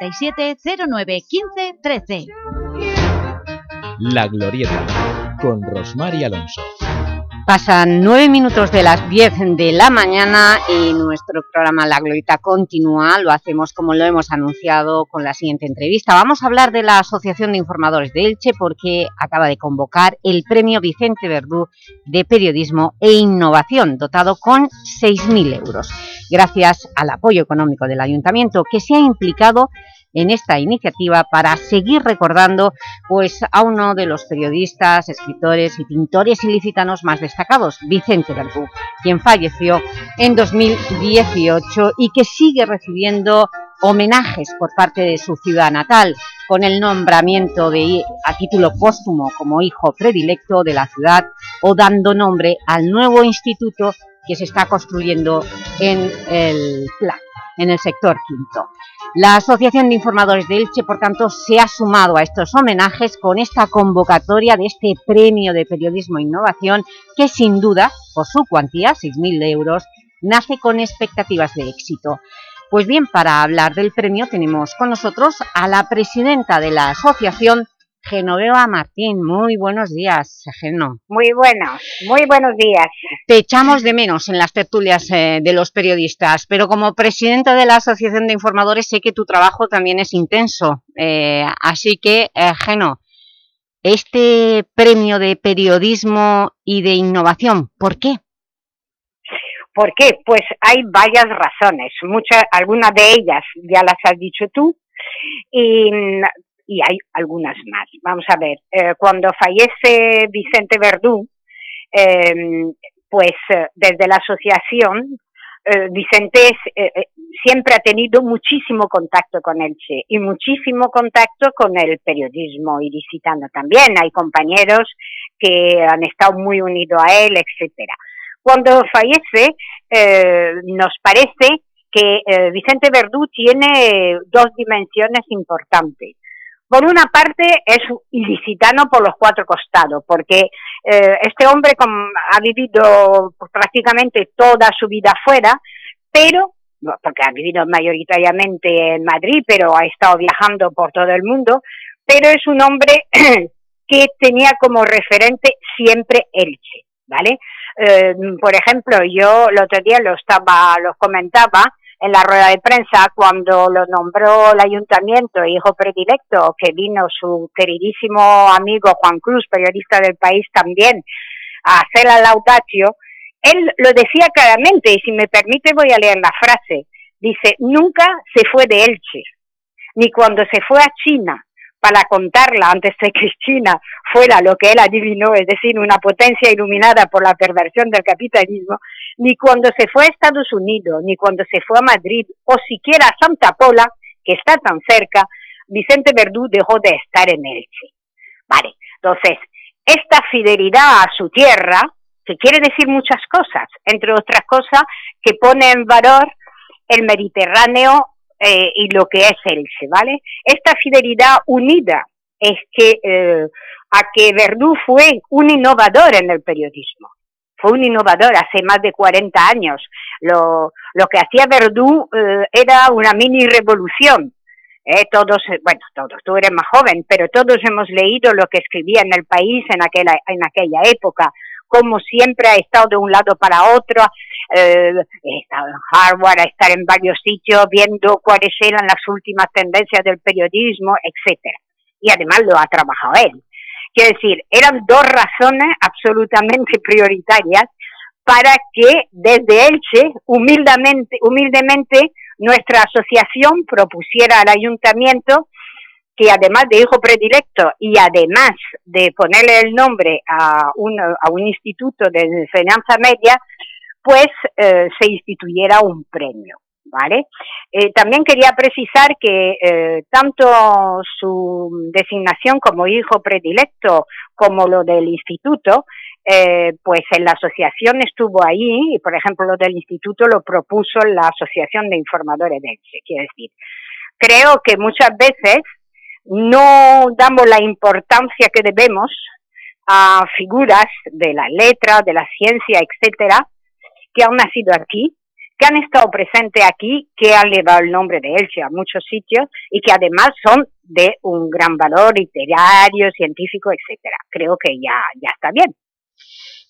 09 15 13. La Glorieta, con Rosmar Alonso. Pasan nueve minutos de las diez de la mañana y nuestro programa La Glorita continúa. Lo hacemos como lo hemos anunciado con la siguiente entrevista. Vamos a hablar de la Asociación de Informadores de Elche porque acaba de convocar el Premio Vicente Verdú de Periodismo e Innovación, dotado con 6.000 euros, gracias al apoyo económico del Ayuntamiento que se ha implicado en esta iniciativa para seguir recordando pues, a uno de los periodistas, escritores y pintores ilicitanos más destacados, Vicente Verdú, quien falleció en 2018 y que sigue recibiendo homenajes por parte de su ciudad natal, con el nombramiento de, a título póstumo como hijo predilecto de la ciudad o dando nombre al nuevo instituto que se está construyendo en el plan, en el sector quinto. La Asociación de Informadores de Elche, por tanto, se ha sumado a estos homenajes con esta convocatoria de este Premio de Periodismo e Innovación que, sin duda, por su cuantía, 6.000 euros, nace con expectativas de éxito. Pues bien, para hablar del premio tenemos con nosotros a la presidenta de la asociación, Genoveva Martín, muy buenos días, Geno. Muy buenos, muy buenos días. Te echamos de menos en las tertulias eh, de los periodistas, pero como presidenta de la Asociación de Informadores sé que tu trabajo también es intenso, eh, así que, eh, Geno, este premio de periodismo y de innovación, ¿por qué? ¿Por qué? Pues hay varias razones, muchas, algunas de ellas ya las has dicho tú, y y hay algunas más. Vamos a ver, eh, cuando fallece Vicente Verdú, em, pues eh, desde la asociación, eh, Vicente siempre ha tenido muchísimo contacto con Elche y muchísimo contacto con el periodismo ilicitano también. Hay compañeros que han estado muy unidos a él, etcétera. Cuando fallece, nos parece que Vicente Verdú tiene dos dimensiones importantes. Por una parte es ilicitano por los cuatro costados, porque eh, este hombre ha vivido prácticamente toda su vida fuera, pero porque ha vivido mayoritariamente en Madrid, pero ha estado viajando por todo el mundo, pero es un hombre <clears throat> que tenía como referente siempre Elche, ¿vale? Eh, por ejemplo, yo el otro día lo estaba, lo comentaba, en la rueda de prensa cuando lo nombró el ayuntamiento hijo predilecto, que vino su queridísimo amigo Juan Cruz, periodista del país también, a hacer la laudatio, él lo decía claramente, y si me permite voy a leer la frase. Dice, nunca se fue de Elche, ni cuando se fue a China, para contarla antes de que China fuera lo que él adivinó, es decir, una potencia iluminada por la perversión del capitalismo, ni cuando se fue a Estados Unidos, ni cuando se fue a Madrid, o siquiera a Santa Pola, que está tan cerca, Vicente Verdú dejó de estar en Elche. Vale, entonces, esta fidelidad a su tierra, que quiere decir muchas cosas, entre otras cosas, que pone en valor el Mediterráneo eh, y lo que es Elche, ¿vale? Esta fidelidad unida es que eh, a que Verdú fue un innovador en el periodismo. Fue un innovador hace más de 40 años. Lo, lo que hacía Verdú eh, era una mini revolución. todos, bueno, todos, tú eres más joven, pero todos hemos leído lo que escribía en el país en aquella, en aquella época como siempre ha estado de un lado para otro, eh, he estado en Harvard, a estar en varios sitios viendo cuáles eran las últimas tendencias del periodismo, etcétera. Y además lo ha trabajado él. Quiero decir, eran dos razones absolutamente <laughs> prioritarias para que desde Elche, humildemente, humildemente, nuestra asociación propusiera al ayuntamiento que además de hijo predilecto y además de ponerle el nombre a un, a un instituto de enseñanza media, pues eh, se instituyera un premio. ¿Vale? Eh, también quería precisar que eh, tanto su designación como hijo predilecto como lo del instituto, pues en la asociación estuvo ahí y, por ejemplo, lo del instituto lo propuso la Asociación de Informadores de. Quiero decir, creo que muchas veces no damos la importancia que debemos a figuras de la letra, de la ciencia, etcétera, que han nacido aquí, que han estado presentes aquí, que han llevado el nombre de Elche a muchos sitios y que además son de un gran valor literario, científico, etcétera. Creo que ya, ya está bien.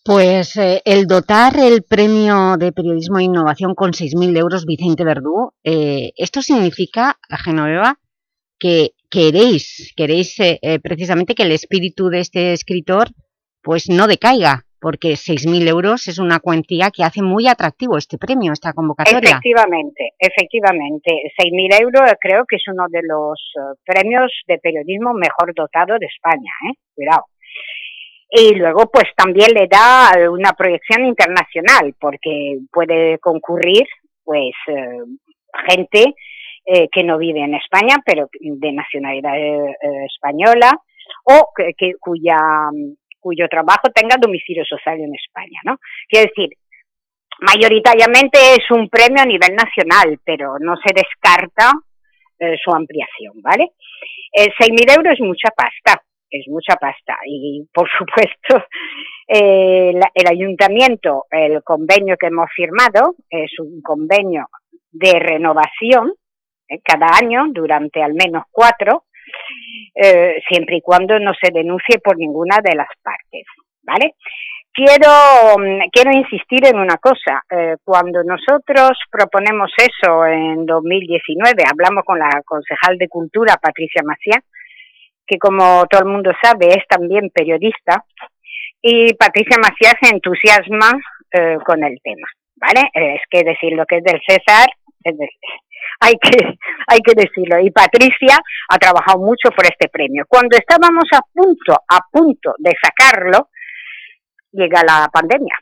Pues eh, el dotar el premio de periodismo e innovación con 6.000 euros Vicente Verdú, eh, esto significa, Genoveva, que queréis, queréis eh, precisamente que el espíritu de este escritor pues no decaiga, porque 6.000 euros es una cuantía que hace muy atractivo este premio, esta convocatoria. Efectivamente, efectivamente. 6.000 euros creo que es uno de los premios de periodismo mejor dotado de España, ¿eh? Cuidado y luego pues también le da una proyección internacional porque puede concurrir pues eh, gente eh, que no vive en España pero de nacionalidad eh, española o que, cuya cuyo trabajo tenga domicilio social en España, ¿no? Quiero decir, mayoritariamente es un premio a nivel nacional, pero no se descarta su ampliación, ¿vale? 6.000 euros es mucha pasta, es mucha pasta. Y por <laughs> supuesto, eh, el ayuntamiento, el convenio que hemos firmado es un convenio de renovación eh, cada año durante al menos cuatro, eh, siempre y cuando no se denuncie por ninguna de las partes, ¿vale? Quiero, mm, quiero insistir en una cosa. cuando nosotros proponemos eso en 2019, hablamos con la concejal de Cultura, Patricia Maciá, que como todo el mundo sabe es también periodista, y Patricia Macías se entusiasma eh, con el tema, ¿vale? Es que decir lo que es del César, hay que, hay que decirlo. Y Patricia ha trabajado mucho por este premio. Cuando estábamos a punto, a punto de sacarlo, llega la pandemia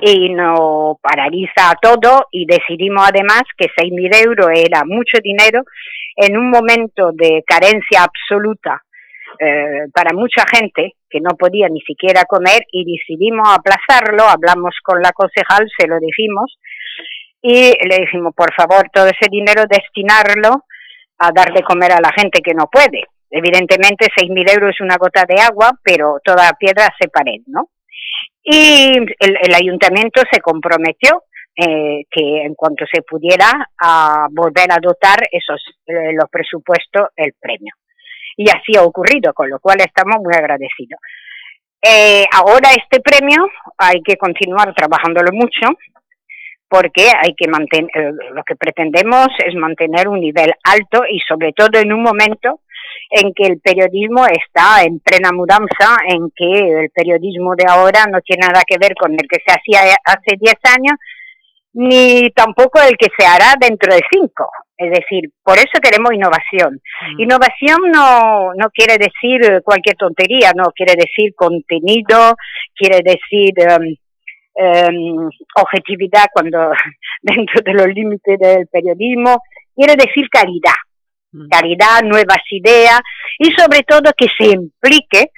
y nos paraliza todo y decidimos además que 6.000 euros era mucho dinero en un momento de carencia absoluta eh, para mucha gente que no podía ni siquiera comer y decidimos aplazarlo, hablamos con la concejal, se lo dijimos y le dijimos, por favor, todo ese dinero destinarlo a dar de comer a la gente que no puede. Evidentemente, 6.000 euros es una gota de agua, pero toda piedra se pared, ¿no? Y el, ayuntamiento se comprometió eh, que en cuanto se pudiera a volver a dotar esos eh, los presupuestos el premio y así ha ocurrido, con lo cual estamos muy agradecidos. Eh, ahora este premio hay que continuar trabajándolo mucho porque hay que mantener, eh, lo que pretendemos es mantener un nivel alto y sobre todo en un momento en que el periodismo está en plena mudanza, en que el periodismo de ahora no tiene nada que ver con el que se hacía hace 10 años, ni tampoco el que se hará dentro de 5. Es decir, por eso queremos innovación. Mm. Innovación no, no quiere decir cualquier tontería, no quiere decir contenido, quiere decir em, em, objetividad cuando <laughs> dentro de los límites del periodismo, quiere decir calidad, mm. calidad, nuevas ideas y sobre todo que se implique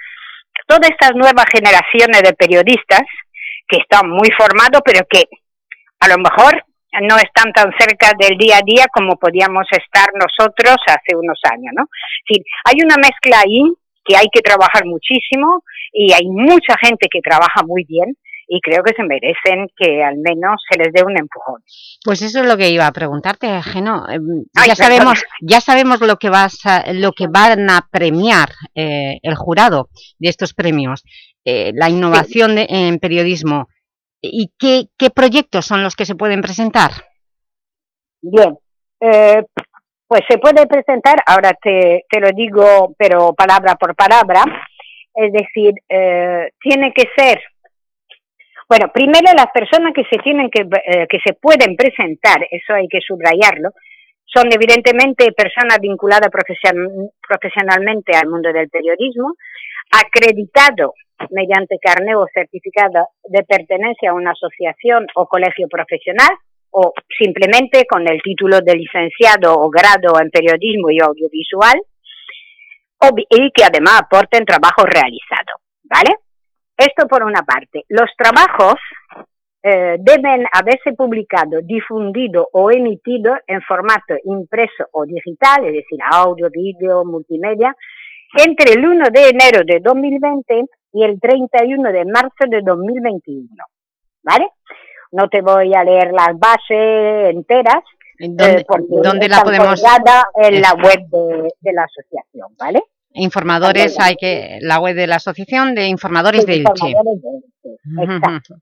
todas estas nuevas generaciones de periodistas que están muy formados, pero que a lo mejor no están tan cerca del día a día como podíamos estar nosotros hace unos años, ¿no? Hay una mezcla ahí que hay que trabajar muchísimo y hay mucha gente que trabaja muy bien y creo que se merecen que al menos se les dé un empujón. Pues eso es lo que iba a preguntarte, Geno. Em, ya, sabemos, ya sabemos lo que, vas lo que van a premiar eh, el jurado de estos premios, eh, la innovación en periodismo, ¿Y qué, qué proyectos son los que se pueden presentar? Bien, eh, pues se puede presentar, ahora te, te, lo digo, pero palabra por palabra, es decir, eh, tiene que ser, bueno, primero las personas que se tienen que, eh, que se pueden presentar, eso hay que subrayarlo, son evidentemente personas vinculadas profesionalmente al mundo del periodismo, acreditado mediante carné o certificado de pertenencia a una asociación o colegio profesional o simplemente con el título de licenciado o grado en periodismo y audiovisual y que además aporten trabajo realizado, ¿vale? Esto por una parte. Los trabajos eh, deben haberse publicado, difundido o emitido en formato impreso o digital, es decir, audio, vídeo, multimedia, entre el 1 de enero de 2020 y el 31 de marzo de 2021. ¿Vale? No te voy a leer las bases enteras, ¿Dónde, eh, porque ¿dónde la podemos...? en la web de, la asociación, ¿vale? Informadores, hay que la web de la Asociación de Informadores de Elche. Exacto.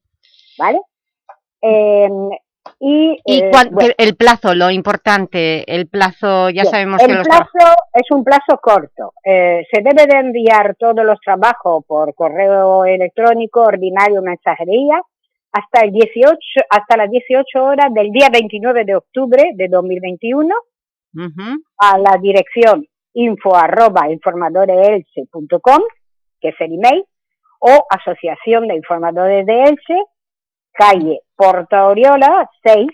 ¿Vale? Eh, y, ¿Y eh, cuál- bueno, el plazo, lo importante, el plazo, ya Bien, sabemos que el los tra- plazo es un plazo corto. Eh, se debe de enviar todos los trabajos por correo electrónico, ordinario, mensajería, hasta el 18, hasta las 18 horas del día 29 de octubre de 2021 Ujú. a la dirección info arroba informadoreselche.com, que es el email, o Asociación de Informadores de Elche, calle Porta Oriola 6,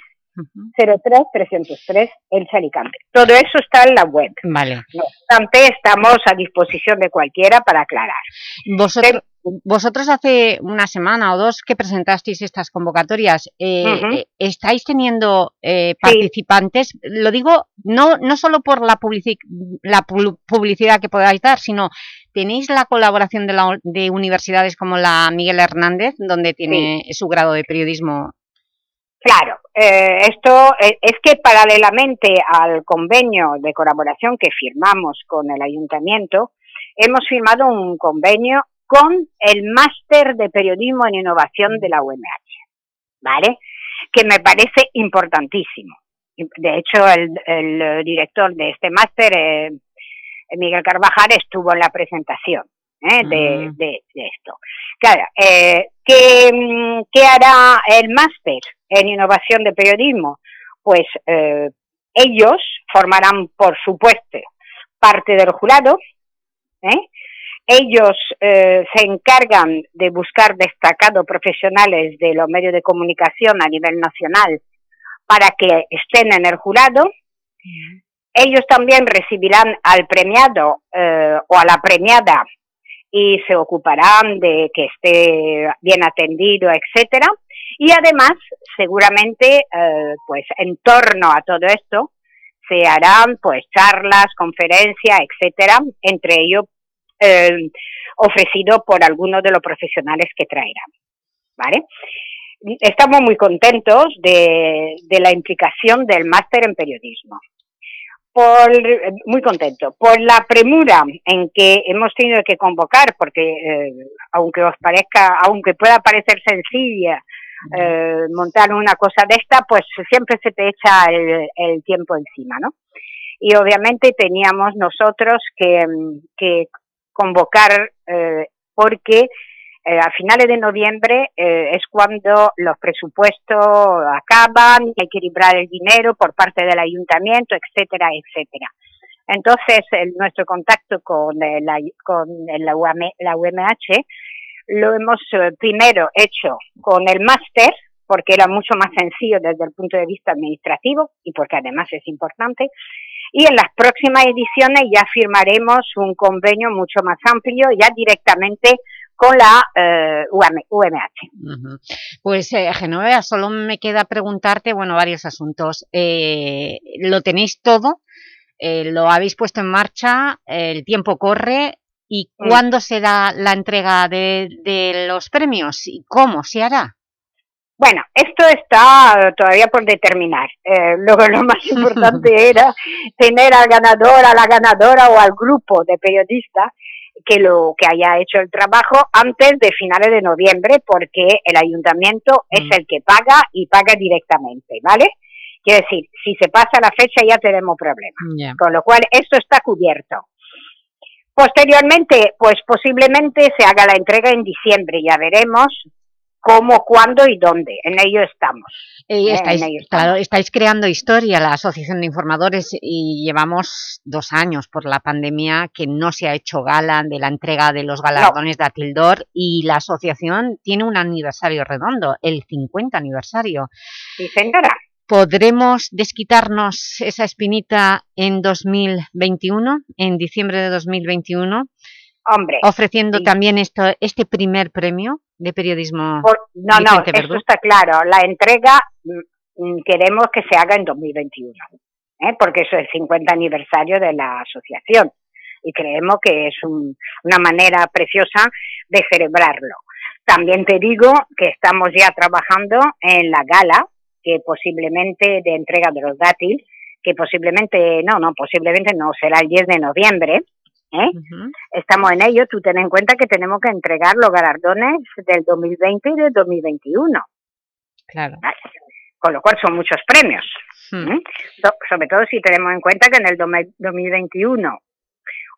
03-303, Elche Alicante. Todo eso está en la web. Vale. No obstante, estamos a disposición de cualquiera para aclarar. Vosotros, vosotros hace una semana o dos que presentasteis estas convocatorias, eh, eh, ¿estáis teniendo eh, participantes? Lo digo no, no solo por la, publici- la pu- publicidad que podáis dar, sino ¿tenéis la colaboración de, la, de universidades como la Miguel Hernández, donde tiene su grado de periodismo? Claro, eh, esto eh, es que paralelamente al convenio de colaboración que firmamos con el ayuntamiento, hemos firmado un convenio con el máster de periodismo en innovación de la UMH, ¿vale? Que me parece importantísimo. De hecho, el, el, director de este máster, eh, Miguel Carvajal, estuvo en la presentación ¿eh? de, Ujú. de- de esto. Claro, eh, ¿qué, mm, qué hará el máster en innovación de periodismo? Pues ellos formarán, por supuesto, parte del jurado, ¿eh? Ellos eh, se encargan de buscar destacados profesionales de los medios de comunicación a nivel nacional para que estén en el jurado. Ellos también recibirán al premiado eh, o a la premiada y se ocuparán de que esté bien atendido, etcétera. Y además, seguramente, eh, pues en torno a todo esto, se harán pues charlas, conferencias, etcétera, entre ellos eh, ofrecido por algunos de los profesionales que traerán. ¿Vale? Estamos muy contentos de, de la implicación del máster en periodismo. Por, muy contento por la premura en que hemos tenido que convocar, porque eh, aunque os parezca, aunque pueda parecer sencilla eh, montar una cosa de esta, pues siempre se te echa el, el tiempo encima, ¿no? Y obviamente teníamos nosotros que, que convocar eh, porque eh, a finales de noviembre eh, es cuando los presupuestos acaban, hay que librar el dinero por parte del ayuntamiento, etcétera, etcétera. Entonces, nuestro contacto con, el ay- con la, la UMH lo hemos primero hecho con el máster, porque era mucho más sencillo desde el punto de vista administrativo y porque además es importante. Y en las próximas ediciones ya firmaremos un convenio mucho más amplio, ya directamente con la eh, UMH. Ujú. Pues, eh, Genoveva, solo me queda preguntarte, bueno, varios asuntos. Eh, ¿Lo tenéis todo? Eh, ¿Lo habéis puesto en marcha? ¿El tiempo corre? ¿Y cuándo será la entrega de, de los premios? ¿Y cómo se hará? Bueno, esto está todavía por determinar. Eh, lo, lo más <laughs> importante era tener al ganador, a la ganadora o al grupo de periodistas que lo que haya hecho el trabajo antes de finales de noviembre, porque el ayuntamiento es el que paga y paga directamente, ¿vale? Quiere decir, si se pasa la fecha ya tenemos problemas. Con lo cual, esto está cubierto. Posteriormente, pues posiblemente se haga la entrega en diciembre, ya veremos cómo, cuándo y dónde. En ello estamos. Eh, Eh, estáis, en ello claro, estáis creando historia, la Asociación de Informadores, y llevamos dos años por la pandemia que no se ha hecho gala de la entrega de los galardones de Atildor y la asociación tiene un aniversario redondo, el 50 aniversario. Sí, señora. ¿Podremos desquitarnos esa espinita en 2021, en diciembre de 2021? Hombre. Ofreciendo también esto, este primer premio de periodismo Por- no, no, Vicente eso Verdú. está claro. La entrega mm, mm, queremos que se haga en 2021, ¿eh? porque eso es el 50 aniversario de la asociación y creemos que es un- una manera preciosa de celebrarlo. También te digo que estamos ya trabajando en la gala, que posiblemente de entrega de los dátiles, que posiblemente, no, no, posiblemente no, será el 10 de noviembre, ¿eh? Estamos en ello, tú ten en cuenta que tenemos que entregar los galardones del 2020 y del 2021. Claro. Con lo cual son muchos premios. ¿eh? sobre todo si tenemos en cuenta que en el 2021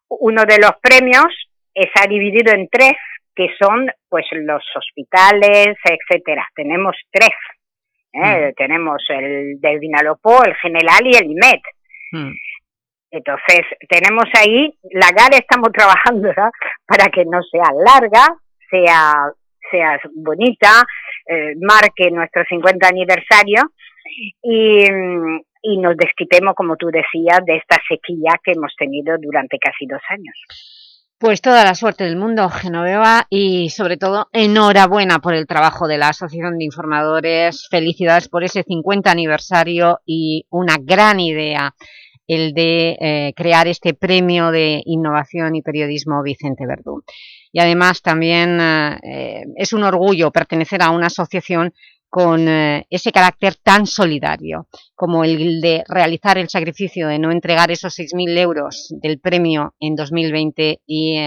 uno de los premios está dividido en tres, que son pues los hospitales, etcétera. Tenemos tres. ¿eh? Tenemos el del Vinalopó, el General y el IMED. Entonces, tenemos ahí, la GAR estamos <laughs> trabajando para que no sea larga, sea, sea bonita, eh, marque nuestro 50 aniversario y, y nos desquitemos, como tú decías, de esta sequía que hemos tenido durante casi dos años. Pues toda la suerte del mundo, Genoveva, y sobre todo enhorabuena por el trabajo de la Asociación de Informadores, felicidades por ese 50 aniversario y una gran idea el de eh, crear este premio de innovación y periodismo Vicente Verdú. Y además también eh, es un orgullo pertenecer a una asociación con eh, ese carácter tan solidario como el de realizar el sacrificio de no entregar esos 6.000 euros del premio en 2020 y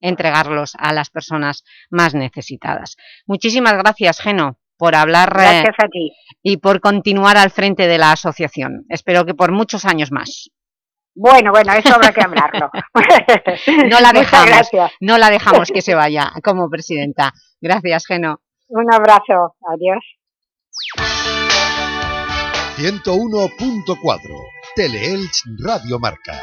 entregarlos a las personas más necesitadas. Muchísimas gracias, Geno por hablar Gracias a ti. y por continuar al frente de la asociación. Espero que por muchos años más. Bueno, bueno, eso habrá que hablarlo. <laughs> no la dejamos, no la dejamos que se vaya como presidenta. Gracias, Geno. Un abrazo. Adiós. 101.4 Teleelch Radio Marca.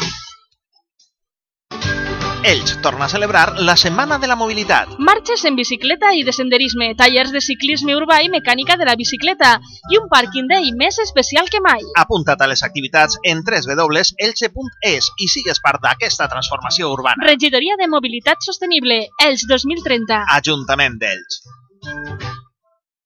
Elx torna a celebrar la Setmana de la Mobilitat. Marxes en bicicleta i de senderisme, tallers de ciclisme urbà i mecànica de la bicicleta i un parking day més especial que mai. Apunta't a les activitats en www.elche.es i sigues part d'aquesta transformació urbana. Regidoria de Mobilitat Sostenible, Elx 2030. Ajuntament d'Elx.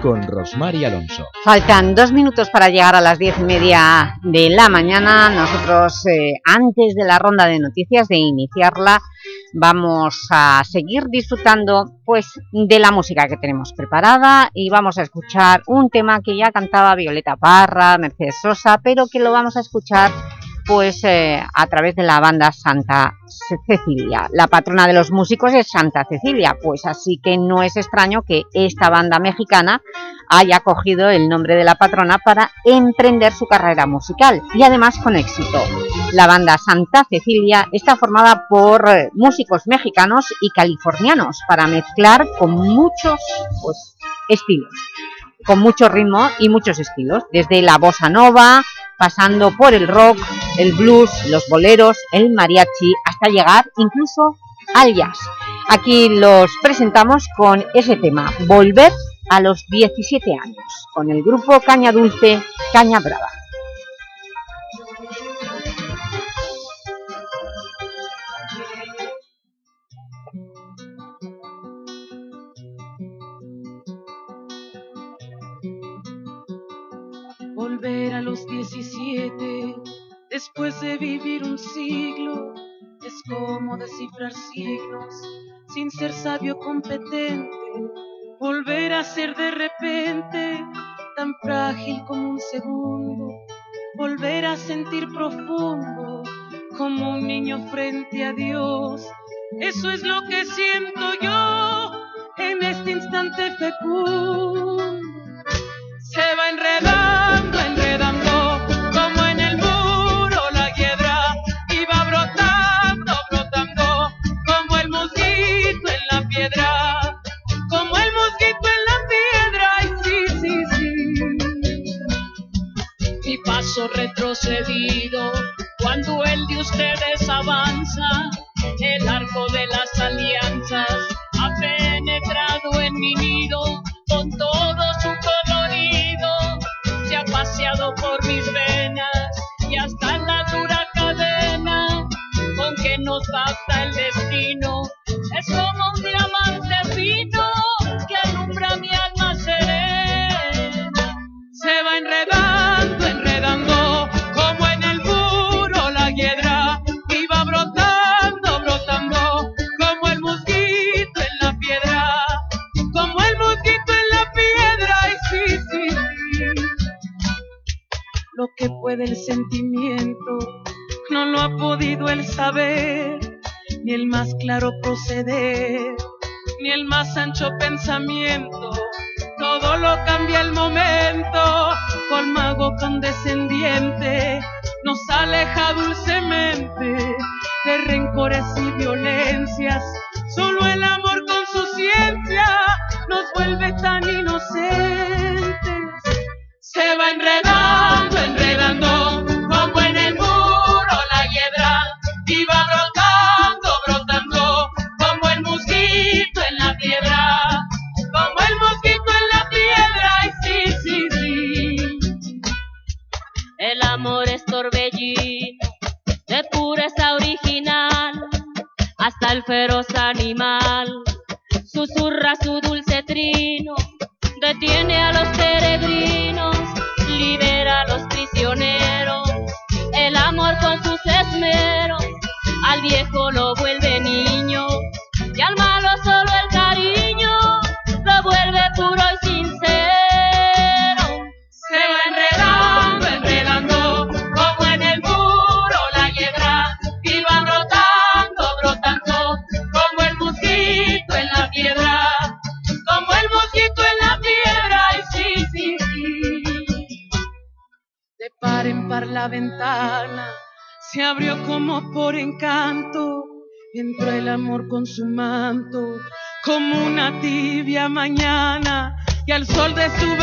con Rosmar y Alonso. Faltan dos minutos para llegar a las diez y media de la mañana. Nosotros, eh, antes de la ronda de noticias, de iniciarla, vamos a seguir disfrutando pues, de la música que tenemos preparada y vamos a escuchar un tema que ya cantaba Violeta Parra, Mercedes Sosa, pero que lo vamos a escuchar pues a través de la banda Santa Cecilia. La patrona de los músicos es Santa Cecilia, pues así que no es extraño que esta banda mexicana haya cogido el nombre de la patrona para emprender su carrera musical y además con éxito. La banda Santa Cecilia está formada por eh, músicos mexicanos y californianos para mezclar con muchos pues, estilos con mucho ritmo y muchos estilos, desde la bossa nova, pasando por el rock, el blues, los boleros, el mariachi, hasta llegar incluso al jazz. Aquí los presentamos con ese tema, Volver a los 17 años, con el grupo Caña Dulce, Caña Brava. Después de vivir un siglo es como descifrar signos sin ser sabio competente volver a ser de repente tan frágil como un segundo volver a sentir profundo como un niño frente a Dios. Eso es lo que siento yo en este instante fecundo. Se va enredando, retrocedido, cuando el de ustedes avanza, el arco de las alianzas ha penetrado en mi nido con todo su colorido, se ha paseado por mis venas y hasta la dura cadena con que nos basta el ni el más ancho pensamiento. Todo lo cambia el momento, con mago condescendiente, mañana, y al sol de su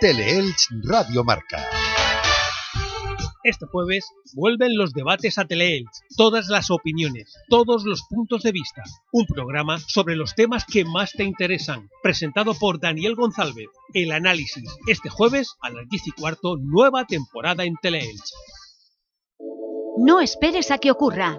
Teleelch Radio Marca. Este jueves vuelven los debates a Teleelch, todas las opiniones, todos los puntos de vista. Un programa sobre los temas que más te interesan, presentado por Daniel González. El análisis, este jueves a las 10 y cuarto, nueva temporada en Teleelch. No esperes a que ocurra.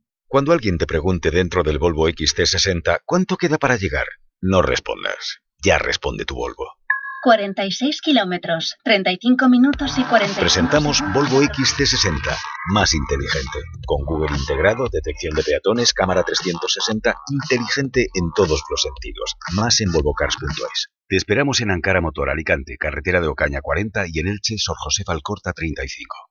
Cuando alguien te pregunte dentro del Volvo XC60 cuánto queda para llegar, no respondas. Ya responde tu Volvo. 46 kilómetros, 35 minutos y 40. Presentamos Volvo XC60, más inteligente. Con Google integrado, detección de peatones, cámara 360, inteligente en todos los sentidos. Más en volvocars.es. Te esperamos en Ankara Motor Alicante, carretera de Ocaña 40 y en Elche, Sor José Alcorta 35.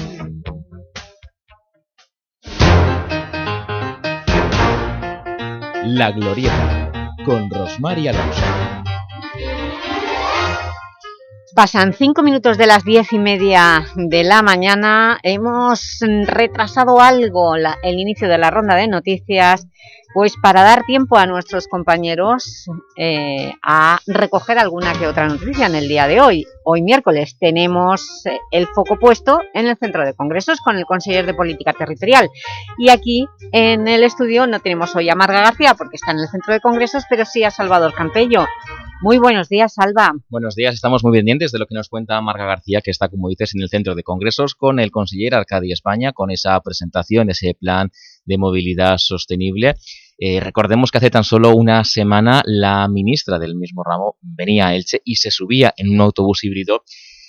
La Glorieta, con Rosmar y Alonso. Pasan cinco minutos de las diez y media de la mañana. Hemos retrasado algo el inicio de la ronda de noticias pues para dar tiempo a nuestros compañeros eh, a recoger alguna que otra noticia en el día de hoy. Hoy miércoles tenemos eh, el foco puesto en el Centro de Congresos con el consejero de Política Territorial. Y aquí en el estudio no tenemos hoy a Marga García porque está en el Centro de Congresos, pero sí a Salvador Campello. Muy buenos días, Salva. Buenos días, estamos muy pendientes de lo que nos cuenta Marga García, que está, como dices, en el Centro de Congresos con el consejero Arcadia España, con esa presentación, ese plan de movilidad sostenible. Eh, recordemos que hace tan solo una semana la ministra del mismo ramo venía a Elche y se subía en un autobús híbrido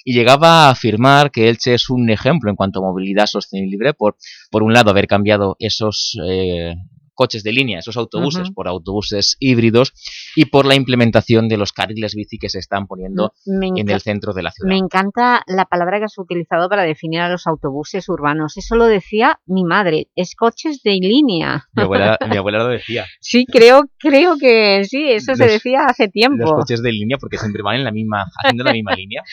y llegaba a afirmar que Elche es un ejemplo en cuanto a movilidad sostenible por, por un lado, haber cambiado esos eh, coches de línea, esos autobuses, por autobuses híbridos y por la implementación de los carriles bici que se están poniendo en el centro de la ciudad. Me encanta la palabra que has utilizado para definir a los autobuses urbanos. Eso lo decía mi madre, es coches de línea. Mi abuela, <laughs> lo decía. Sí, creo, creo que sí, eso se decía hace tiempo. Los coches de línea porque siempre van en la misma, haciendo la misma línea. <laughs>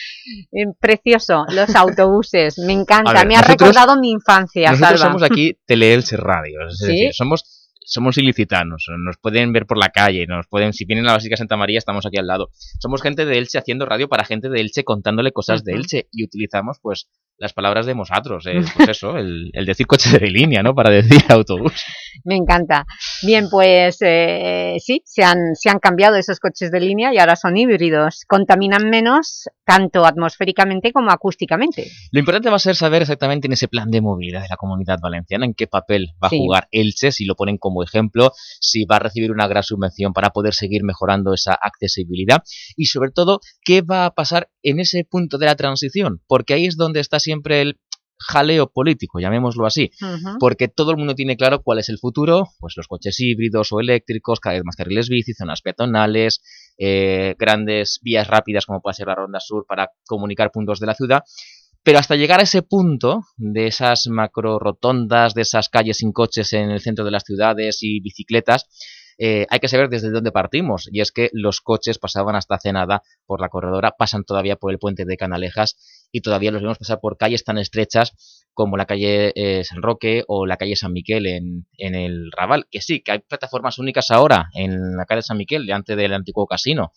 Eh, precioso, los autobuses, me encanta, me ha recordado mi infancia. Nosotros somos aquí Teleelche Radio, es decir, somos somos ilicitanos, nos pueden ver por la calle, nos pueden, si vienen a la Básica Santa María, estamos aquí al lado. Somos gente de Elche haciendo radio para gente de Elche, contándole cosas de Elche, y utilizamos, pues, las palabras de nosotros, eh, <laughs> pues eso, el, decir coche de línea, ¿no? Para decir <laughs> autobús. Me encanta. Bien, pues eh, sí, se han, se han cambiado esos coches de línea y ahora son híbridos. Contaminan menos, tanto atmosféricamente como acústicamente. Lo importante va a ser saber exactamente en ese plan de movilidad de la Comunidad Valenciana en qué papel va a jugar Elche, si lo ponen como ejemplo, si va a recibir una gran subvención para poder seguir mejorando esa accesibilidad y sobre todo, qué va a pasar en ese punto de la transición, porque ahí es donde está siempre el jaleo político, llamémoslo así, porque todo el mundo tiene claro cuál es el futuro, pues los coches híbridos o eléctricos, cada vez más carriles bici, zonas peatonales, eh, grandes vías rápidas como puede ser la Ronda Sur para comunicar puntos de la ciudad, pero hasta llegar a ese punto de esas macro rotondas, de esas calles sin coches en el centro de las ciudades y bicicletas, eh, hay que saber desde dónde partimos, y es que los coches pasaban hasta hace nada por la corredora, pasan todavía por el puente de Canalejas y todavía los vemos pasar por calles tan estrechas como la calle eh, San Roque o la calle San Miquel en, el Raval, que sí, que hay plataformas únicas ahora en la calle San Miquel, delante del antiguo casino,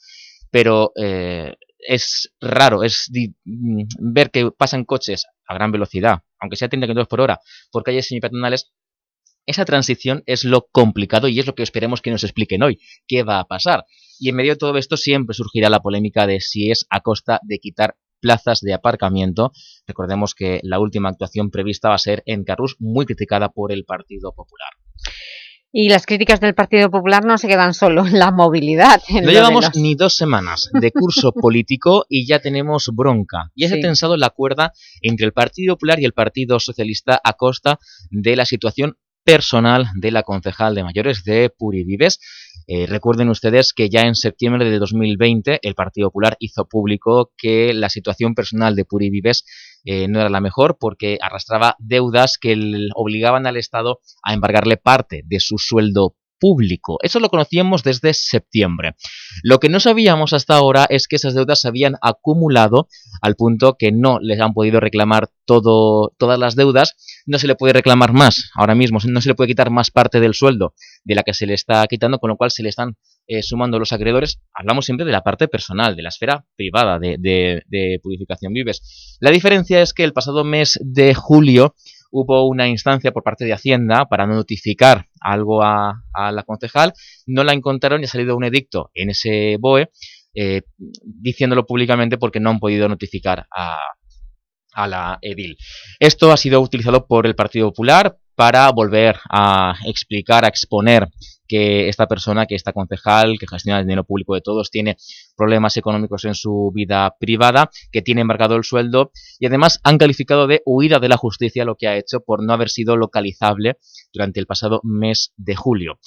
pero eh, es raro, es mm, ver que pasan coches a gran velocidad, aunque sea 30 km por hora, por calles semipeatonales esa transición es lo complicado y es lo que esperemos que nos expliquen hoy. ¿Qué va a pasar? Y en medio de todo esto siempre surgirá la polémica de si es a costa de quitar plazas de aparcamiento. Recordemos que la última actuación prevista va a ser en Carrús, muy criticada por el Partido Popular. Y las críticas del Partido Popular no se quedan solo en la movilidad. no llevamos ni dos semanas de curso <laughs> político y ya tenemos bronca. Ya se ha tensado la cuerda entre el Partido Popular y el Partido Socialista a costa de la situación personal de la concejal de mayores de Purivives. Eh, recuerden ustedes que ya en septiembre de 2020 el Partido Popular hizo público que la situación personal de Purivives eh, no era la mejor porque arrastraba deudas que obligaban al Estado a embargarle parte de su sueldo público. Eso lo conocíamos desde septiembre. Lo que no sabíamos hasta ahora es que esas deudas se habían acumulado al punto que no les han podido reclamar todo, todas las deudas, no se le puede reclamar más ahora mismo, no se le puede quitar más parte del sueldo de la que se le está quitando, con lo cual se le están eh, sumando los acreedores. Hablamos siempre de la parte personal, de la esfera privada de, de Purificación Vives. La diferencia es que el pasado mes de julio hubo una instancia por parte de Hacienda para notificar algo a, la concejal, no la encontraron y ha salido un edicto en ese BOE eh, diciéndolo públicamente porque no han podido notificar a, a la edil. Esto ha sido utilizado por el Partido Popular para volver a explicar, a exponer que esta persona, que esta concejal, que gestiona el dinero público de todos, tiene problemas económicos en su vida privada, que tiene embargado el sueldo y además han calificado de huida de la justicia lo que ha hecho por no haber sido localizable durante el pasado mes de julio.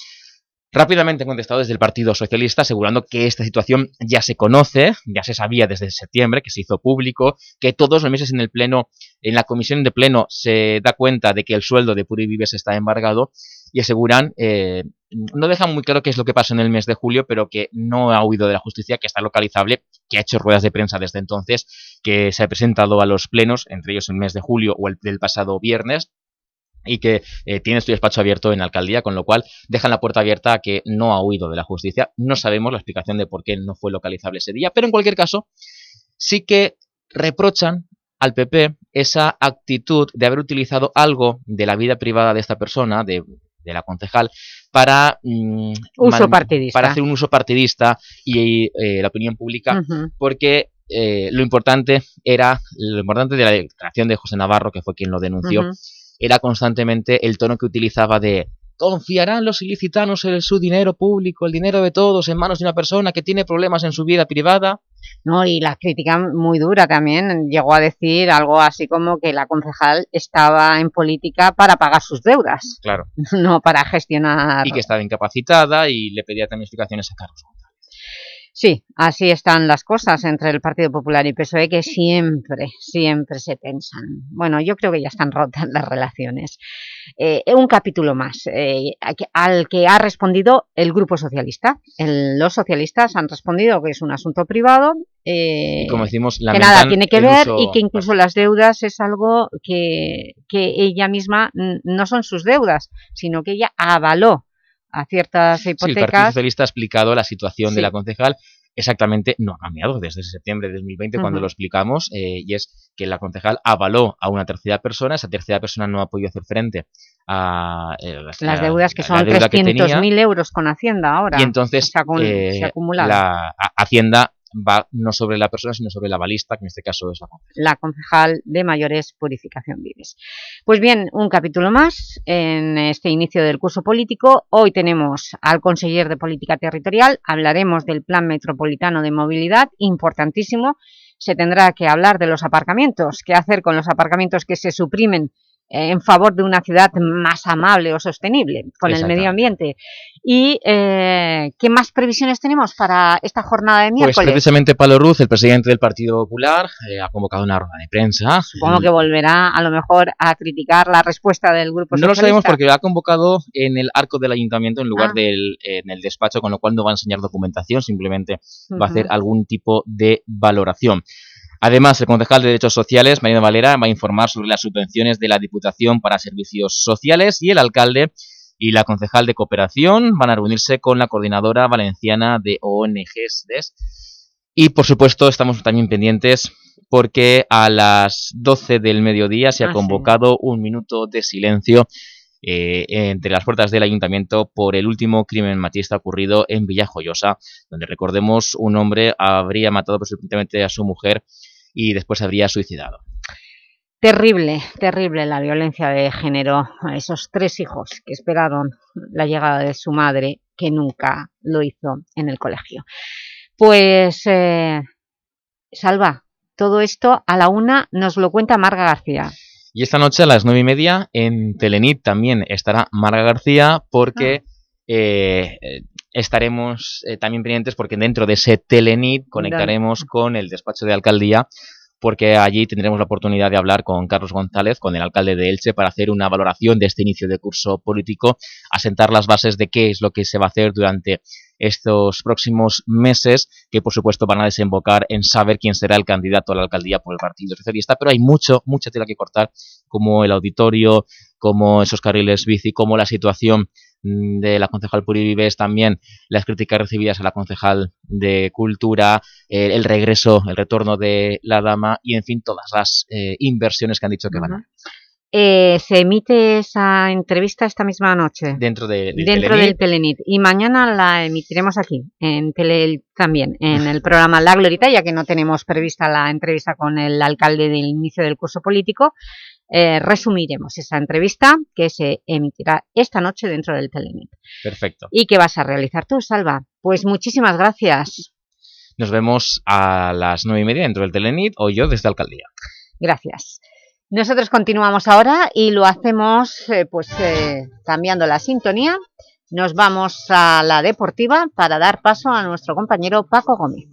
Rápidamente han contestado desde el Partido Socialista asegurando que esta situación ya se conoce, ya se sabía desde septiembre, que se hizo público, que todos los meses en el pleno, en la comisión de pleno se da cuenta de que el sueldo de Puri Vives está embargado y aseguran, eh, no dejan muy claro qué es lo que pasó en el mes de julio, pero que no ha huido de la justicia, que está localizable, que ha hecho ruedas de prensa desde entonces, que se ha presentado a los plenos, entre ellos el mes de julio o el del pasado viernes, y que eh, tiene su despacho abierto en la alcaldía, con lo cual dejan la puerta abierta a que no ha huido de la justicia. No sabemos la explicación de por qué no fue localizable ese día, pero en cualquier caso sí que reprochan al PP esa actitud de haber utilizado algo de la vida privada de esta persona, de, la concejal, para, mm, uso partidista. para hacer un uso partidista y eh, la opinión pública, porque eh, lo importante era, lo importante de la declaración de José Navarro, que fue quien lo denunció, era constantemente el tono que utilizaba de ¿Confiarán los ilicitanos en su dinero público, el dinero de todos, en manos de una persona que tiene problemas en su vida privada? No, y la crítica muy dura también. Llegó a decir algo así como que la concejal estaba en política para pagar sus deudas. Claro. <laughs> No para gestionar... Y que estaba incapacitada y le pedía también explicaciones a Carlos Sí, así están las cosas entre el Partido Popular y PSOE, que siempre, siempre se tensan. Bueno, yo creo que ya están rotas las relaciones. Eh, un capítulo más, eh, al que ha respondido el Grupo Socialista. los socialistas han respondido que es un asunto privado, eh, como decimos, que nada tiene que ver y que incluso las deudas es algo que, que ella misma no son sus deudas, sino que ella avaló a ciertas hipotecas. Sí, el Partido Socialista ha explicado la situación de la concejal. Exactamente, no ha cambiado desde septiembre de 2020 cuando lo explicamos, eh, y es que la concejal avaló a una tercera persona, esa tercera persona no ha podido hacer frente a eh, las, deudas que son 300.000 euros con Hacienda ahora. Y entonces se, eh, la Hacienda va no sobre la persona, sino sobre la balista, que en este caso es la concejal. La concejal de Mayores Purificación Vives. Pues bien, un capítulo más en este inicio del curso político. Hoy tenemos al conseller de Política Territorial, hablaremos del Plan Metropolitano de Movilidad, importantísimo. Se tendrá que hablar de los aparcamientos, qué hacer con los aparcamientos que se suprimen en favor de una ciudad más amable o sostenible con el medio ambiente. ¿Y eh, qué más previsiones tenemos para esta jornada de pues miércoles? Pues precisamente Palo Ruz, el presidente del Partido Popular, eh, ha convocado una rueda de prensa. Supongo que volverá a lo mejor a criticar la respuesta del Grupo No lo sabemos porque lo ha convocado en el arco del Ayuntamiento en lugar ah. del en el despacho, con lo cual no va a enseñar documentación, simplemente va a hacer algún tipo de valoración. Además, el concejal de Derechos Sociales, Mariano Valera, va a informar sobre las subvenciones de la Diputación para Servicios Sociales y el alcalde y la concejal de Cooperación van a reunirse con la coordinadora valenciana de ONGs. Y, por supuesto, estamos también pendientes porque a las 12 del mediodía se ha ah, convocado un minuto de silencio eh, entre las puertas del ayuntamiento por el último crimen machista ocurrido en Villajoyosa, donde recordemos un hombre habría matado presuntamente a su mujer y después habría suicidado. Terrible, terrible la violencia de género a esos tres hijos que esperaron la llegada de su madre, que nunca lo hizo en el colegio. Pues, eh, Salva, todo esto a la una nos lo cuenta Marga García. Y esta noche a las nueve y media en Telenit también estará Marga García porque ah. eh, estaremos eh, también pendientes porque dentro de ese Telenit conectaremos con el despacho de alcaldía porque allí tendremos la oportunidad de hablar con Carlos González, con el alcalde de Elche, para hacer una valoración de este inicio de curso político, asentar las bases de qué es lo que se va a hacer durante estos próximos meses, que por supuesto van a desembocar en saber quién será el candidato a la alcaldía por el Partido Socialista, pero hay mucho, mucha tela que cortar, como el auditorio, como esos carriles bici, como la situación de la concejal Puri Vives, también las críticas recibidas a la concejal de Cultura, eh, el regreso, el retorno de la dama y, en fin, todas las eh, inversiones que han dicho que van a eh, se emite esa entrevista esta misma noche. Dentro, de, del, Dentro del Telenit. Y mañana la emitiremos aquí, en Tele también, en el programa La Glorita, ya que no tenemos prevista la entrevista con el alcalde del inicio del curso político. Eh, resumiremos esa entrevista que se emitirá esta noche dentro del Telenit. Perfecto. ¿Y qué vas a realizar tú, Salva? Pues muchísimas gracias. Nos vemos a las nueve y media dentro del Telenit o yo desde Alcaldía. Gracias. Nosotros continuamos ahora y lo hacemos eh, pues eh, cambiando la sintonía. Nos vamos a la deportiva para dar paso a nuestro compañero Paco Gómez.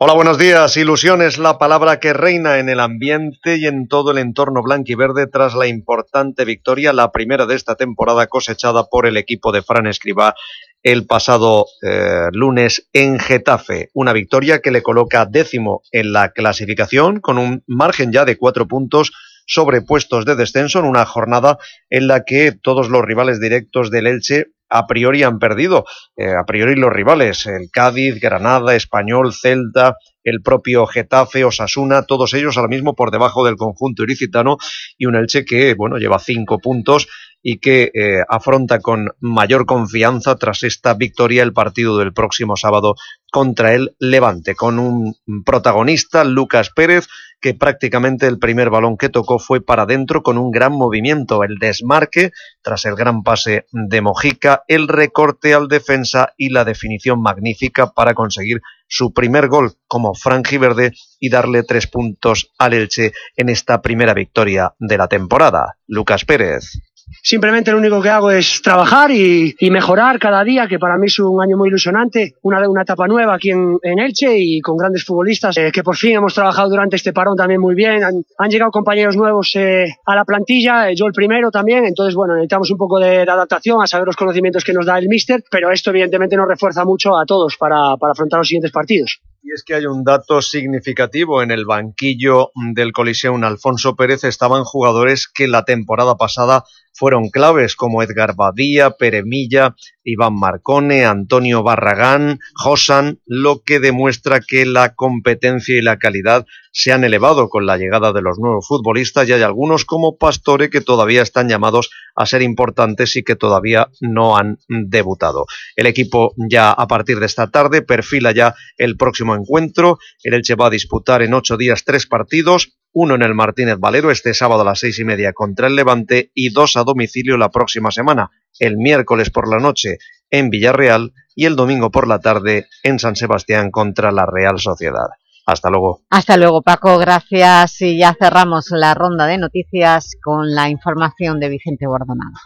Hola, buenos días. Ilusión es la palabra que reina en el ambiente y en todo el entorno blanco y verde tras la importante victoria, la primera de esta temporada cosechada por el equipo de Fran Escribá el pasado eh, lunes en Getafe. Una victoria que le coloca décimo en la clasificación con un margen ya de cuatro puntos sobre puestos de descenso en una jornada en la que todos los rivales directos del Elche a priori han perdido. Eh, a priori los rivales, el Cádiz, Granada, Español, Celta, el propio Getafe, Osasuna, todos ellos ahora mismo por debajo del conjunto ilicitano y un Elche que, bueno, lleva cinco puntos y que eh, afronta con mayor confianza tras esta victoria el partido del próximo sábado contra el Levante, con un protagonista, Lucas Pérez, que prácticamente el primer balón que tocó fue para adentro con un gran movimiento, el desmarque tras el gran pase de Mojica, el recorte al defensa y la definición magnífica para conseguir su primer gol como franjiverde y darle tres puntos al Elche en esta primera victoria de la temporada. Lucas Pérez. Simplemente lo único que hago es trabajar y, mejorar cada día, que para mí es un año muy ilusionante, una, una etapa nueva aquí en, Elche y con grandes futbolistas eh, que por fin hemos trabajado durante este parón también muy bien. Han, llegado compañeros nuevos eh, a la plantilla, eh, yo el primero también, entonces bueno, necesitamos un poco de, adaptación a saber los conocimientos que nos da el míster, pero esto evidentemente nos refuerza mucho a todos para, para afrontar los siguientes partidos. Y es que hay un dato significativo en el banquillo del Coliseum Alfonso Pérez estaban jugadores que la temporada pasada fueron claves como Edgar Badía, Peremilla, Iván Marcone, Antonio Barragán, Josan, lo que demuestra que la competencia y la calidad se han elevado con la llegada de los nuevos futbolistas y hay algunos como Pastore que todavía están llamados a ser importantes y que todavía no han debutado. El equipo ya a partir de esta tarde perfila ya el próximo encuentro. El Elche va a disputar en ocho días tres partidos, uno en el Martínez Valero este sábado a las seis y media contra el Levante y dos a domicilio la próxima semana, el miércoles por la noche en Villarreal y el domingo por la tarde en San Sebastián contra la Real Sociedad. Hasta luego. Hasta luego, Paco. Gracias. Y ya cerramos la ronda de noticias con la información de Vicente Bordonado.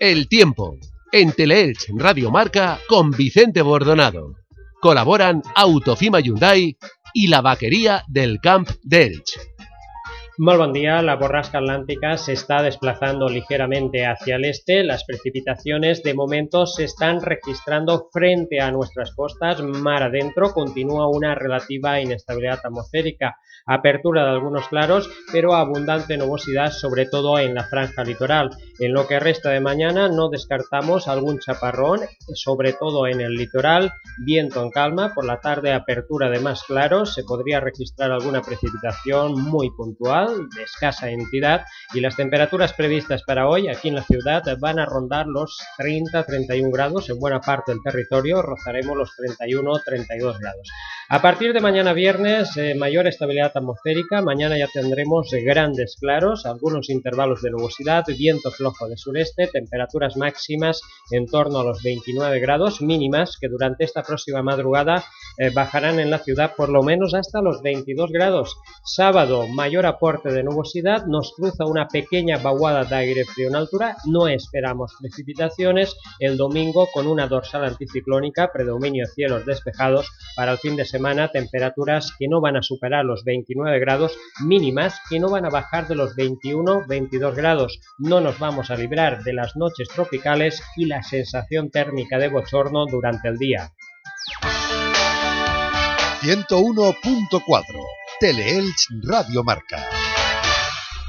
El tiempo. En Teleelch Radio Marca con Vicente Bordonado. Colaboran Autofima Hyundai y la vaquería del Camp de Elche. Muy buen día, la borrasca atlántica se está desplazando ligeramente hacia el este, las precipitaciones de momento se están registrando frente a nuestras costas, mar adentro, continúa una relativa inestabilidad atmosférica, apertura de algunos claros, pero abundante nubosidad sobre todo en la franja litoral. En lo que resta de mañana no descartamos algún chaparrón, sobre todo en el litoral, viento en calma, por la tarde apertura de más claros, se podría registrar alguna precipitación muy puntual, habitual, de escasa entidad, y las temperaturas previstas para hoy aquí en la ciudad van a rondar los 30-31 grados, en buena parte del territorio rozaremos los 31-32 grados. A partir de mañana viernes, eh, mayor estabilidad atmosférica, mañana ya tendremos grandes claros, algunos intervalos de nubosidad, viento flojo de sureste, temperaturas máximas en torno a los 29 grados, mínimas que durante esta próxima madrugada eh, bajarán en la ciudad por lo menos hasta los 22 grados. Sábado, mayor aporte de nubosidad, nos cruza una pequeña vaguada de aire frío en altura, no esperamos precipitaciones. El domingo, con una dorsal anticiclónica, predominio de cielos despejados, para el fin de semana temperaturas que no van a superar los 29 grados, mínimas que no van a bajar de los 21-22 grados. No nos vamos a librar de las noches tropicales y la sensación térmica de bochorno durante el día. 101.4 Teleelch Radio Marca.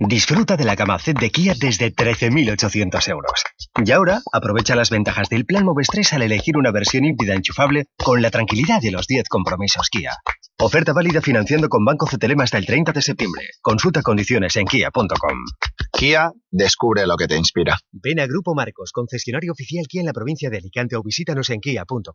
Disfruta de la gama Z de Kia desde 13.800 euros. Y ahora aprovecha las ventajas del plan Moves 3 al elegir una versión híbrida enchufable con la tranquilidad de los 10 compromisos Kia. Oferta válida financiando con Banco CTLM hasta el 30 de septiembre. Consulta condiciones en kia.com. Kia, descubre lo que te inspira. Ven a Grupo Marcos, concesionario oficial Kia en la provincia de Alicante o visítanos en kia.com.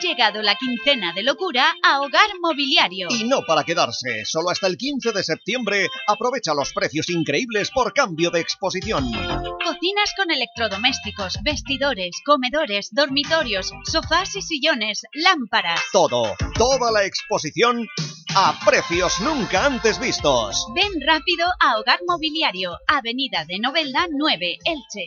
Llegado la quincena de locura a Hogar Mobiliario. Y no para quedarse, solo hasta el 15 de septiembre aprovecha los precios increíbles por cambio de exposición. Cocinas con electrodomésticos, vestidores, comedores, dormitorios, sofás y sillones, lámparas. Todo, toda la exposición a precios nunca antes vistos. Ven rápido a Hogar Mobiliario, Avenida de Novelda 9, Elche.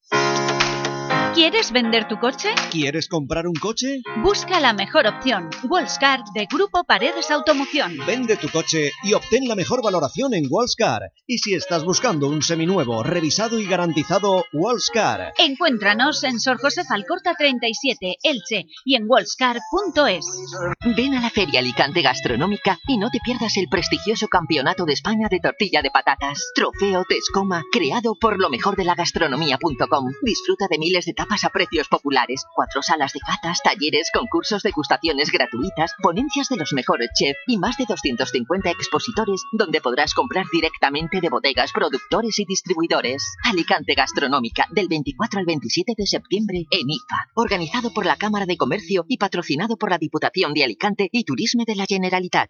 ¿Quieres vender tu coche? ¿Quieres comprar un coche? Busca la mejor opción. Wallscar de Grupo Paredes Automoción. Vende tu coche y obtén la mejor valoración en Wallscar. Y si estás buscando un seminuevo, revisado y garantizado, Wallscar. Encuéntranos en Sor José Falcorta 37, Elche y en wallscar.es. Ven a la Feria Alicante Gastronómica y no te pierdas el prestigioso Campeonato de España de Tortilla de Patatas. Trofeo Tescoma, creado por lo mejor de la gastronomía.com. Disfruta de miles de tapas a precios populares, cuatro salas de catas, talleres, concursos, degustaciones gratuitas, ponencias de los mejores chefs y más de 250 expositores donde podrás comprar directamente de bodegas, productores y distribuidores. Alicante Gastronómica, del 24 al 27 de septiembre en IFA. Organizado por la Cámara de Comercio y patrocinado por la Diputación de Alicante y Turisme de la Generalitat.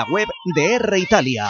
web de R Italia.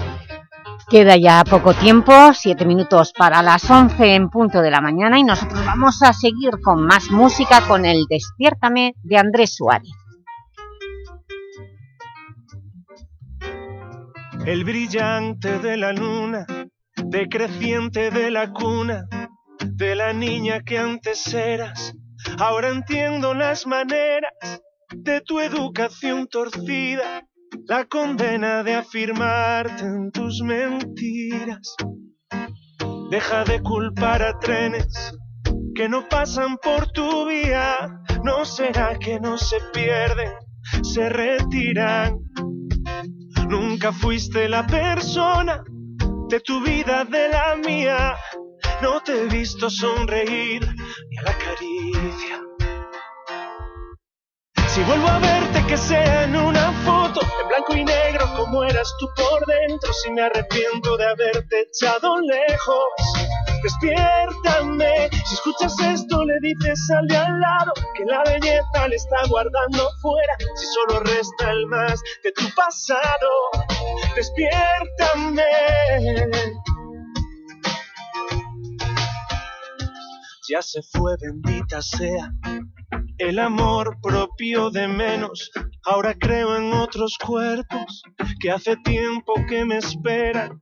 Queda ya poco tiempo, siete minutos para las 11 en punto de la mañana y nosotros vamos a seguir con más música con el Despiértame de Andrés Suárez. El brillante de la luna, decreciente de la cuna, de la niña que antes eras, ahora entiendo las maneras de tu educación torcida la condena de afirmarte en tus mentiras. Deja de culpar a trenes que no pasan por tu vía. No será que no se pierden, se retiran. Nunca fuiste la persona de tu vida, de la mía. No te he visto sonreír ni a la caricia. Si vuelvo a verte que sea en una foto, en blanco y negro como eras tú por dentro, si me arrepiento de haberte echado lejos. Despiértame, si escuchas esto le dices al de al lado que la belleza le está guardando fuera, si solo resta el más de tu pasado. Despiértame. Ya se fue, bendita sea el amor propio de menos. Ahora creo en otros cuerpos que hace tiempo que me esperan.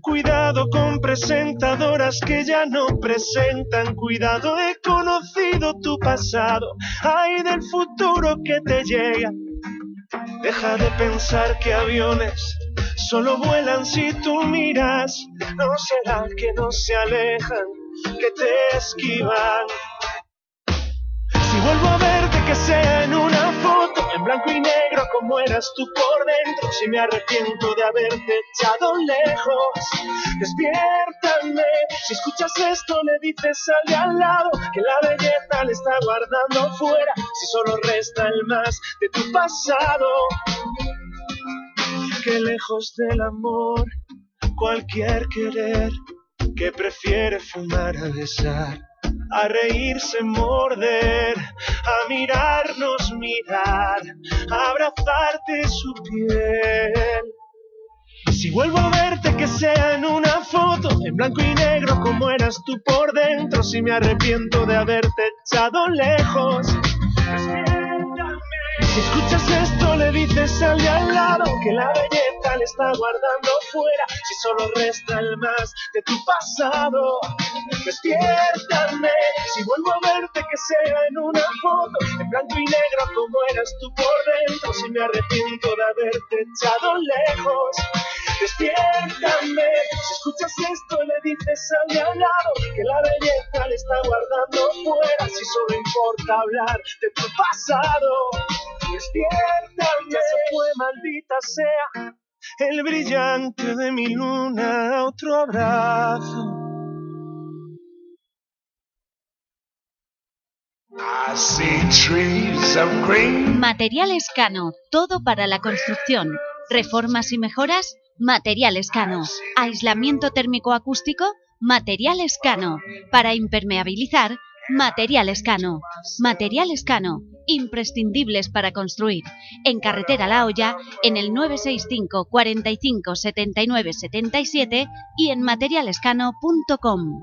Cuidado con presentadoras que ya no presentan. Cuidado, he conocido tu pasado. Ay del futuro que te llega. Deja de pensar que aviones solo vuelan si tú miras. No será que no se alejan, que te esquivan. Si vuelvo a verte que sea en una foto, en blanco y negro como eras tú por dentro, si me arrepiento de haberte echado lejos, despiértame. Si escuchas esto le dices al de al lado que la belleza le está guardando fuera, si solo resta el más de tu pasado. Que lejos del amor, cualquier querer que prefiere fumar a besar a reírse, morder, a mirarnos, mirar, abrazarte su piel. Si vuelvo a verte que sea en una foto, en blanco y negro como eras tú por dentro, si me arrepiento de haberte echado lejos. Si escuchas esto le dices al de al lado que la belleza le está guardando fuera, si solo resta el más de tu pasado. Despiértame, si vuelvo a verte que sea en una foto, en blanco y negro como eras tú por dentro, si me arrepiento de haberte echado lejos. Despiértame, si escuchas esto le dices al de al lado que la belleza le está guardando fuera, si solo importa hablar de tu pasado. Despiértame, ya se fue, maldita sea, el brillante de mi luna, otro abrazo. I see trees of green. Materiales Cano, todo para la construcción. Reformas y mejoras, Materiales Cano. Aislamiento térmico acústico, Materiales Cano. Para impermeabilizar, Materiales Cano. Materiales Cano, imprescindibles para construir. En Carretera La Hoya, en el 965 45 79 77 y en materialescano.com.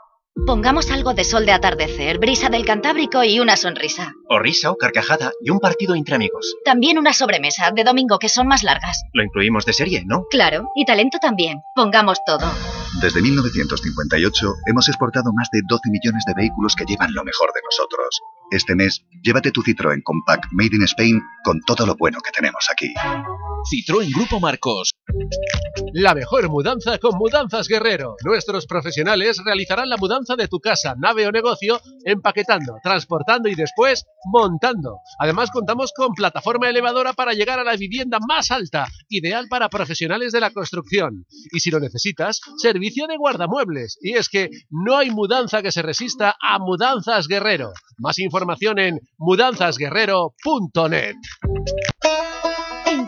Pongamos algo de sol de atardecer, brisa del Cantábrico y una sonrisa. O risa o carcajada y un partido entre amigos. También una sobremesa de domingo que son más largas. Lo incluimos de serie, ¿no? Claro, y talento también. Pongamos todo. Desde 1958 hemos exportado más de 12 millones de vehículos que llevan lo mejor de nosotros. Este mes, llévate tu Citroën Compact Made in Spain con todo lo bueno que tenemos aquí. Citroën Grupo Marcos. La mejor mudanza con Mudanzas Guerrero. Nuestros profesionales realizarán la mudanza de tu casa, nave o negocio, empaquetando, transportando y después montando. Además contamos con plataforma elevadora para llegar a la vivienda más alta, ideal para profesionales de la construcción. Y si lo necesitas, servicio de guardamuebles. Y es que no hay mudanza que se resista a Mudanzas Guerrero. Más información en mudanzasguerrero.net.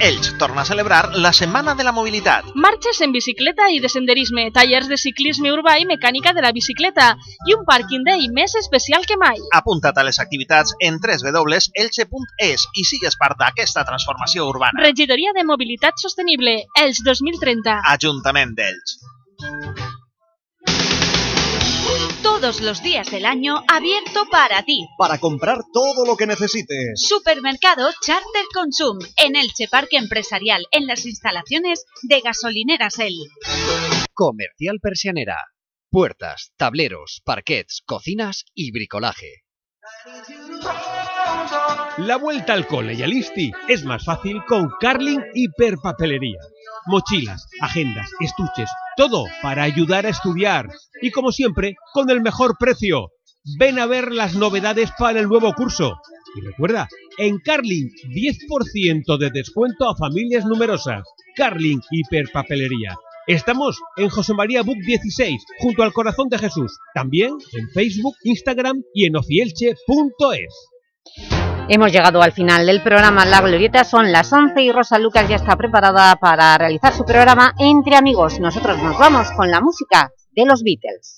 Elx torna a celebrar la Setmana de la Mobilitat. Marxes en bicicleta i de senderisme, tallers de ciclisme urbà i mecànica de la bicicleta i un parking day més especial que mai. Apunta't a les activitats en www.elche.es i sigues part d'aquesta transformació urbana. Regidoria de Mobilitat Sostenible, Elx 2030. Ajuntament d'Elx. Todos los días del año abierto para ti. Para comprar todo lo que necesites. Supermercado Charter Consum en Elche Parque Empresarial en las instalaciones de Gasolineras El. Comercial Persianera. Puertas, tableros, parquets, cocinas y bricolaje. La vuelta al cole y al ISTI es más fácil con Carling Hiperpapelería. Mochilas, agendas, estuches, todo para ayudar a estudiar. Y como siempre, con el mejor precio. Ven a ver las novedades para el nuevo curso. Y recuerda, en Carling, 10% de descuento a familias numerosas. Carling Hiperpapelería. Estamos en José María Book 16, junto al Corazón de Jesús. También en Facebook, Instagram y en ocielche.es. Hemos llegado al final del programa La Glorieta, son las 11 y Rosa Lucas ya está preparada para realizar su programa Entre Amigos. Nosotros nos vamos con la música de los Beatles.